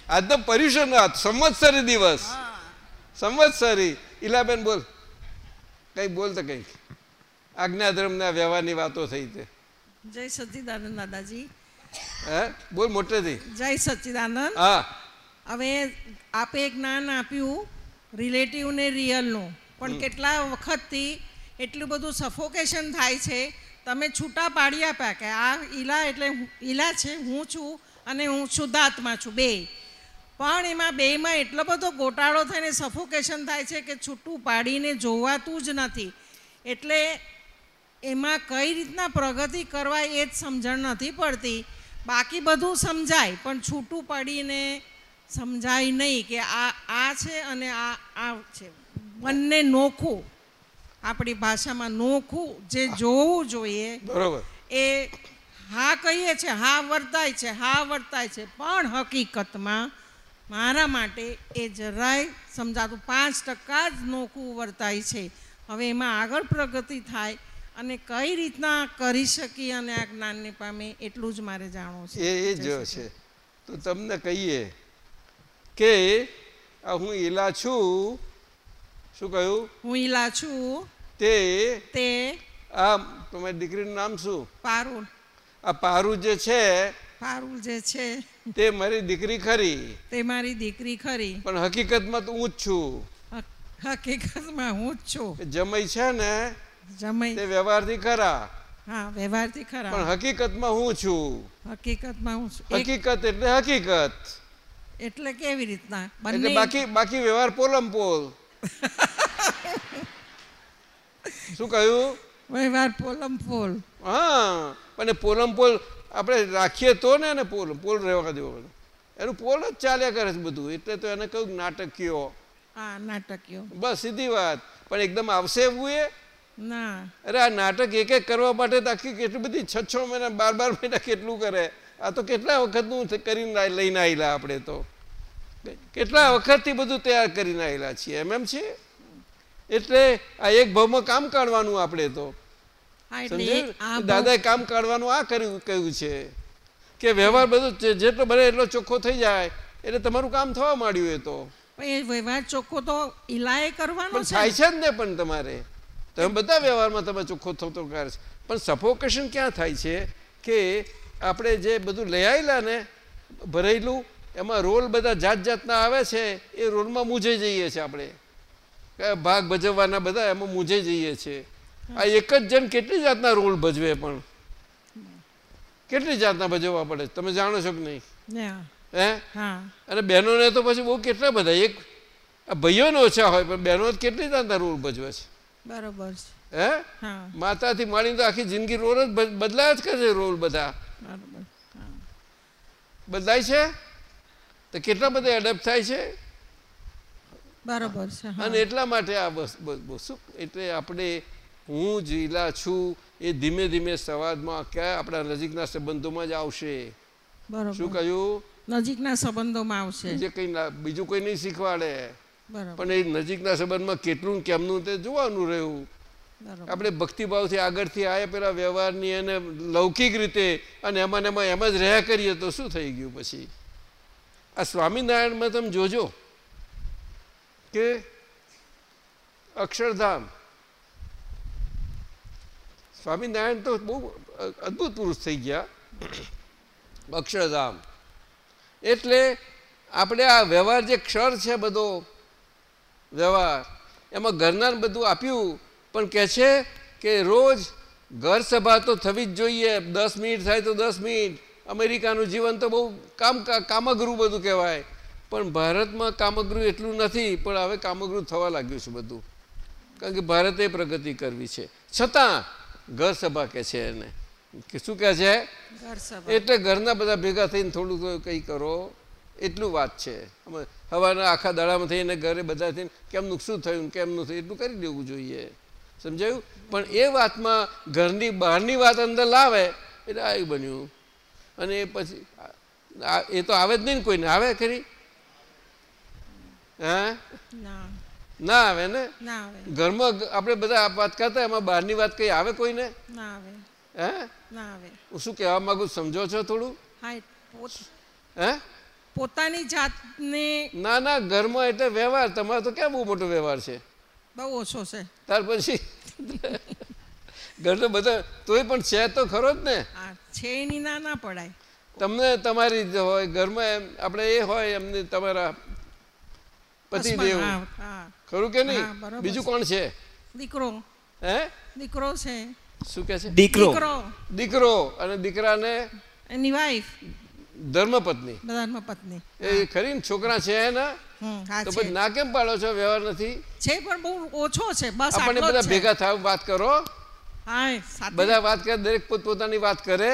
આજનો પર્યુષણ સંવત્સરી દિવસ. સંવત્સરી ઈલાબેન બોલ. કઈ બોલ તો કંઈક. આજ્ઞાધર્મના વ્યવહારની વાતો થઈ છે. જય સચિદાનંદ દાદાજી. હે? બોલ મોટેથી. જય સચિદાનંદ. હા. હવે આપે જ્ઞાન આપ્યું રિલેટિવ ને રિયલનું પણ. કેટલા વખતથી એટલું બધું સફોકેશન થાય છે તમે છૂટા પાડી આપ્યા કે આ ઈલા એટલે ઈલા છે હું છું અને હું શુદ્ધાત્મા છું બે. પણ એમાં બેમાં એટલો બધો ગોટાળો થઈને સફોકેશન થાય છે કે છૂટું પાડીને જોવાતું જ નથી. એટલે એમાં કઈ રીતના પ્રગતિ કરવા એ જ સમજણ નથી પડતી. બાકી બધું સમજાય પણ છૂટું પડીને સમજાય નહીં કે આ આ છે અને આ આ છે. બંને નોખું. આપણી ભાષામાં નોખું જે જોવું જોઈએ બરોબર. એ હા કહીએ છે હા વર્તાય છે હા વર્તાય છે પણ હકીકતમાં મારા માટે એ જરાય સમજાતું પાંચ ટકા જ નોખું વર્તાય છે. હવે એમાં આગળ પ્રગતિ થાય અને કઈ રીતના કરી શકી અને આ જ્ઞાનને પામે એટલું જ મારે જાણવું છે. એ જ છે. તો તમને કહીએ કે હું ઈલા છું. શું કહ્યું? હું ઈલા છું. તે તે આ તમારી દીકરીનું નામ શું? પારુલ. આ પારુ જે છે પારુલ જે છે તે મારી દીકરી ખરી. તે મારી દીકરી ખરી. પણ હકીકતમાં તો હું જ છું. હકીકતમાં હું જ છું. જમઈ છે ને જમઈ તે વ્યવહારથી ખરા. હા વ્યવહારથી પણ હકીકતમાં હું છું. હકીકતમાં હું છું. હકીકત એટલે હકીકત. એટલે કેવી રીતના? બંને બાકી બાકી વ્યવહાર પોલમ પોલ. (laughs) શું કહ્યું? વ્યવહાર પોલમ પોલ. હા પણ પોલમ પોલ આપણે રાખીએ તો ને એને પોલ પોલ રહેવા દેવો એનું પોલ જ ચાલ્યા કરે છે બધું. એટલે તો એને કહ્યું નાટકીયો. નાટકીયો. બસ સીધી વાત. પણ એકદમ આવશે એવું એ ના. અરે આ નાટક એક એક કરવા માટે તો આખી કેટલી બધી છ છ મહિના બાર બાર મહિના કેટલું કરે? આ તો કેટલા વખતનું કરીને લાઈ- લઈને આવેલા આપણે તો. કેટલા વખતથી બધું તૈયાર કરીને આવેલા છીએ? એમ એમ છે એટલે આ એક ભાવમાં કામ કાઢવાનું આપણે તો. દાદાએ કામ કાઢવાનું આ કર્યું કહ્યું છે કે વ્યવહાર બધો જેટલો બને એટલો ચોખ્ખો થઈ જાય એટલે તમારું કામ થવા માંડ્યું એ તો. પણ એ વ્યવહાર ચોખ્ખો તો ઈલાએ કરવાનો છે થાય છે જ ને પણ તમારે. તમે બધા વ્યવહારમાં તમે ચોખ્ખો થતો કરે છે. પણ સફોકેશન ક્યાં થાય છે કે આપણે જે બધું લઈ આવેલા ને ભરેલું એમાં રોલ બધા જાત જાતના આવે છે એ રોલમાં મૂંઝાઈ જઈએ છીએ આપણે. ભાગ ભજવવાના બધા એમાં મૂંઝાઈ જઈએ છીએ આ એક જ જણ કેટલી જાતના રોલ ભજવે પણ? કેટલી જાતના ભજવવા પડે તમે જાણો છો કે નહીં? હે. અને બહેનોને તો પછી બહુ કેટલા બધા? એક ભાઈઓને ઓછા હોય પણ બહેનો કેટલી જાતના રોલ ભજવે છે? બરોબર છે. હે? માતાથી માંડીને તો આખી જિંદગી રોલ જ બદ- બદલાયા જ કરે છે રોલ બધા. બદલાય છે? તો કેટલા બધા એડપ્ટ થાય છે? બરાબર છે અને એટલા માટે આ બસ બસ બસ શું? એટલે આપણે હું જીલા છું એ ધીમે ધીમે સંવાદમાં ક્યાં આપણા નજીકના સંબંધોમાં જ આવશે. શું કહ્યું? નજીકના સંબંધોમાં આવશે. જે કઈ બીજું કોઈ નહીં શીખવાડે. પણ એ નજીકના સંબંધમાં કેટલું કેમનું તે જોવાનું રહ્યું. આપણે ભક્તિભાવથી આગળથી આવ્યા પેલા વ્યવહારની અને લૌકિક રીતે અને એમાં એમાં એમ જ રહ્યા કરીએ તો શું થઈ ગયું પછી? આ સ્વામિનારાયણમાં તમે જોજો. કે અક્ષરધામ સ્વામિનારાયણ તો બહુ અદ્ભુત પુરુષ થઈ ગયા. અક્ષરધામ. એટલે આપણે આ વ્યવહાર જે ક્ષર છે બધો, વ્યવહાર, એમાં ઘરના બધું આપ્યું, પણ કહે છે કે રોજ ઘર સભા તો થવી જ જોઈએ, દસ મિનિટ થાય તો દસ મિનિટ, અમેરિકાનું જીવન તો બહુ કામ કામગૃહ બધું કહેવાય. પણ ભારતમાં કામગૃહ એટલું નથી, પણ હવે કામગૃહ થવા લાગ્યું છે બધું. કારણ કે ભારતે પ્રગતિ કરવી છે. છતાં ઘર સભા કે છે એને. કે શું કહે છે? એટલે ઘરના બધા ભેગા થઈને થોડું થોડું કંઈ કરો એટલું વાત છે. હવાના આખા દાડામાં થઈને ઘરે બધા થઈને કેમનું શું થયું કેમનું થયું એટલું કરી દેવું જોઈએ. સમજાયું? પણ એ વાતમાં ઘરની બહારની વાત અંદર લાવે એટલે આવી બન્યું. અને એ પછી એ તો આવે જ નહીં ને કોઈને. આવે ખરી? હા? ના આવે ને? ઘરમાં આપણે બધા વાત કરતા એમાં બહારની વાત કઈ આવે કોઈને? ના આવે. હે? ના આવે. હું શું કહેવા માંગુ સમજો છો થોડું? હા પોતાની જાતને ના ના ઘરમાં એટલે વ્યવહાર. તમારો તો ક્યાં બહુ મોટો વ્યવહાર છે? બહુ ઓછો છે. ત્યાર પછી ઘરનો બધા તોય પણ છે તો ખરો જ ને? છે એની ના ના પડાય. તમને તમારી જ હોય. ઘરમાં એમ આપણે એ હોય એમને તમારા પતિદેવ. ખરું કે નહીં? બીજું કોણ છે? દીકરો. હે? દીકરો છે. શું કે છે? દીકરો. દીકરો. અને દીકરાને? એની વાઈફ ધર્મપત્ની. ધર્મપત્ની. એ ખરી ને છોકરા છે એના તો પછી ના કેમ પાડો છો? વ્યવહાર નથી? છે પણ બહુ ઓછો છે. બસ આપણને બધા ભેગા થાવ વાત કરો. હા બધા વાત કરે દરેક પોતપોતાની વાત કરે.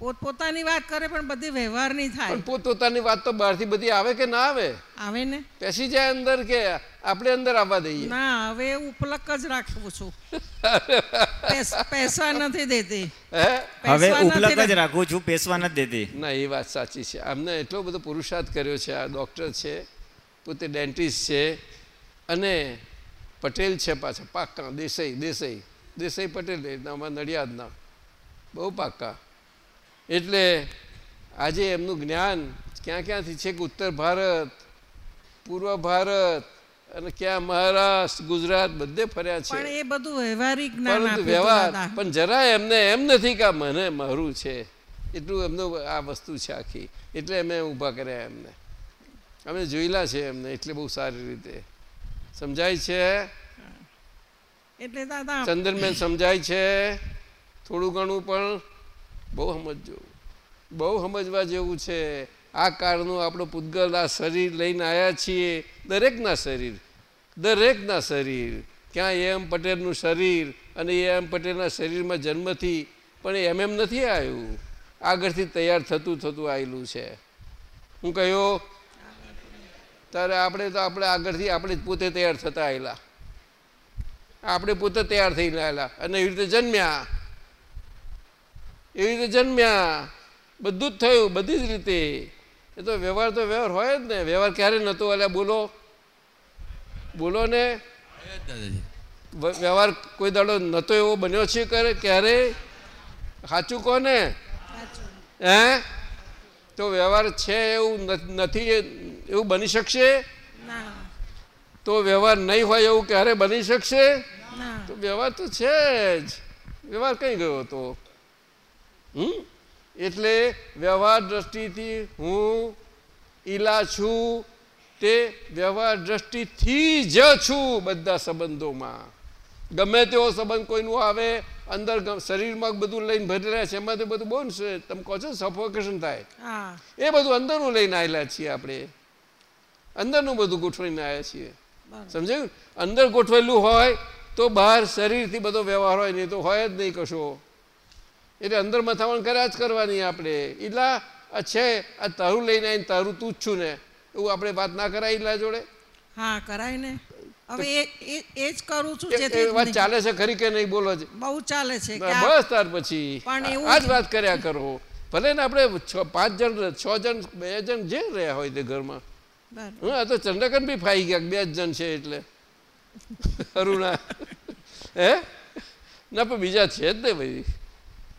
પોતપોતાની વાત કરે પણ બધી વ્યવહારની થાય. પોતપોતાની વાત તો બહારથી બધી આવે કે ના આવે? આવે ને? પેસી જાય અંદર કે આપણે અંદર આવવા દઈએ? ના હવે ઉપલક જ રાખું છું. પૈસા નથી દેતી. હવે ઉપલક જ. રાખું છું પૈસા નથી દેતી. ના એ વાત સાચી છે. અમને એટલો બધો પુરુષાર્થ કર્યો છે આ ડૉક્ટર છે પોતે ડેન્ટિસ્ટ છે અને પટેલ છે પાછા પાક્કા દેસાઈ દેસાઈ દેસાઈ પટેલ અમારા નડિયાદના. બહુ પાક્કા. એટલે આજે એમનું જ્ઞાન ક્યાં ક્યાંથી છે કે ઉત્તર ભારત પૂર્વ ભારત અને ક્યાં મહારાષ્ટ્ર ગુજરાત બધે ફર્યા છે. એ બધું વ્યવહારિક પરંતુ વ્યવહાર પણ જરા એમને એમ નથી કે મને મારું છે. એટલું એમનું આ વસ્તુ છે આખી. એટલે અમે ઊભા કર્યા એમને. અમે જોયેલા છે એમને એટલે બહુ સારી રીતે. સમજાય છે? એટલે ચંદનબેન સમજાય છે? થોડું ઘણું પણ બહુ સમજજો. બહુ સમજવા જેવું છે. આ કાળનું આપણું પૂતગલ આ શરીર લઈને આવ્યા છીએ. દરેકના શરીર. દરેકના શરીર. ક્યાં એમ પટેલનું શરીર અને એમ પટેલના શરીરમાં જન્મથી પણ એમ એમ નથી આવ્યું. આગળથી તૈયાર થતું થતું આવેલું છે. હું કહ્યો ત્યારે આપણે તો આપણે આગળથી આપણે પોતે તૈયાર થતા આવેલા. આપણે પોતે તૈયાર થઈને આવેલા અને એવી રીતે જન્મ્યા. એવી રીતે જન્મ્યા. બધું જ થયું બધી જ રીતે. એ તો વ્યવહાર તો વ્યવહાર હોય જ ને. વ્યવહાર ક્યારે નહોતો અલ્યા બોલો. બોલો ને. વ્યવહાર કોઈ દાડો નહોતો એવો બન્યો છે કરે ક્યારે? સાચું કોને? હે? તો વ્યવહાર છે એવું નથી એવું બની શકશે? તો વ્યવહાર નહીં હોય એવું ક્યારે બની શકશે? તો વ્યવહાર તો છે જ. વ્યવહાર કઈ ગયો તો હમ એટલે વ્યવહાર દ્રષ્ટિથી હું ઈલા છું તે વ્યવહાર દ્રષ્ટિથી જ છું બધા સંબંધોમાં. ગમે તેવો સંબંધ કોઈનું આવે અંદર શરીરમાં બધું લઈને ભરેલા છે એમાં તો બધું બહુ છે તમે કહો છો સફોકેશન થાય. હા. એ બધું અંદરનું લઈને આવેલા છીએ આપણે. અંદરનું બધું ગોઠવીને આવ્યા છીએ. સમજાયું? અંદર ગોઠવેલું હોય તો બહાર શરીરથી બધો વ્યવહાર હોય નહીં તો હોય જ નહીં કશો. એટલે અંદર મથામણ કર્યા જ કરવાની આપણે. એટલા આ છે આ તારું લઈને આવીને તારું તું જ છું ને. એવું આપણે વાત ના કરાય એટલા જોડે? હા કરાય ને. હવે એ એ- એ જ કરું છું જેથી વાત ચાલે છે ખરી કે નહીં? બોલો જ. બહુ ચાલે છે બસ ત્યાર પછી. આ જ વાત કર્યા કરો. ભલે ને આપણે છ પાંચ જણ છ જણ બે જણ જે રહ્યા હોય તે ઘરમાં. હા તો ચંદ્રકન બી ફાઈ ગયા બે જ જણ છે એટલે. અરુણા. હે? ના પણ બીજા છે જ ને ભાઈ.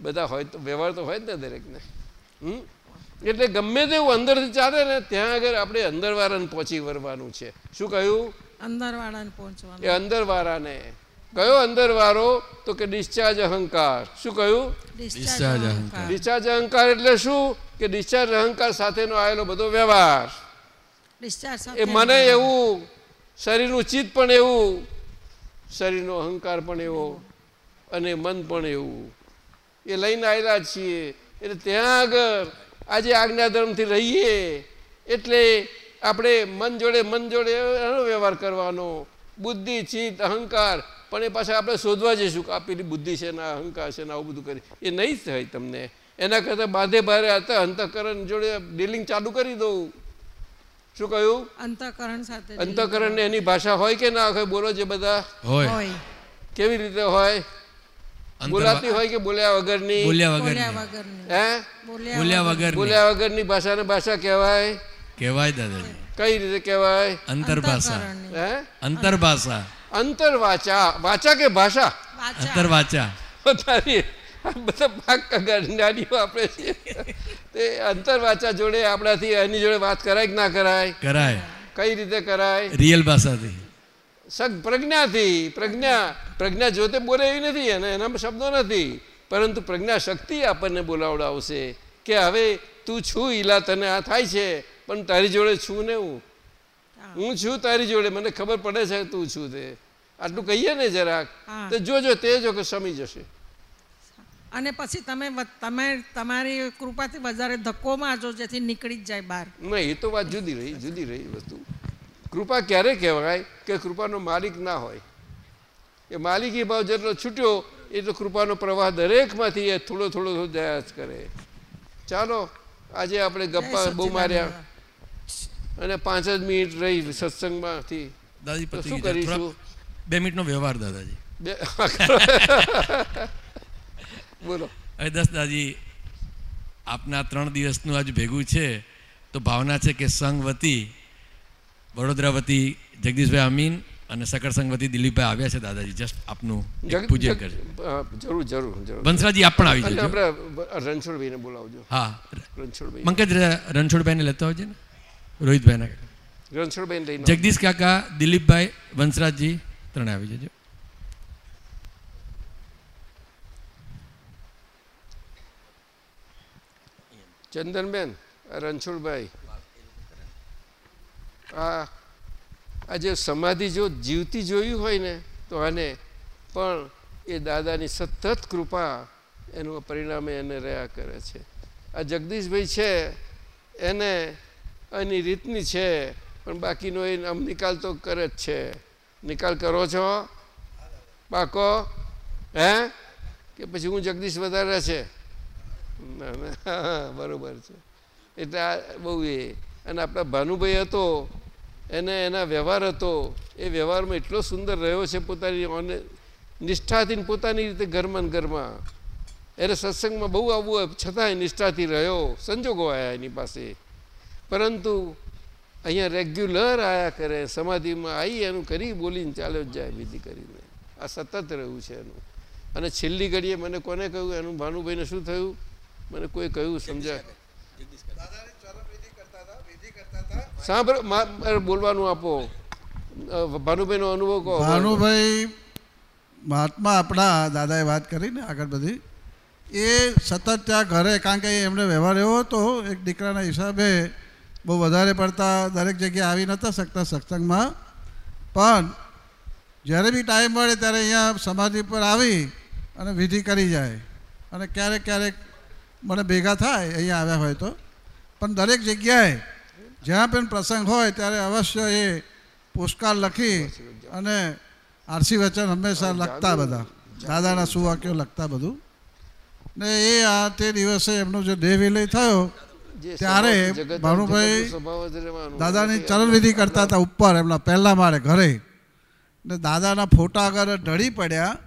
બધા હોય તો વ્યવહાર તો હોય જ ને દરેકને. હમ? એટલે ગમે તેવું અંદરથી ચાલે ને ત્યાં આગળ આપણે અંદરવાળાને પહોંચી વળવાનું છે. શું કહ્યું? અંદર વાળાને પહોંચવાનું. એ અંદરવાળાને. કયો અંદરવાળો? તો કે ડિસ્ચાર્જ અહંકાર. શું કહ્યું? ડિસ્ચાર્જ અહંકાર. ડિસ્ચાર્જ અહંકાર એટલે શું? કે ડિસ્ચાર્જ અહંકાર સાથેનો આવેલો બધો વ્યવહાર. એ મને એવું શરીરનું ચિત્ત પણ એવું શરીરનો અહંકાર પણ એવો અને મન પણ એવું. એ લઈને આવેલા છીએ. એટલે ત્યાં આગળ આજે આજ્ઞાધર્મથી રહીએ એટલે આપણે મન જોડે મન જોડે એનો વ્યવહાર કરવાનો. બુદ્ધિ ચિત્ત અહંકાર પણ એ પાછા આપણે શોધવા જઈશું કે આ પેલી બુદ્ધિ છે ને અહંકાર છે ને આવું બધું કરી. એ નહીં થાય તમને. એના કરતાં બાંધે ભારે હતા અંતઃકરણ જોડે ડીલિંગ ચાલુ કરી દઉં. શું કહ્યું? અંતઃકરણ સાથે અંતઃકરણ ને એની ભાષા હોય કે ના હોય બોલો છે બધા? હોય. કેવી રીતે હોય? બોલાતી હોય કે બોલ્યા વગરની બોલ્યા વગરની. બોલ્યા વગરની. હે બોલ્યા વગરની. બોલ્યા વગરની ભાષાને ભાષા કહેવાય કહેવાય દાદાજી કઈ રીતે કહેવાય અંતરભાષા હે અંતરભાષા અંતર વાચા વાચા કે ભાષા અંતરવાચા પોતાની આ બધા પાક નાની વાપરે છે તે અંતરવાચા જોડે આપણાથી એની જોડે વાત કરાય કે ના કરાય કરાય કઈ રીતે કરાય રિયલ ભાષાથી સગ પ્રજ્ઞાથી પ્રજ્ઞા પ્રજ્ઞા જોતે બોલે એવી નથી અને એના શબ્દો નથી. પરંતુ પ્રજ્ઞા શક્તિ આપણને બોલાવડાવશે કે હવે તું છું ઈલા તને આ થાય છે પણ તારી જોડે છું ને હું? હું. છું તારી જોડે મને ખબર પડે છે તું છું તે. આટલું કહીએ ને જરાક તો જોજો તે જો કે સમી જશે. અને પછી તમે તમે તમારી કૃપાથી વધારે ધક્કો મારજો જેથી નીકળી જ જાય બહાર. નહીં એ તો વાત જુદી રહી જુદી રહી વસ્તુ. કૃપા ક્યારે કહેવાય કે કૃપાનો માલિક ના હોય? એ માલિકી ભાવ જેટલો છૂટ્યો એટલો કૃપાનો પ્રવાહ દરેકમાંથી એ થોડો થોડો થોડો જયા જ કરે. ચાલો આજે આપણે ગપ્પા બહુ માર્યા. અને પાંચ જ મિનિટ રહી સત્સંગમાંથી. શું કરીશું? બે મિનિટનો વ્યવહાર દાદાજી. બે (laughs) બોલો. હવે દસ દાદી આપના ત્રણ દિવસનું આજ ભેગું છે તો ભાવના છે કે સંગ વતી વડોદરા વતી જગદીશભાઈ અમીન અને સકર સંઘ વતી દિલીપભાઈ આવ્યા છે દાદાજી. જસ્ટ આપનું પૂજન કરજો. જરૂર જરૂર જરૂર. બંસરાજી આપ પણ આવી જજો. આપણે રણછોડભાઈને બોલાવજો. હા. રણછોડભાઈ. મંકજ રણછોડભાઈને લેતા આવજો ને. રોહિતભાઈના. રણછોડભાઈને લઈને જગદીશ કાકા દિલીપભાઈ વંશરાજજી ત્રણે આવી જજો. ચંદનબેન રણછોડભાઈ. આ આ જે સમાધિ જો જીવતી જોયું હોય ને, તો આને પણ એ દાદાની સતત કૃપા એનું પરિણામે એને રહ્યા કરે છે. આ જગદીશભાઈ છે, એને એની રીતની છે, પણ બાકીનો એ આમ નિકાલ તો કરે જ છે. નિકાલ કરો છો? પાકો હે? કે પછી હું જગદીશ વધારે છે? ના ના બરાબર છે. એટલે આ બહુ એ. અને આપણા ભાનુભાઈ હતો એને એના વ્યવહાર હતો. એ વ્યવહારમાં એટલો સુંદર રહ્યો છે પોતાની ઓને નિષ્ઠાથી પોતાની રીતે ઘરમાં ઘરમાં. એને સત્સંગમાં બહુ આવવું છતાંય નિષ્ઠાથી રહ્યો. સંજોગો આવ્યા એની પાસે. પરંતુ અહીંયા રેગ્યુલર આયા કરે, સમાધિમાં આવી એનું કરી બોલીને ચાલ્યો જ જાય વિધિ કરીને. આ સતત રહ્યું છે એનું. અને છેલ્લી ઘડીએ મને કોને કહ્યું? એનું ભાનુભાઈને શું થયું? મને કોઈ કહ્યું, સમજાય? સાંભળો બોલવાનું આપો. ભાનુભાઈનો અનુભવ કહો. ભાનુભાઈ, મહાત્મા આપણા દાદાએ વાત કરી ને આગળ બધી. એ સતત ત્યાં ઘરે, કારણ કે એમને વ્યવહાર એવો હતો, એક દીકરાના હિસાબે બહુ વધારે પડતા દરેક જગ્યાએ આવી નહોતા શકતા સત્સંગમાં. પણ જ્યારે બી ટાઈમ મળે ત્યારે અહીંયા સમાધિ પર આવી અને વિધિ કરી જાય. અને ક્યારેક ક્યારેક મને ભેગા થાય, અહીંયા આવ્યા હોય તો. પણ દરેક જગ્યાએ જ્યાં પણ પ્રસંગ હોય ત્યારે અવશ્ય એ પુષ્કાર લખી અને આરસી વચન હંમેશા લખતા બધા. દાદાના સુવાક્યો લખતા બધું. ને એ આ તે દિવસે એમનો જે દેહ વિલય થયો ત્યારે ભાનુભાઈ. દાદાની ચરણવિધિ કરતા હતા ઉપર એમના પહેલા માળે ઘરે. ને દાદાના ફોટા આગળ ઢળી પડ્યા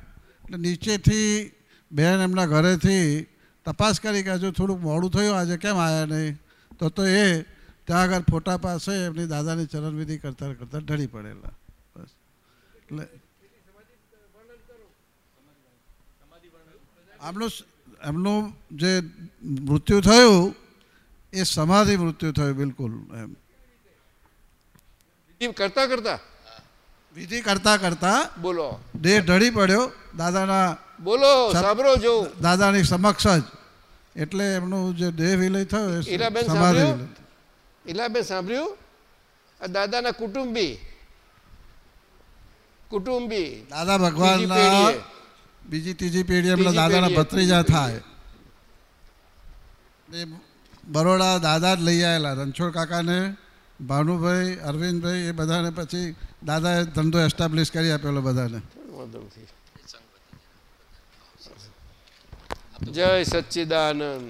એટલે નીચેથી બેન એમના ઘરેથી તપાસ કરી કે હજુ થોડુંક મોડું થયું આજે કેમ આવ્યા નહીં? તો તો એ ત્યાં આગળ ફોટા પાસે એમની દાદાની ચરણવિધિ કરતા કરતા ઢળી પડેલા. બસ. એટલે આમનું એમનું જે મૃત્યુ થયું એ સમાધિ મૃત્યુ થયું બિલકુલ એમ. કરતા કરતા? વિધિ કરતા કરતા બોલો. દેહ ઢળી પડ્યો દાદાના બોલો સાંભળો જો દાદાની સમક્ષ જ. એટલે એમનું જે દેહ વિલય થયો એ સમાધિ સાંભળ્યું? વિલય મેં સાંભળ્યું આ દાદાના કુટુંબી કુટુંબી દાદા ભગવાન બીજી ત્રીજી પેઢી એમના દાદાના ભત્રીજા થાય. એ બરોડા દાદા જ લઈ આવેલા રણછોડ કાકાને ભાનુભાઈ અરવિંદભાઈ એ બધાને પછી દાદાએ ધંધો એસ્ટાબ્લિશ કરી આપેલો બધાને. વાંધો નથી. જય સચ્ચિદાનંદ.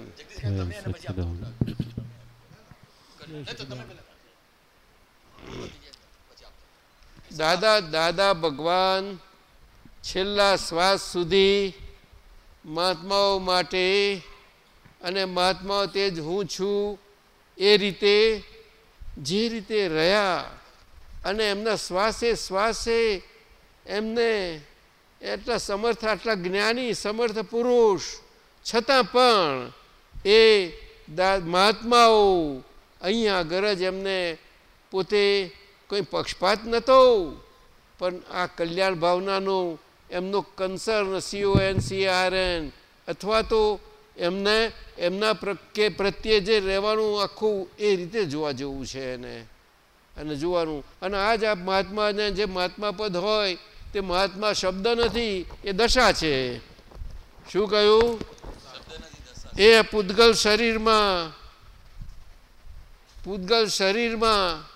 દાદા દાદા ભગવાન છેલ્લા શ્વાસ સુધી મહાત્માઓ માટે અને મહાત્માઓ તે જ હું છું એ રીતે જે રીતે રહ્યા અને એમના શ્વાસે શ્વાસે એમને એટલા સમર્થ આટલા જ્ઞાની સમર્થ પુરુષ છતાં પણ એ દા મહાત્માઓ અહીંયા આગળ જ એમને પોતે કોઈ પક્ષપાત નહોતો. પણ આ કલ્યાણ ભાવનાનું એમનો કન્સર્ન સીઓ એન સીઆરએન અથવા તો એમને એમના પ્રત્યે પ્રત્યે જે રહેવાનું આખું એ રીતે જોવા જેવું છે એને. અને જોવાનું. અને આ જ આ મહાત્માને જે મહાત્મા પદ હોય તે મહાત્મા શબ્દ નથી એ દશા છે. શું કહ્યું? એ પૂતગલ શરીરમાં પૂતગલ શરીરમાં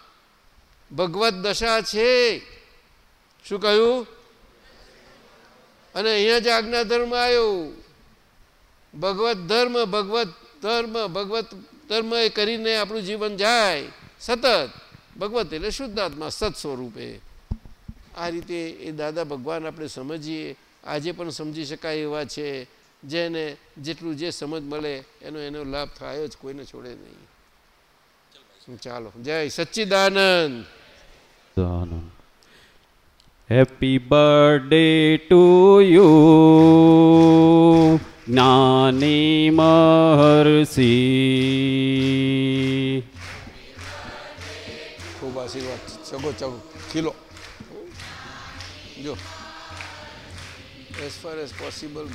ભગવત દશા છે. શું કહ્યું? અને અહીંયા જ આજ્ઞા ધર્મ આવ્યો, ભગવત ધર્મ ભગવત ધર્મ ભગવત ધર્મ એ કરીને આપણું જીવન જાય. સતત. ભગવત એટલે શુદ્ધાત્મા સત સ્વરૂપે. આ રીતે એ દાદા ભગવાન આપણે સમજીએ. આજે પણ સમજી શકાય એવા છે. જેને જેટલું જે સમજ મળે, એનો એનો લાભ થયો જ, કોઈને છોડે નહીં. ચાલો. જય Sachchidanand. Happy birthday to you જ્ઞાની મહર્ષિ. ખૂબ આશીર્વાદ. ચગો ચગો. ખીલો. જો. એઝ ફાર એઝ પોસિબલ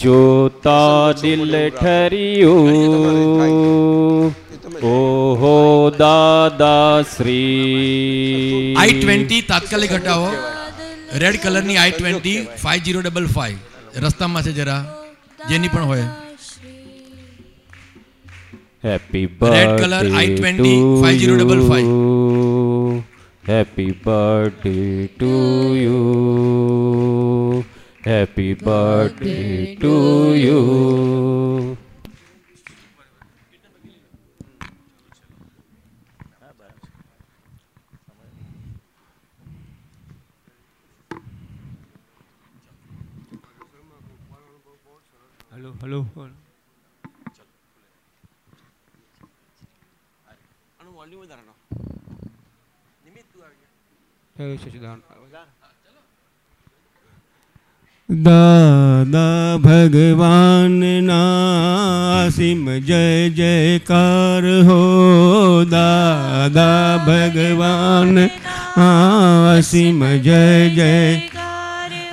જોતા દિલ ઠર્યું. ઓહો દાદા શ્રી. આઈ ટ્વેન્ટી તાત્કાલિક હટાવો. રેડ કલરની I twenty five zero double five. રસ્તામાં છે જરા. જેની પણ હોય. Happy birth colour I twenty five zero double five. Happy birthday to you happy birthday to you hello hello Dada ભગવાનના અસીમ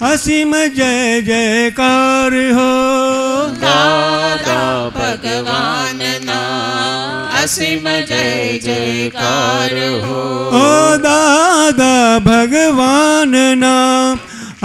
અસીમ જય જયકાર હો દાદા ભગવાનના અસીમ જય જયકાર હો ઓ દાદા ભગવાનના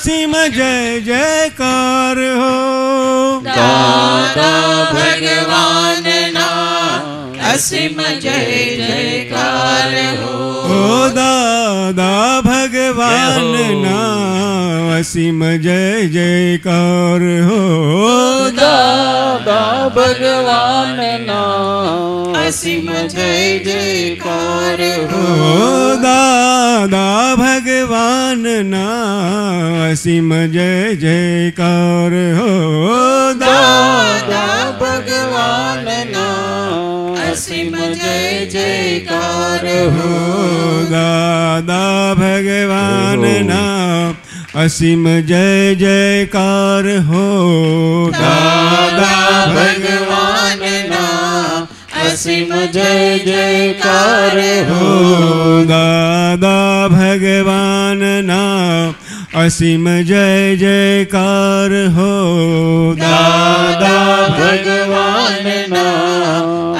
नरसिंह जय जयकार हो दादा भगवान ना असीम जय जयकार हो। दादा भगवान नाम असीम जय जयकार हो। दादा भगवान नाम असीम जय जयकार हो। दादा भगवान नाम असीम जय जयकार हो। दादा भगवान नाम અસીમ જય જયકાર હો દાદા ભગવાનના અસીમ જય જયકાર હો દાદા ભગવાનના અસીમ જય જયકાર હો દાદા ભગવાનના અસીમ જય જયકાર હો દાદા ભગવાનના